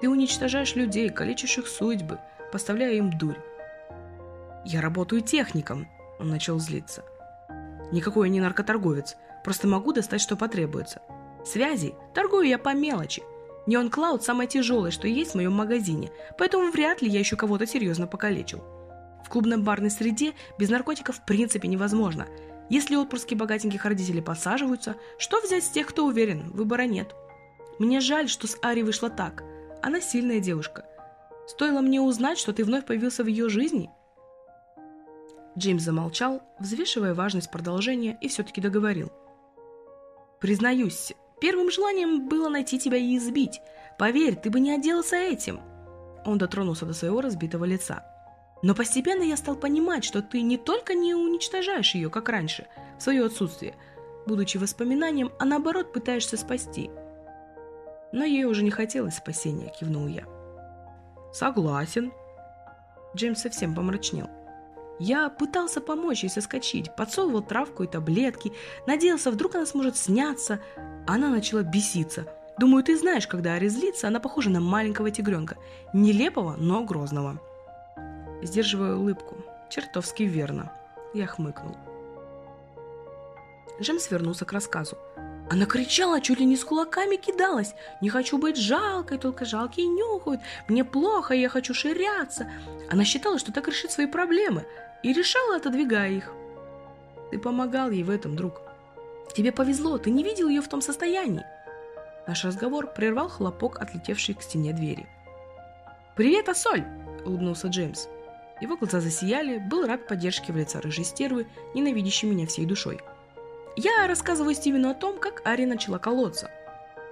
«Ты уничтожаешь людей, калечишь их судьбы, поставляя им дурь». «Я работаю техником», – он начал злиться. Никакой я не наркоторговец, просто могу достать, что потребуется. Связи торгую я по мелочи. Неон Клауд самое тяжелое, что есть в моем магазине, поэтому вряд ли я еще кого-то серьезно покалечил. В клубно-барной среде без наркотиков в принципе невозможно. Если отпрыски богатеньких родителей подсаживаются, что взять с тех, кто уверен, выбора нет. Мне жаль, что с Ари вышло так. Она сильная девушка. Стоило мне узнать, что ты вновь появился в ее жизни, Джеймс замолчал, взвешивая важность продолжения, и все-таки договорил. «Признаюсь, первым желанием было найти тебя и избить. Поверь, ты бы не отделался этим». Он дотронулся до своего разбитого лица. «Но постепенно я стал понимать, что ты не только не уничтожаешь ее, как раньше, в свое отсутствие, будучи воспоминанием, а наоборот пытаешься спасти». Но ей уже не хотелось спасения, кивнул я. «Согласен». Джеймс совсем помрачнел. Я пытался помочь ей соскочить, подсовывал травку и таблетки, надеялся, вдруг она сможет сняться. Она начала беситься. Думаю, ты знаешь, когда Ари злится, она похожа на маленького тигренка. Нелепого, но грозного. Сдерживая улыбку. Чертовски верно. Я хмыкнул. Джемс вернулся к рассказу. Она кричала, чуть ли не с кулаками кидалась. «Не хочу быть жалкой, только жалкие нюхают. Мне плохо, я хочу ширяться». Она считала, что так решит свои проблемы – и решала, отодвигая их. Ты помогал ей в этом, друг. Тебе повезло, ты не видел ее в том состоянии. Наш разговор прервал хлопок, отлетевший к стене двери. «Привет, Ассоль!» – улыбнулся Джеймс. Его глаза засияли, был рад поддержке в лице рыжей стервы, ненавидящей меня всей душой. Я рассказываю Стивену о том, как Ари начала колоться.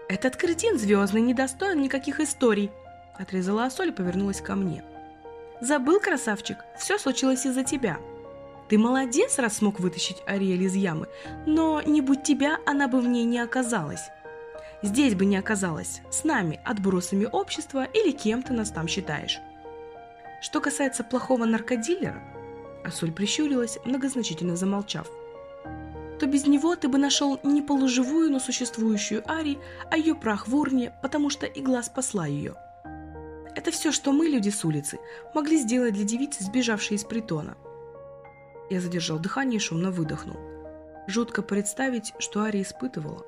«Этот кретин звездный не достоин никаких историй», – отрезала Ассоль и повернулась ко мне. «Забыл, красавчик, все случилось из-за тебя. Ты молодец, раз смог вытащить Ариэль из ямы, но не будь тебя, она бы в ней не оказалась. Здесь бы не оказалась, с нами, отбросами общества или кем ты нас там считаешь. Что касается плохого наркодилера, Асуль прищурилась, многозначительно замолчав, то без него ты бы нашел не полуживую, но существующую Ари, а ее прах в урне, потому что игла спасла ее. Это все, что мы, люди с улицы, могли сделать для девицы, сбежавшей из притона – я задержал дыхание и шумно выдохнул. Жутко представить, что Ария испытывала.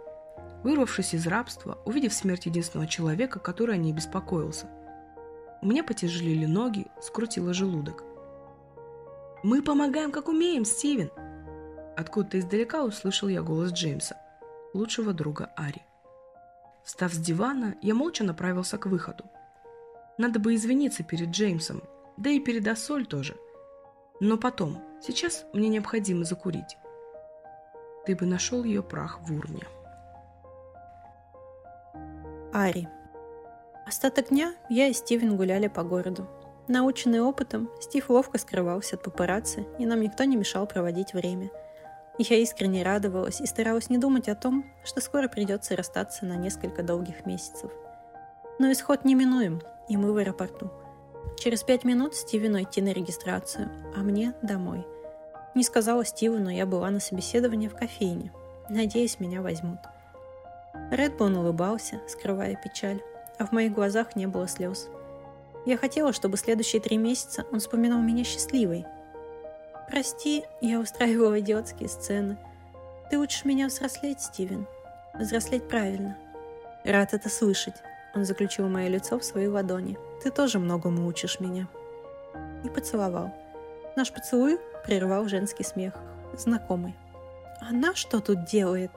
Вырвавшись из рабства, увидев смерть единственного человека, который о ней беспокоился. У меня потяжелели ноги, скрутило желудок. «Мы помогаем, как умеем, Стивен!» Откуда-то издалека услышал я голос Джеймса, лучшего друга Ари. Встав с дивана, я молча направился к выходу. Надо бы извиниться перед Джеймсом, да и перед Ассоль тоже. Но потом, Сейчас мне необходимо закурить. Ты бы нашел ее прах в урне. Ари. Остаток дня я и Стивен гуляли по городу. Наученный опытом, Стив ловко скрывался от папарацци, и нам никто не мешал проводить время. Я искренне радовалась и старалась не думать о том, что скоро придется расстаться на несколько долгих месяцев. Но исход неминуем, и мы в аэропорту – Через пять минут Стивену идти на регистрацию, а мне домой. Не сказала Стивену, я была на собеседовании в кофейне. Надеюсь, меня возьмут. Редбон улыбался, скрывая печаль, а в моих глазах не было слез. Я хотела, чтобы следующие три месяца он вспоминал меня счастливой. «Прости, я устраивала идиотские сцены. Ты учишь меня взрослеть, Стивен. Взрослеть правильно». «Рад это слышать», — он заключил мое лицо в свои ладони — ты тоже многому учишь меня». И поцеловал. Наш поцелуй прервал женский смех. Знакомый. «Она что тут делает?»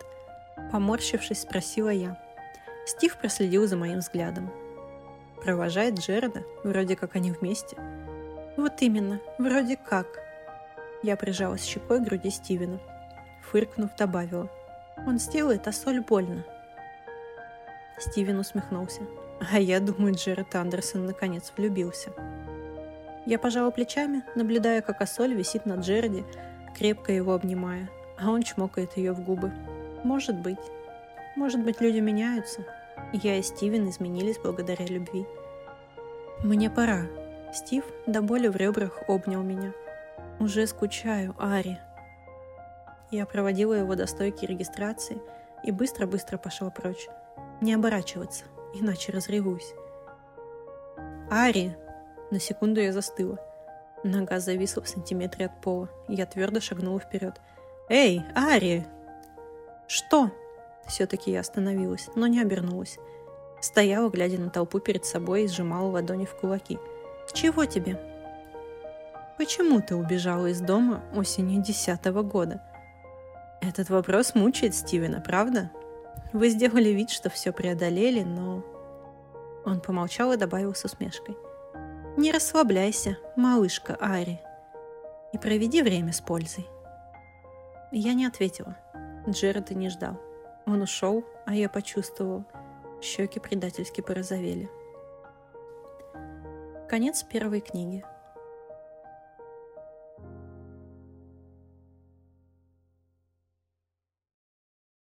Поморщившись, спросила я. Стив проследил за моим взглядом. Провожает Джереда, вроде как они вместе. Вот именно, вроде как. Я прижалась щекой к груди Стивена. Фыркнув, добавила. Он сделает, а соль больно. Стивен усмехнулся. А я думаю, Джеред Андерсон наконец влюбился. Я пожала плечами, наблюдая, как Ассоль висит на Джереде, крепко его обнимая, а он чмокает ее в губы. Может быть. Может быть, люди меняются. Я и Стивен изменились благодаря любви. Мне пора. Стив до боли в ребрах обнял меня. Уже скучаю, Ари. Я проводила его до стойки регистрации и быстро-быстро пошла прочь. Не оборачиваться иначе разревусь. «Ари!» На секунду я застыла. Нога зависла в сантиметре от пола. Я твердо шагнула вперед. «Эй, Ари!» «Что?» Все-таки я остановилась, но не обернулась. Стояла, глядя на толпу перед собой и сжимала ладони в кулаки. «Чего тебе?» «Почему ты убежала из дома осенью десятого года?» Этот вопрос мучает Стивена, правда? Вы сделали вид, что все преодолели, но...» Он помолчал и добавил с усмешкой. «Не расслабляйся, малышка Ари, и проведи время с пользой». Я не ответила. Джеред не ждал. Он ушел, а я почувствовал. Щеки предательски порозовели. Конец первой книги.